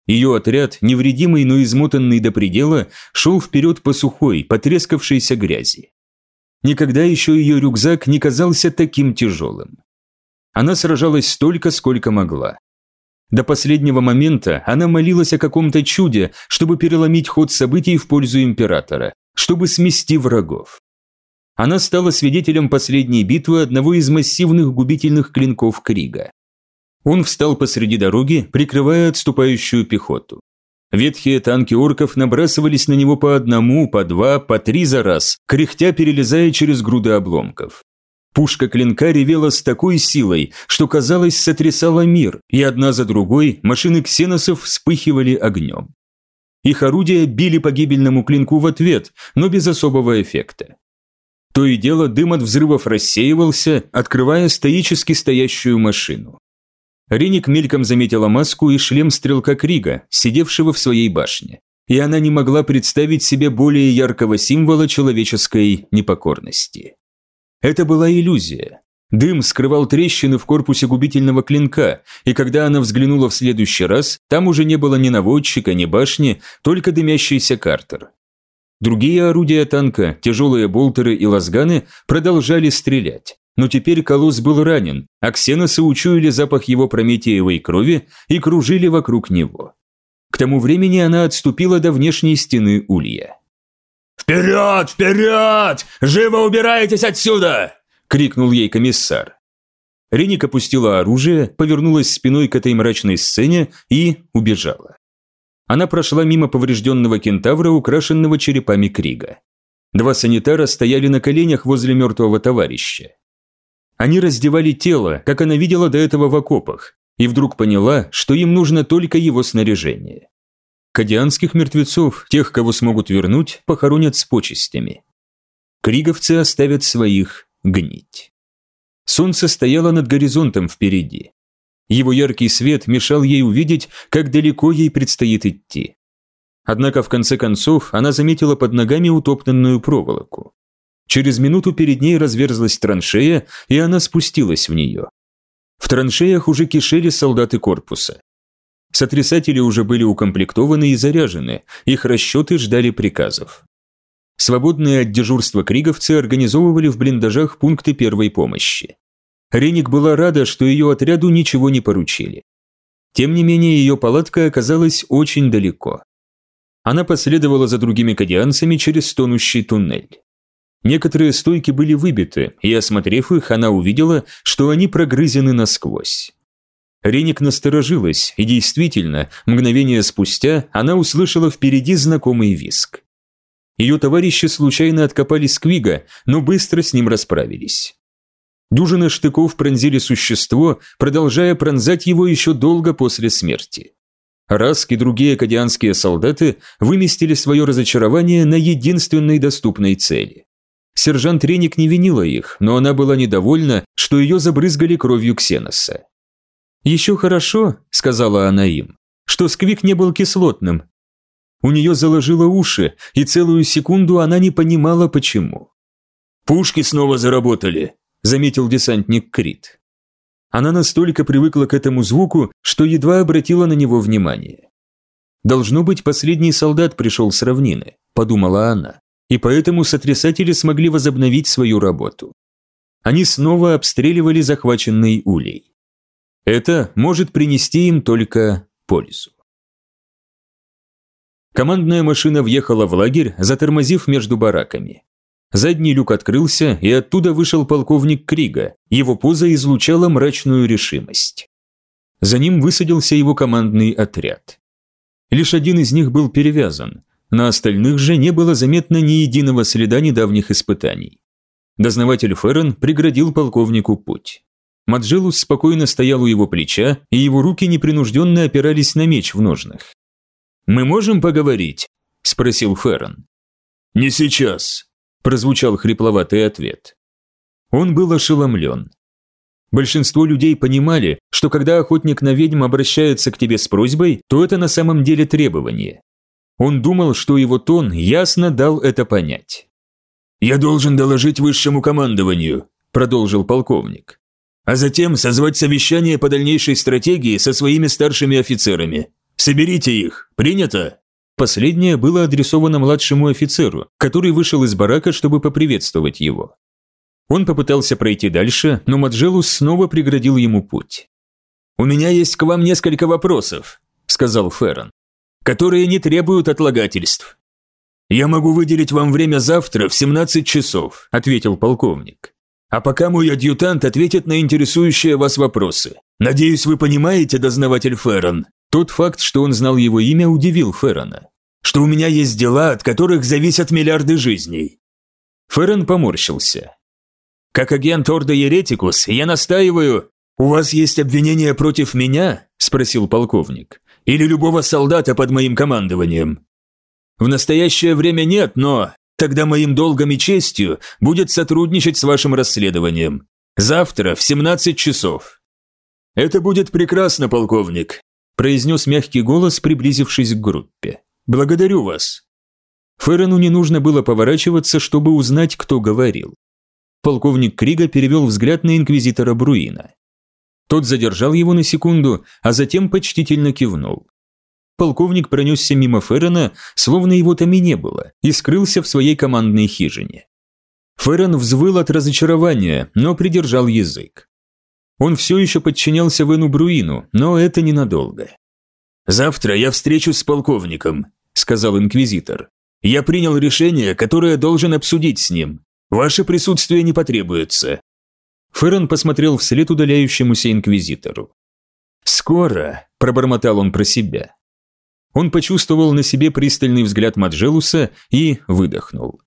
Ее отряд, невредимый, но измотанный до предела, шел вперед по сухой, потрескавшейся грязи. Никогда еще ее рюкзак не казался таким тяжелым. Она сражалась столько, сколько могла. До последнего момента она молилась о каком-то чуде, чтобы переломить ход событий в пользу императора, чтобы смести врагов. Она стала свидетелем последней битвы одного из массивных губительных клинков Крига. Он встал посреди дороги, прикрывая отступающую пехоту. Ветхие танки орков набрасывались на него по одному, по два, по три за раз, кряхтя перелезая через груды обломков. Пушка клинка ревела с такой силой, что, казалось, сотрясала мир, и одна за другой машины ксеносов вспыхивали огнем. Их орудия били по гибельному клинку в ответ, но без особого эффекта. То и дело дым от взрывов рассеивался, открывая стоически стоящую машину. Реник мельком заметила маску и шлем стрелка Крига, сидевшего в своей башне, и она не могла представить себе более яркого символа человеческой непокорности. Это была иллюзия, Дым скрывал трещины в корпусе губительного клинка, и когда она взглянула в следующий раз, там уже не было ни наводчика, ни башни, только дымящийся картер. Другие орудия танка, тяжелые болтеры и лазганы, продолжали стрелять. Но теперь колосс был ранен, а ксеносы учуяли запах его прометеевой крови и кружили вокруг него. К тому времени она отступила до внешней стены улья. «Вперед! Вперед! Живо убирайтесь отсюда!» – крикнул ей комиссар. Реник опустила оружие, повернулась спиной к этой мрачной сцене и убежала. Она прошла мимо поврежденного кентавра, украшенного черепами Крига. Два санитара стояли на коленях возле мертвого товарища. Они раздевали тело, как она видела до этого в окопах, и вдруг поняла, что им нужно только его снаряжение. Кадианских мертвецов, тех, кого смогут вернуть, похоронят с почестями. криговцы оставят своих гнить. Солнце стояло над горизонтом впереди. Его яркий свет мешал ей увидеть, как далеко ей предстоит идти. Однако в конце концов она заметила под ногами утоптанную проволоку. Через минуту перед ней разверзлась траншея, и она спустилась в нее. В траншеях уже кишели солдаты корпуса. Сотрясатели уже были укомплектованы и заряжены, их расчеты ждали приказов. Свободные от дежурства криговцы организовывали в блиндажах пункты первой помощи. Реник была рада, что ее отряду ничего не поручили. Тем не менее, ее палатка оказалась очень далеко. Она последовала за другими кадианцами через стонущий туннель. Некоторые стойки были выбиты, и, осмотрев их, она увидела, что они прогрызены насквозь. Реник насторожилась, и действительно, мгновение спустя она услышала впереди знакомый виск. Ее товарищи случайно откопали Сквига, но быстро с ним расправились. Дюжина штыков пронзили существо, продолжая пронзать его еще долго после смерти. Раск и другие акадианские солдаты выместили свое разочарование на единственной доступной цели. Сержант Реник не винила их, но она была недовольна, что ее забрызгали кровью Ксеноса. «Еще хорошо», — сказала она им, — «что сквик не был кислотным, у нее заложило уши, и целую секунду она не понимала, почему. «Пушки снова заработали», – заметил десантник Крит. Она настолько привыкла к этому звуку, что едва обратила на него внимание. «Должно быть, последний солдат пришел с равнины», – подумала она, и поэтому сотрясатели смогли возобновить свою работу. Они снова обстреливали захваченный улей. Это может принести им только пользу. Командная машина въехала в лагерь, затормозив между бараками. Задний люк открылся, и оттуда вышел полковник Крига. Его поза излучала мрачную решимость. За ним высадился его командный отряд. Лишь один из них был перевязан. На остальных же не было заметно ни единого следа недавних испытаний. Дознаватель Феррен преградил полковнику путь. Маджелус спокойно стоял у его плеча, и его руки непринужденно опирались на меч в ножнах. «Мы можем поговорить?» – спросил Феррон. «Не сейчас», – прозвучал хрипловатый ответ. Он был ошеломлен. Большинство людей понимали, что когда охотник на ведьм обращается к тебе с просьбой, то это на самом деле требование. Он думал, что его тон ясно дал это понять. «Я должен доложить высшему командованию», – продолжил полковник. «А затем созвать совещание по дальнейшей стратегии со своими старшими офицерами. Соберите их! Принято!» Последнее было адресовано младшему офицеру, который вышел из барака, чтобы поприветствовать его. Он попытался пройти дальше, но Маджелус снова преградил ему путь. «У меня есть к вам несколько вопросов», – сказал Феррон, – «которые не требуют отлагательств». «Я могу выделить вам время завтра в 17 часов», – ответил полковник. «А пока мой адъютант ответит на интересующие вас вопросы. Надеюсь, вы понимаете, дознаватель Феррон, тот факт, что он знал его имя, удивил Феррона. «Что у меня есть дела, от которых зависят миллиарды жизней». Феррон поморщился. «Как агент Орда Еретикус, я настаиваю...» «У вас есть обвинения против меня?» – спросил полковник. «Или любого солдата под моим командованием?» «В настоящее время нет, но тогда моим долгом и честью будет сотрудничать с вашим расследованием. Завтра в 17 часов». «Это будет прекрасно, полковник произнес мягкий голос, приблизившись к группе. «Благодарю вас». Феррену не нужно было поворачиваться, чтобы узнать, кто говорил. Полковник Крига перевел взгляд на инквизитора Бруина. Тот задержал его на секунду, а затем почтительно кивнул. Полковник пронесся мимо Феррена, словно его там и не было, и скрылся в своей командной хижине. Феррен взвыл от разочарования, но придержал язык. Он все еще подчинялся Вену Бруину, но это ненадолго. «Завтра я встречусь с полковником», – сказал инквизитор. «Я принял решение, которое должен обсудить с ним. Ваше присутствие не потребуется». Феррон посмотрел вслед удаляющемуся инквизитору. «Скоро», – пробормотал он про себя. Он почувствовал на себе пристальный взгляд Маджелуса и выдохнул.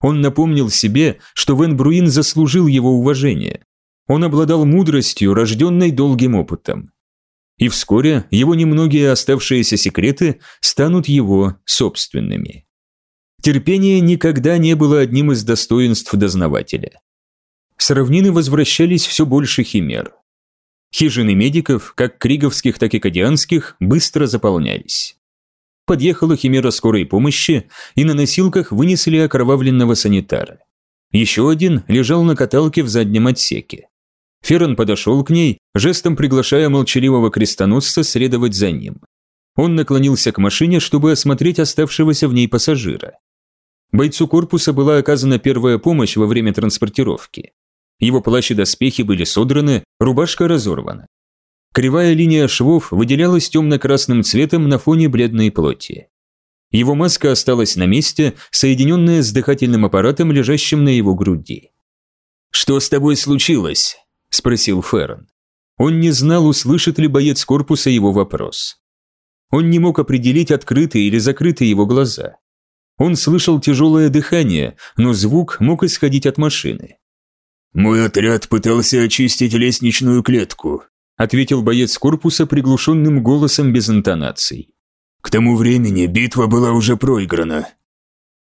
Он напомнил себе, что Вен Бруин заслужил его уважение, он обладал мудростью, рожденной долгим опытом. И вскоре его немногие оставшиеся секреты станут его собственными. Терпение никогда не было одним из достоинств дознавателя. С равнины возвращались все больше химер. Хижины медиков, как криговских, так и кадианских, быстро заполнялись. Подъехала химера скорой помощи, и на носилках вынесли окровавленного санитара. Еще один лежал на каталке в заднем отсеке. Феррон подошел к ней, жестом приглашая молчаливого крестоносца следовать за ним. Он наклонился к машине, чтобы осмотреть оставшегося в ней пассажира. Бойцу корпуса была оказана первая помощь во время транспортировки. Его плащ и доспехи были содраны, рубашка разорвана. Кривая линия швов выделялась темно-красным цветом на фоне бледной плоти. Его маска осталась на месте, соединенная с дыхательным аппаратом, лежащим на его груди. «Что с тобой случилось?» – спросил Феррон. Он не знал, услышит ли боец корпуса его вопрос. Он не мог определить, открытые или закрытые его глаза. Он слышал тяжелое дыхание, но звук мог исходить от машины. «Мой отряд пытался очистить лестничную клетку», ответил боец корпуса приглушенным голосом без интонаций. «К тому времени битва была уже проиграна».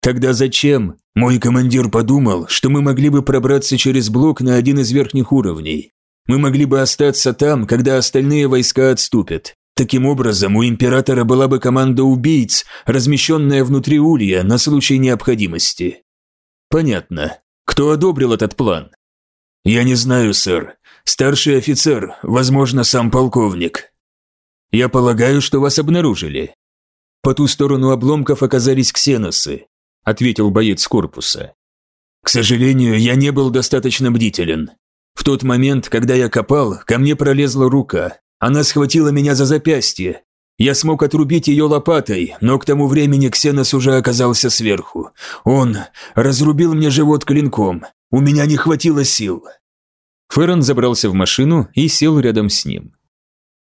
«Тогда зачем?» Мой командир подумал, что мы могли бы пробраться через блок на один из верхних уровней. Мы могли бы остаться там, когда остальные войска отступят. Таким образом, у императора была бы команда убийц, размещенная внутри улья на случай необходимости. Понятно. Кто одобрил этот план? Я не знаю, сэр. Старший офицер, возможно, сам полковник. Я полагаю, что вас обнаружили. По ту сторону обломков оказались ксеносы, ответил боец корпуса. К сожалению, я не был достаточно бдителен. В тот момент, когда я копал, ко мне пролезла рука, она схватила меня за запястье. Я смог отрубить ее лопатой, но к тому времени Ксенос уже оказался сверху. Он разрубил мне живот клинком. У меня не хватило сил. Феррон забрался в машину и сел рядом с ним.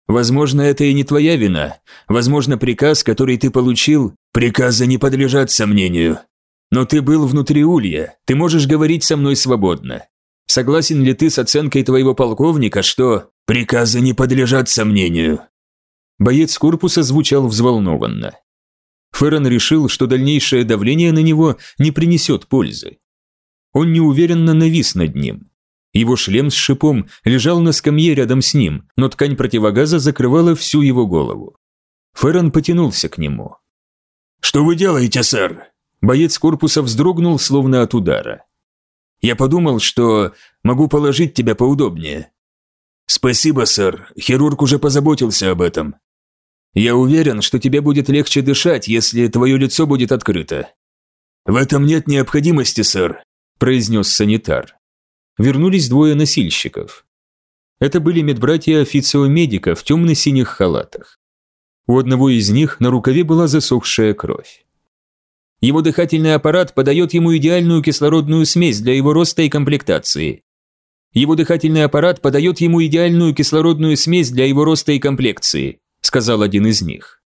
Возможно, это и не твоя вина. Возможно, приказ, который ты получил, приказы не подлежат сомнению. Но ты был внутри улья, ты можешь говорить со мной свободно. Согласен ли ты с оценкой твоего полковника, что приказы не подлежат сомнению?» Боец корпуса звучал взволнованно. Феррон решил, что дальнейшее давление на него не принесет пользы. Он неуверенно навис над ним. Его шлем с шипом лежал на скамье рядом с ним, но ткань противогаза закрывала всю его голову. Феррон потянулся к нему. «Что вы делаете, сэр?» Боец корпуса вздрогнул, словно от удара. Я подумал, что могу положить тебя поудобнее». «Спасибо, сэр. Хирург уже позаботился об этом. Я уверен, что тебе будет легче дышать, если твое лицо будет открыто». «В этом нет необходимости, сэр», – произнес санитар. Вернулись двое носильщиков. Это были медбратья официо-медика в темно-синих халатах. У одного из них на рукаве была засохшая кровь. Его дыхательный аппарат подает ему идеальную кислородную смесь для его роста и комплектации. Его дыхательный аппарат подает ему идеальную кислородную смесь для его роста и комплекции, сказал один из них.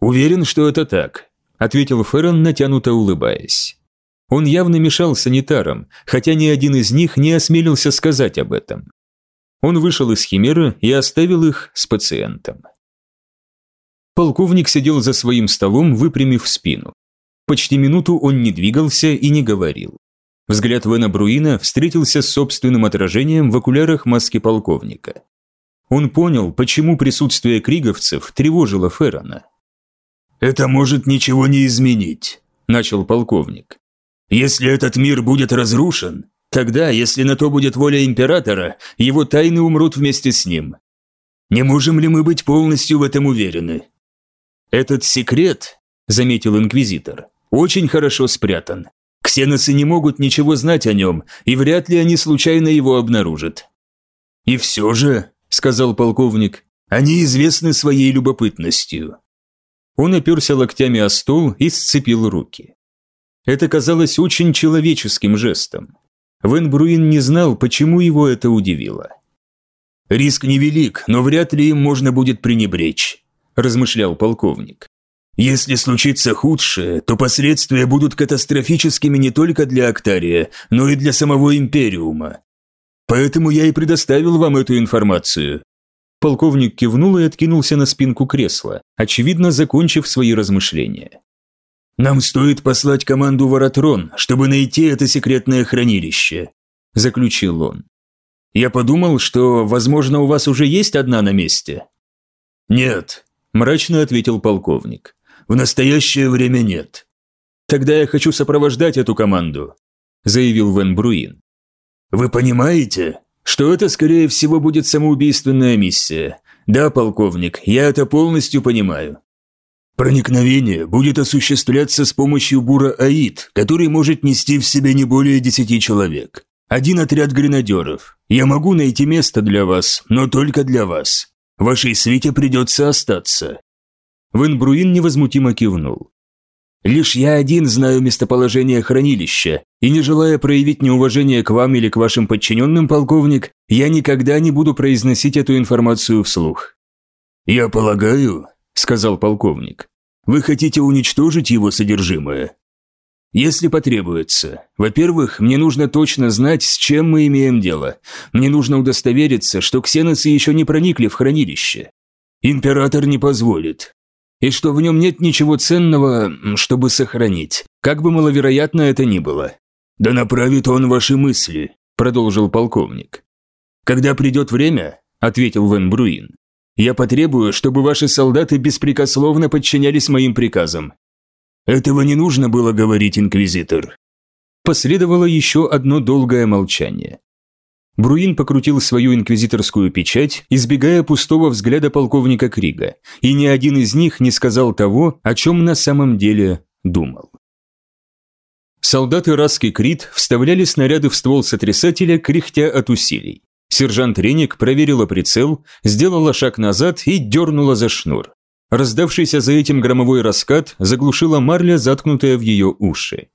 Уверен, что это так, ответил Феррон, натянуто улыбаясь. Он явно мешал санитарам, хотя ни один из них не осмелился сказать об этом. Он вышел из химеры и оставил их с пациентом. Полковник сидел за своим столом, выпрямив спину. Почти минуту он не двигался и не говорил. Взгляд Вена Бруина встретился с собственным отражением в окулярах маски полковника. Он понял, почему присутствие криговцев тревожило Феррона. «Это может ничего не изменить», – начал полковник. «Если этот мир будет разрушен, тогда, если на то будет воля императора, его тайны умрут вместе с ним. Не можем ли мы быть полностью в этом уверены?» «Этот секрет», – заметил инквизитор, очень хорошо спрятан. Ксеносы не могут ничего знать о нем, и вряд ли они случайно его обнаружат. «И все же», – сказал полковник, – «они известны своей любопытностью». Он оперся локтями о стол и сцепил руки. Это казалось очень человеческим жестом. Вен Бруин не знал, почему его это удивило. «Риск невелик, но вряд ли им можно будет пренебречь», – размышлял полковник. Если случится худшее, то последствия будут катастрофическими не только для Актария, но и для самого Империума. Поэтому я и предоставил вам эту информацию». Полковник кивнул и откинулся на спинку кресла, очевидно, закончив свои размышления. «Нам стоит послать команду Воротрон, чтобы найти это секретное хранилище», – заключил он. «Я подумал, что, возможно, у вас уже есть одна на месте». «Нет», – мрачно ответил полковник. «В настоящее время нет». «Тогда я хочу сопровождать эту команду», – заявил Вен Бруин. «Вы понимаете, что это, скорее всего, будет самоубийственная миссия? Да, полковник, я это полностью понимаю. Проникновение будет осуществляться с помощью бура Аид, который может нести в себе не более десяти человек. Один отряд гренадеров. Я могу найти место для вас, но только для вас. Вашей свите придется остаться». Венбруин невозмутимо кивнул. «Лишь я один знаю местоположение хранилища, и не желая проявить неуважение к вам или к вашим подчиненным, полковник, я никогда не буду произносить эту информацию вслух». «Я полагаю», сказал полковник. «Вы хотите уничтожить его содержимое?» «Если потребуется. Во-первых, мне нужно точно знать, с чем мы имеем дело. Мне нужно удостовериться, что ксеносы еще не проникли в хранилище. Император не позволит. И что в нем нет ничего ценного, чтобы сохранить, как бы маловероятно это ни было. Да направит он ваши мысли», – продолжил полковник. «Когда придет время», – ответил Вен Бруин, я потребую, чтобы ваши солдаты беспрекословно подчинялись моим приказам». «Этого не нужно было говорить, инквизитор». Последовало еще одно долгое молчание. Бруин покрутил свою инквизиторскую печать, избегая пустого взгляда полковника Крига, и ни один из них не сказал того, о чем на самом деле думал. Солдаты Раски Крит вставляли снаряды в ствол сотрясателя, кряхтя от усилий. Сержант Реник проверила прицел, сделала шаг назад и дернула за шнур. Раздавшийся за этим громовой раскат заглушила марля, заткнутая в ее уши.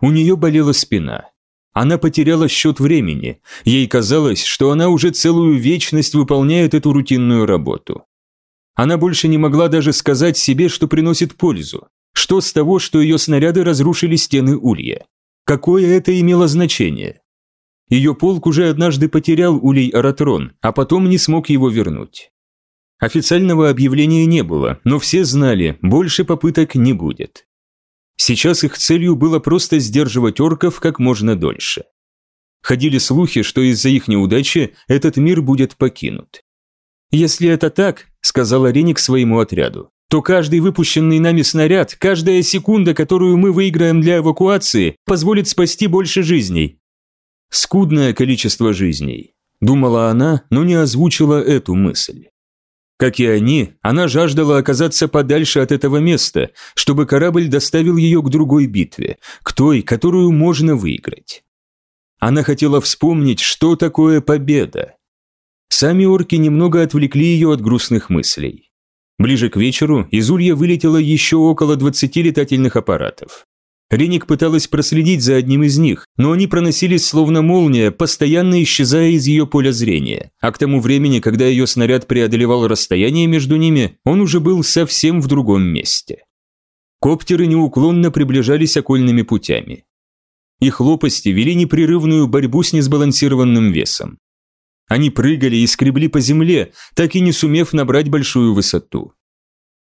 У нее болела спина. Она потеряла счет времени. Ей казалось, что она уже целую вечность выполняет эту рутинную работу. Она больше не могла даже сказать себе, что приносит пользу. Что с того, что ее снаряды разрушили стены улья? Какое это имело значение? Ее полк уже однажды потерял улей Аратрон, а потом не смог его вернуть. Официального объявления не было, но все знали, больше попыток не будет. Сейчас их целью было просто сдерживать орков как можно дольше. Ходили слухи, что из-за их неудачи этот мир будет покинут. «Если это так», – сказала Реник своему отряду, то каждый выпущенный нами снаряд, каждая секунда, которую мы выиграем для эвакуации, позволит спасти больше жизней. Скудное количество жизней, думала она, но не озвучила эту мысль. Как и они, она жаждала оказаться подальше от этого места, чтобы корабль доставил ее к другой битве, к той, которую можно выиграть. Она хотела вспомнить, что такое победа. Сами орки немного отвлекли ее от грустных мыслей. Ближе к вечеру из Улья вылетело еще около 20 летательных аппаратов. Реник пыталась проследить за одним из них, но они проносились словно молния, постоянно исчезая из ее поля зрения. А к тому времени, когда ее снаряд преодолевал расстояние между ними, он уже был совсем в другом месте. Коптеры неуклонно приближались окольными путями. Их лопасти вели непрерывную борьбу с несбалансированным весом. Они прыгали и скребли по земле, так и не сумев набрать большую высоту.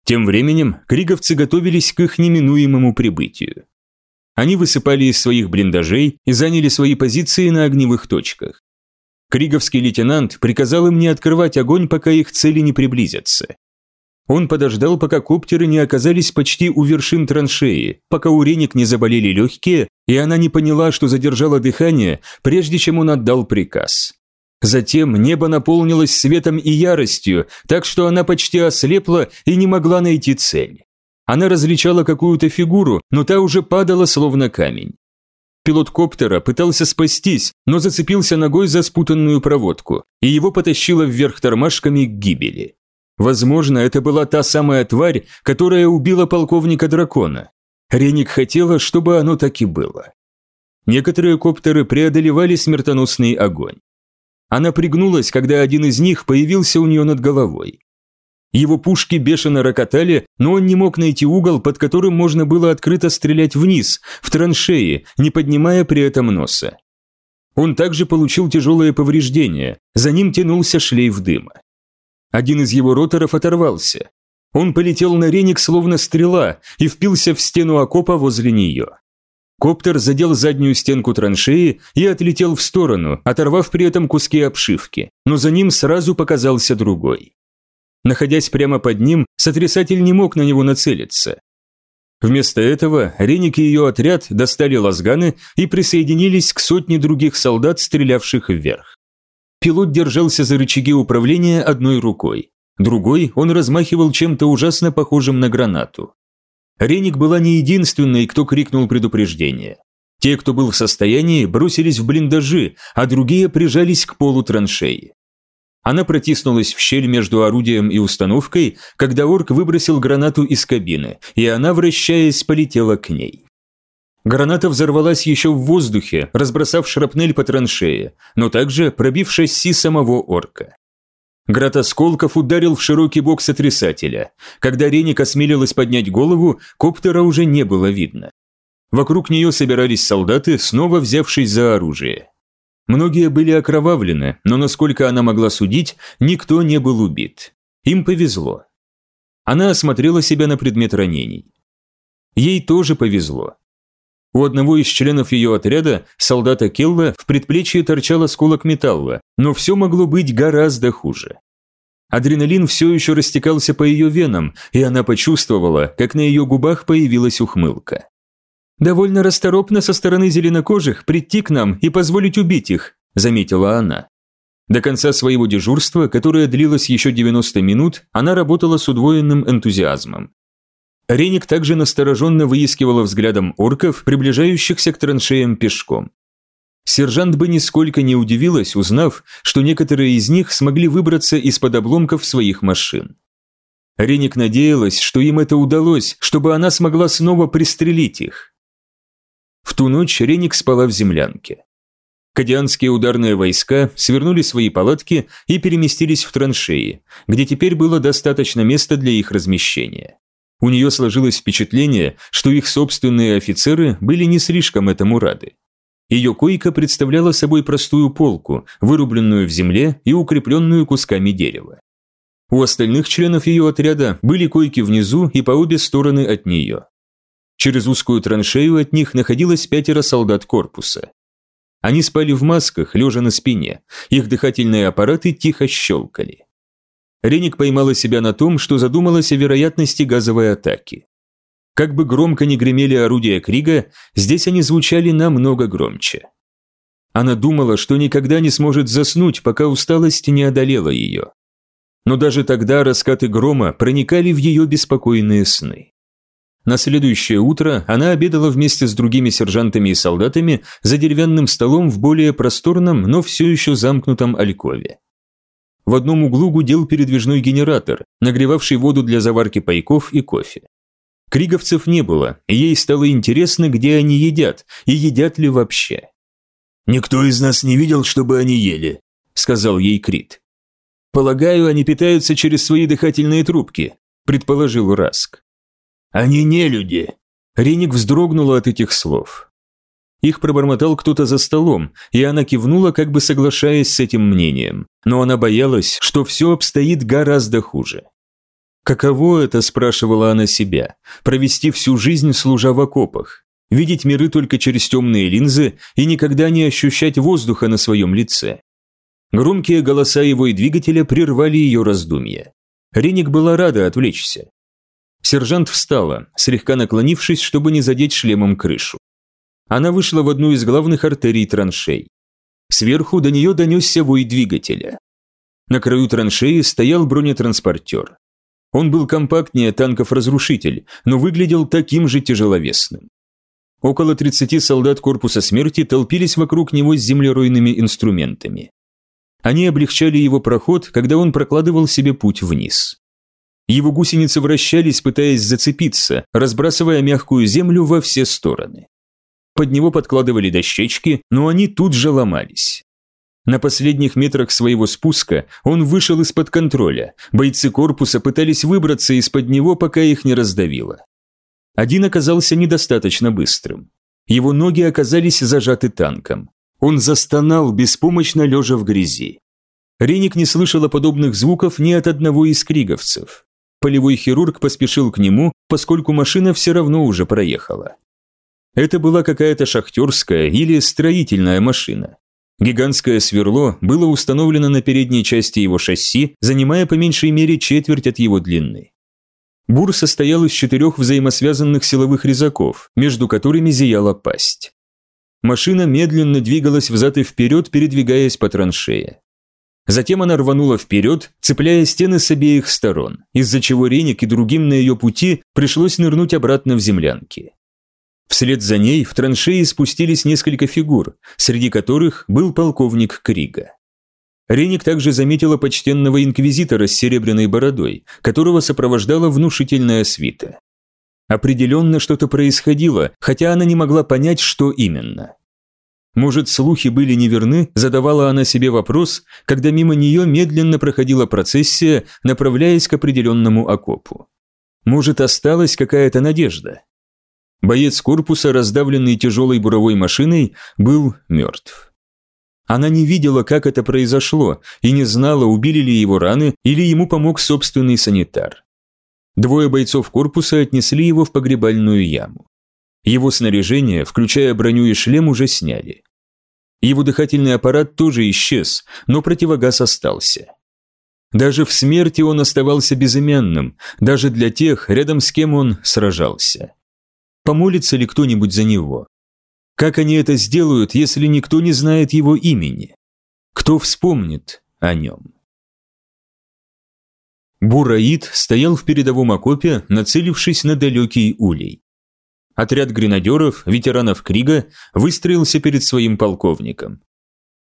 Тем временем криговцы готовились к их неминуемому прибытию. Они высыпали из своих блиндажей и заняли свои позиции на огневых точках. Криговский лейтенант приказал им не открывать огонь, пока их цели не приблизятся. Он подождал, пока коптеры не оказались почти у вершин траншеи, пока у Реник не заболели легкие, и она не поняла, что задержала дыхание, прежде чем он отдал приказ. Затем небо наполнилось светом и яростью, так что она почти ослепла и не могла найти цель. Она различала какую-то фигуру, но та уже падала словно камень. Пилот коптера пытался спастись, но зацепился ногой за спутанную проводку, и его потащило вверх тормашками к гибели. Возможно, это была та самая тварь, которая убила полковника дракона. Реник хотела, чтобы оно так и было. Некоторые коптеры преодолевали смертоносный огонь. Она пригнулась, когда один из них появился у нее над головой. Его пушки бешено рокотали, но он не мог найти угол, под которым можно было открыто стрелять вниз, в траншеи, не поднимая при этом носа. Он также получил тяжелые повреждения, за ним тянулся шлейф дыма. Один из его роторов оторвался. Он полетел на реник словно стрела и впился в стену окопа возле нее. Коптер задел заднюю стенку траншеи и отлетел в сторону, оторвав при этом куски обшивки, но за ним сразу показался другой. Находясь прямо под ним, сотрясатель не мог на него нацелиться. Вместо этого Реник и ее отряд достали лазганы и присоединились к сотне других солдат, стрелявших вверх. Пилот держался за рычаги управления одной рукой. Другой он размахивал чем-то ужасно похожим на гранату. Реник была не единственной, кто крикнул предупреждение. Те, кто был в состоянии, бросились в блиндажи, а другие прижались к полу траншеи. Она протиснулась в щель между орудием и установкой, когда орк выбросил гранату из кабины, и она, вращаясь, полетела к ней. Граната взорвалась еще в воздухе, разбросав шрапнель по траншее, но также пробив шасси самого орка. Град осколков ударил в широкий бок сотрясателя. Когда Реник осмелилась поднять голову, коптера уже не было видно. Вокруг нее собирались солдаты, снова взявшись за оружие. Многие были окровавлены, но, насколько она могла судить, никто не был убит. Им повезло. Она осмотрела себя на предмет ранений. Ей тоже повезло. У одного из членов ее отряда, солдата Келла, в предплечье торчал осколок металла, но все могло быть гораздо хуже. Адреналин все еще растекался по ее венам, и она почувствовала, как на ее губах появилась ухмылка. «Довольно расторопно со стороны зеленокожих прийти к нам и позволить убить их», – заметила она. До конца своего дежурства, которое длилось еще 90 минут, она работала с удвоенным энтузиазмом. Реник также настороженно выискивала взглядом орков, приближающихся к траншеям пешком. Сержант бы нисколько не удивилась, узнав, что некоторые из них смогли выбраться из-под обломков своих машин. Реник надеялась, что им это удалось, чтобы она смогла снова пристрелить их. В ту ночь Реник спала в землянке. Кадианские ударные войска свернули свои палатки и переместились в траншеи, где теперь было достаточно места для их размещения. У нее сложилось впечатление, что их собственные офицеры были не слишком этому рады. Ее койка представляла собой простую полку, вырубленную в земле и укрепленную кусками дерева. У остальных членов ее отряда были койки внизу и по обе стороны от нее. Через узкую траншею от них находилось пятеро солдат корпуса. Они спали в масках, лежа на спине, их дыхательные аппараты тихо щелкали. Реник поймала себя на том, что задумалась о вероятности газовой атаки. Как бы громко ни гремели орудия Крига, здесь они звучали намного громче. Она думала, что никогда не сможет заснуть, пока усталость не одолела ее. Но даже тогда раскаты грома проникали в ее беспокойные сны. На следующее утро она обедала вместе с другими сержантами и солдатами за деревянным столом в более просторном, но все еще замкнутом алькове. В одном углу гудел передвижной генератор, нагревавший воду для заварки пайков и кофе. Криговцев не было, и ей стало интересно, где они едят, и едят ли вообще. «Никто из нас не видел, чтобы они ели», – сказал ей Крит. «Полагаю, они питаются через свои дыхательные трубки», – предположил Раск. «Они не люди». Реник вздрогнула от этих слов. Их пробормотал кто-то за столом, и она кивнула, как бы соглашаясь с этим мнением, но она боялась, что все обстоит гораздо хуже. Каково это, спрашивала она себя, провести всю жизнь служа в окопах, видеть миры только через темные линзы и никогда не ощущать воздуха на своем лице. Громкие голоса его и двигателя прервали ее раздумья. Реник была рада отвлечься. Сержант встала, слегка наклонившись, чтобы не задеть шлемом крышу. Она вышла в одну из главных артерий траншей. Сверху до нее донесся вой двигателя. На краю траншеи стоял бронетранспортер. Он был компактнее танков-разрушитель, но выглядел таким же тяжеловесным. Около 30 солдат Корпуса Смерти толпились вокруг него с землеройными инструментами. Они облегчали его проход, когда он прокладывал себе путь вниз. Его гусеницы вращались, пытаясь зацепиться, разбрасывая мягкую землю во все стороны под него подкладывали дощечки, но они тут же ломались. На последних метрах своего спуска он вышел из-под контроля. Бойцы корпуса пытались выбраться из-под него, пока их не раздавило. Один оказался недостаточно быстрым. Его ноги оказались зажаты танком. Он застонал, беспомощно лежа в грязи. Реник не слышала подобных звуков ни от одного из криговцев. Полевой хирург поспешил к нему, поскольку машина все равно уже проехала. Это была какая-то шахтерская или строительная машина. Гигантское сверло было установлено на передней части его шасси, занимая по меньшей мере четверть от его длины. Бур состоял из четырех взаимосвязанных силовых резаков, между которыми зияла пасть. Машина медленно двигалась взад и вперед, передвигаясь по траншее. Затем она рванула вперед, цепляя стены с обеих сторон, из-за чего Реник и другим на ее пути пришлось нырнуть обратно в землянки. Вслед за ней в траншеи спустились несколько фигур, среди которых был полковник Крига. Реник также заметила почтенного инквизитора с серебряной бородой, которого сопровождала внушительная свита. Определенно что-то происходило, хотя она не могла понять, что именно. Может, слухи были неверны, задавала она себе вопрос, когда мимо нее медленно проходила процессия, направляясь к определенному окопу. Может, осталась какая-то надежда? Боец корпуса, раздавленный тяжелой буровой машиной, был мертв. Она не видела, как это произошло, и не знала, убили ли его раны или ему помог собственный санитар. Двое бойцов корпуса отнесли его в погребальную яму. Его снаряжение, включая броню и шлем, уже сняли. Его дыхательный аппарат тоже исчез, но противогаз остался. Даже в смерти он оставался безымянным, даже для тех, рядом с кем он сражался. Помолится ли кто-нибудь за него? Как они это сделают, если никто не знает его имени? Кто вспомнит о нем? Бураид стоял в передовом окопе, нацелившись на далекий улей. Отряд гренадеров, ветеранов Крига, выстроился перед своим полковником.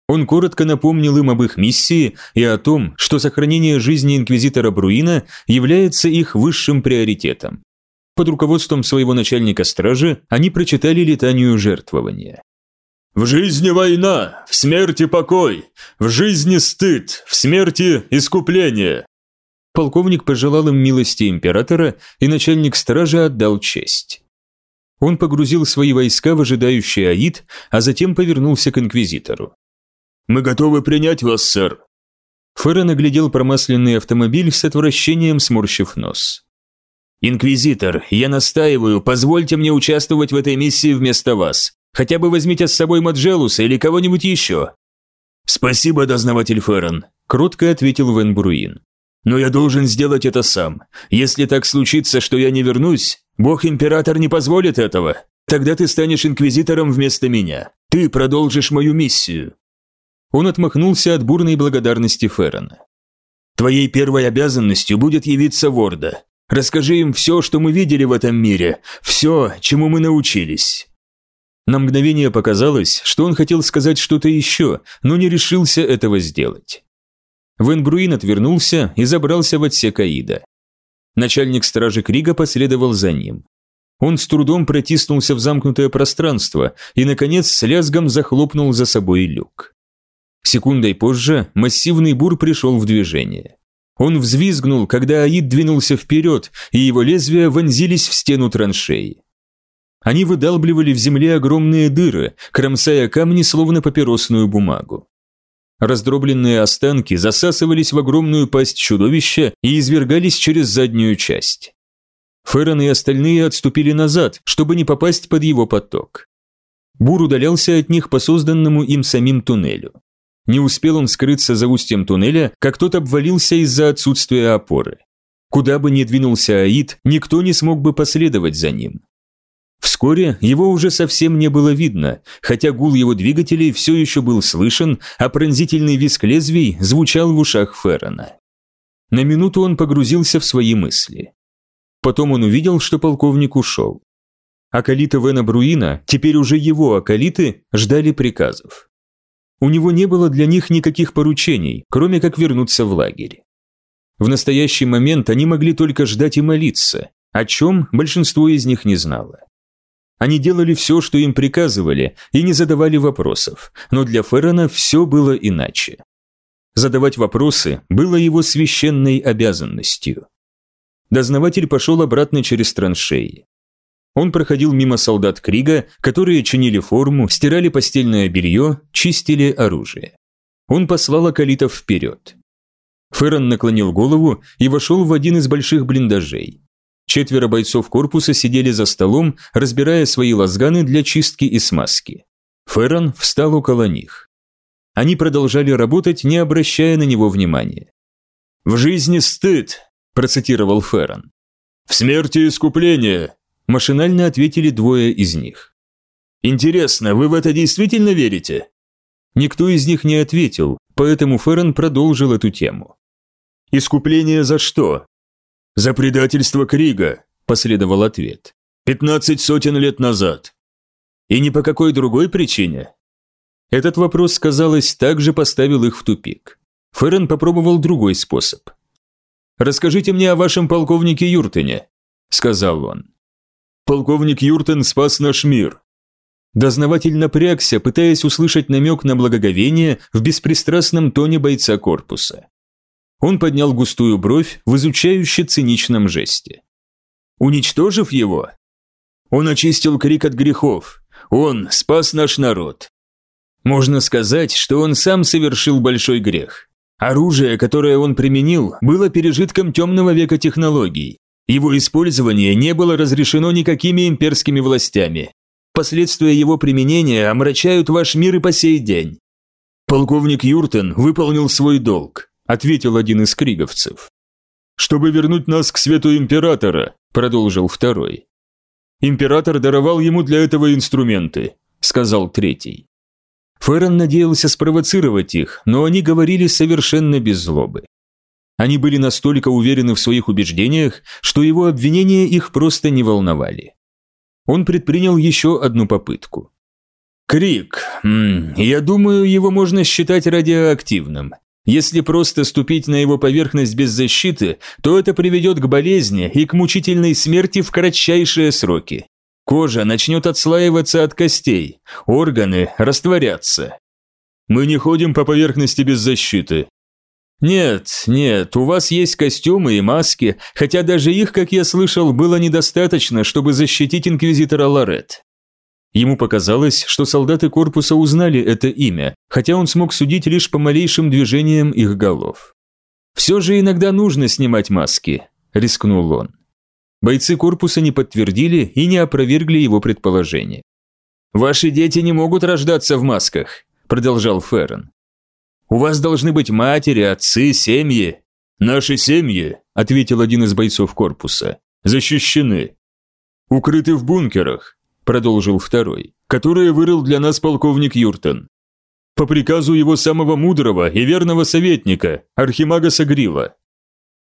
Он коротко напомнил им об их миссии и о том, что сохранение жизни инквизитора Бруина является их высшим приоритетом. Под руководством своего начальника стражи они прочитали летанию жертвования. «В жизни война, в смерти покой, в жизни стыд, в смерти искупление». Полковник пожелал им милости императора, и начальник стражи отдал честь. Он погрузил свои войска в ожидающий Аид, а затем повернулся к инквизитору. «Мы готовы принять вас, сэр». Ферро наглядел промасленный автомобиль с отвращением, сморщив нос. «Инквизитор, я настаиваю, позвольте мне участвовать в этой миссии вместо вас. Хотя бы возьмите с собой Маджелуса или кого-нибудь еще». «Спасибо, дознаватель Феррон», – кротко ответил Вен Бруин. «Но я должен сделать это сам. Если так случится, что я не вернусь, Бог-император не позволит этого. Тогда ты станешь инквизитором вместо меня. Ты продолжишь мою миссию». Он отмахнулся от бурной благодарности Феррона. «Твоей первой обязанностью будет явиться Ворда. Расскажи им все, что мы видели в этом мире, все, чему мы научились». На мгновение показалось, что он хотел сказать что-то еще, но не решился этого сделать. Вен Бруин отвернулся и забрался в отсек Аида. Начальник стражи Крига последовал за ним. Он с трудом протиснулся в замкнутое пространство и, наконец, с лязгом захлопнул за собой люк. Секундой позже массивный бур пришел в движение. Он взвизгнул, когда Аид двинулся вперед, и его лезвия вонзились в стену траншеи. Они выдалбливали в земле огромные дыры, кромсая камни словно папиросную бумагу. Раздробленные останки засасывались в огромную пасть чудовища и извергались через заднюю часть. Феррон и остальные отступили назад, чтобы не попасть под его поток. Бур удалялся от них по созданному им самим туннелю. Не успел он скрыться за устьем туннеля, как тот обвалился из-за отсутствия опоры. Куда бы ни двинулся Аид, никто не смог бы последовать за ним. Вскоре его уже совсем не было видно, хотя гул его двигателей все еще был слышен, а пронзительный визг лезвий звучал в ушах Феррона. На минуту он погрузился в свои мысли. Потом он увидел, что полковник ушел. Акалиты Вена Бруина, теперь уже его акалиты, ждали приказов. У него не было для них никаких поручений, кроме как вернуться в лагерь. В настоящий момент они могли только ждать и молиться, о чем большинство из них не знало. Они делали все, что им приказывали, и не задавали вопросов, но для Феррона все было иначе. Задавать вопросы было его священной обязанностью. Дознаватель пошел обратно через траншеи. Он проходил мимо солдат Крига, которые чинили форму, стирали постельное белье, чистили оружие. Он послал акалитов вперед. Феррон наклонил голову и вошел в один из больших блиндажей. Четверо бойцов корпуса сидели за столом, разбирая свои лазганы для чистки и смазки. Феррон встал около них. Они продолжали работать, не обращая на него внимания. «В жизни стыд», – процитировал Феррон. «В смерти искупление», – машинально ответили двое из них. «Интересно, вы в это действительно верите?» Никто из них не ответил, поэтому Феррон продолжил эту тему. «Искупление за что?» «За предательство Крига», – последовал ответ. «Пятнадцать сотен лет назад». «И ни по какой другой причине?» Этот вопрос, казалось, также поставил их в тупик. Феррен попробовал другой способ. «Расскажите мне о вашем полковнике Юртене», – сказал он. «Полковник Юртен спас наш мир». Дознаватель напрягся, пытаясь услышать намек на благоговение в беспристрастном тоне бойца корпуса. Он поднял густую бровь в изучающе циничном жесте. «Уничтожив его?» «Он очистил крик от грехов. Он спас наш народ. Можно сказать, что он сам совершил большой грех. Оружие, которое он применил, было пережитком темного века технологий. Его использование не было разрешено никакими имперскими властями. Последствия его применения омрачают ваш мир и по сей день. Полковник Юртен выполнил свой долг ответил один из криговцев. «Чтобы вернуть нас к свету Императора», – продолжил второй. «Император даровал ему для этого инструменты», – сказал третий. Феррон надеялся спровоцировать их, но они говорили совершенно без злобы. Они были настолько уверены в своих убеждениях, что его обвинения их просто не волновали. Он предпринял еще одну попытку. «Крик. Я думаю, его можно считать радиоактивным. Если просто ступить на его поверхность без защиты, то это приведет к болезни и к мучительной смерти в кратчайшие сроки. Кожа начнет отслаиваться от костей, органы растворятся. Мы не ходим по поверхности без защиты. Нет, нет, у вас есть костюмы и маски, хотя даже их, как я слышал, было недостаточно, чтобы защитить инквизитора Лорет. Ему показалось, что солдаты корпуса узнали это имя, хотя он смог судить лишь по малейшим движениям их голов. «Все же иногда нужно снимать маски», – рискнул он. Бойцы корпуса не подтвердили и не опровергли его предположение. «Ваши дети не могут рождаться в масках», – продолжал Феррен. «У вас должны быть матери, отцы, семьи». «Наши семьи», – ответил один из бойцов корпуса, – «защищены. Укрыты в бункерах, продолжил второй, которые вырыл для нас полковник Юртон. По приказу его самого мудрого и верного советника, Архимага Сагрила.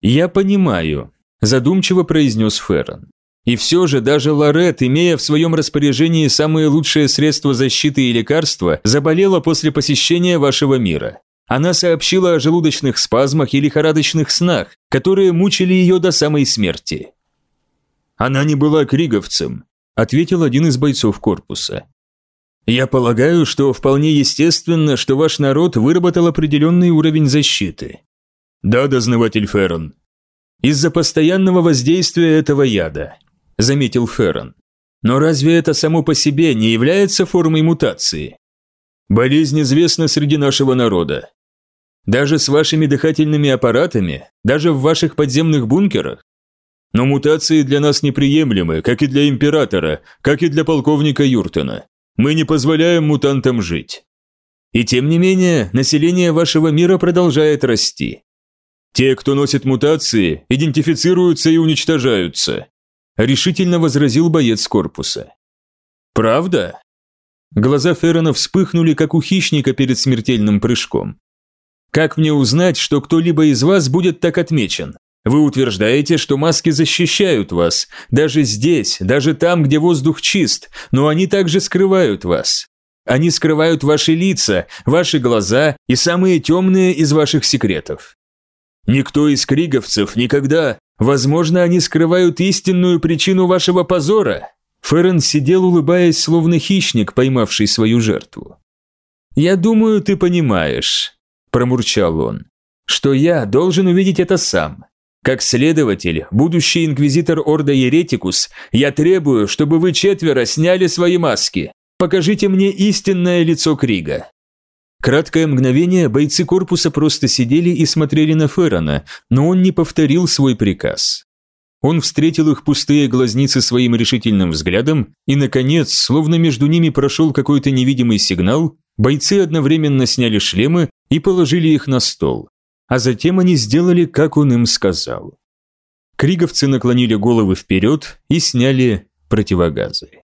«Я понимаю», – задумчиво произнес Феррон. «И все же даже Лорет, имея в своем распоряжении самые лучшие средства защиты и лекарства, заболела после посещения вашего мира. Она сообщила о желудочных спазмах и лихорадочных снах, которые мучили ее до самой смерти». «Она не была криговцем», ответил один из бойцов корпуса. «Я полагаю, что вполне естественно, что ваш народ выработал определенный уровень защиты». «Да, дознаватель Феррон». «Из-за постоянного воздействия этого яда», – заметил Феррон. «Но разве это само по себе не является формой мутации?» «Болезнь известна среди нашего народа». «Даже с вашими дыхательными аппаратами? Даже в ваших подземных бункерах?» Но мутации для нас неприемлемы, как и для императора, как и для полковника Юртона. Мы не позволяем мутантам жить. И тем не менее, население вашего мира продолжает расти. Те, кто носит мутации, идентифицируются и уничтожаются, решительно возразил боец корпуса. Правда? Глаза Феррона вспыхнули, как у хищника перед смертельным прыжком. Как мне узнать, что кто-либо из вас будет так отмечен? Вы утверждаете, что маски защищают вас, даже здесь, даже там, где воздух чист, но они также скрывают вас. Они скрывают ваши лица, ваши глаза и самые темные из ваших секретов. Никто из криговцев никогда... Возможно, они скрывают истинную причину вашего позора. Феррен сидел, улыбаясь, словно хищник, поймавший свою жертву. «Я думаю, ты понимаешь», – промурчал он, – «что я должен увидеть это сам. Как следователь, будущий инквизитор Орда Еретикус, я требую, чтобы вы четверо сняли свои маски. Покажите мне истинное лицо Крига». Краткое мгновение бойцы корпуса просто сидели и смотрели на Феррона, но он не повторил свой приказ. Он встретил их пустые глазницы своим решительным взглядом, и, наконец, словно между ними прошел какой-то невидимый сигнал, бойцы одновременно сняли шлемы и положили их на стол. А затем они сделали, как он им сказал. Криговцы наклонили головы вперед и сняли противогазы.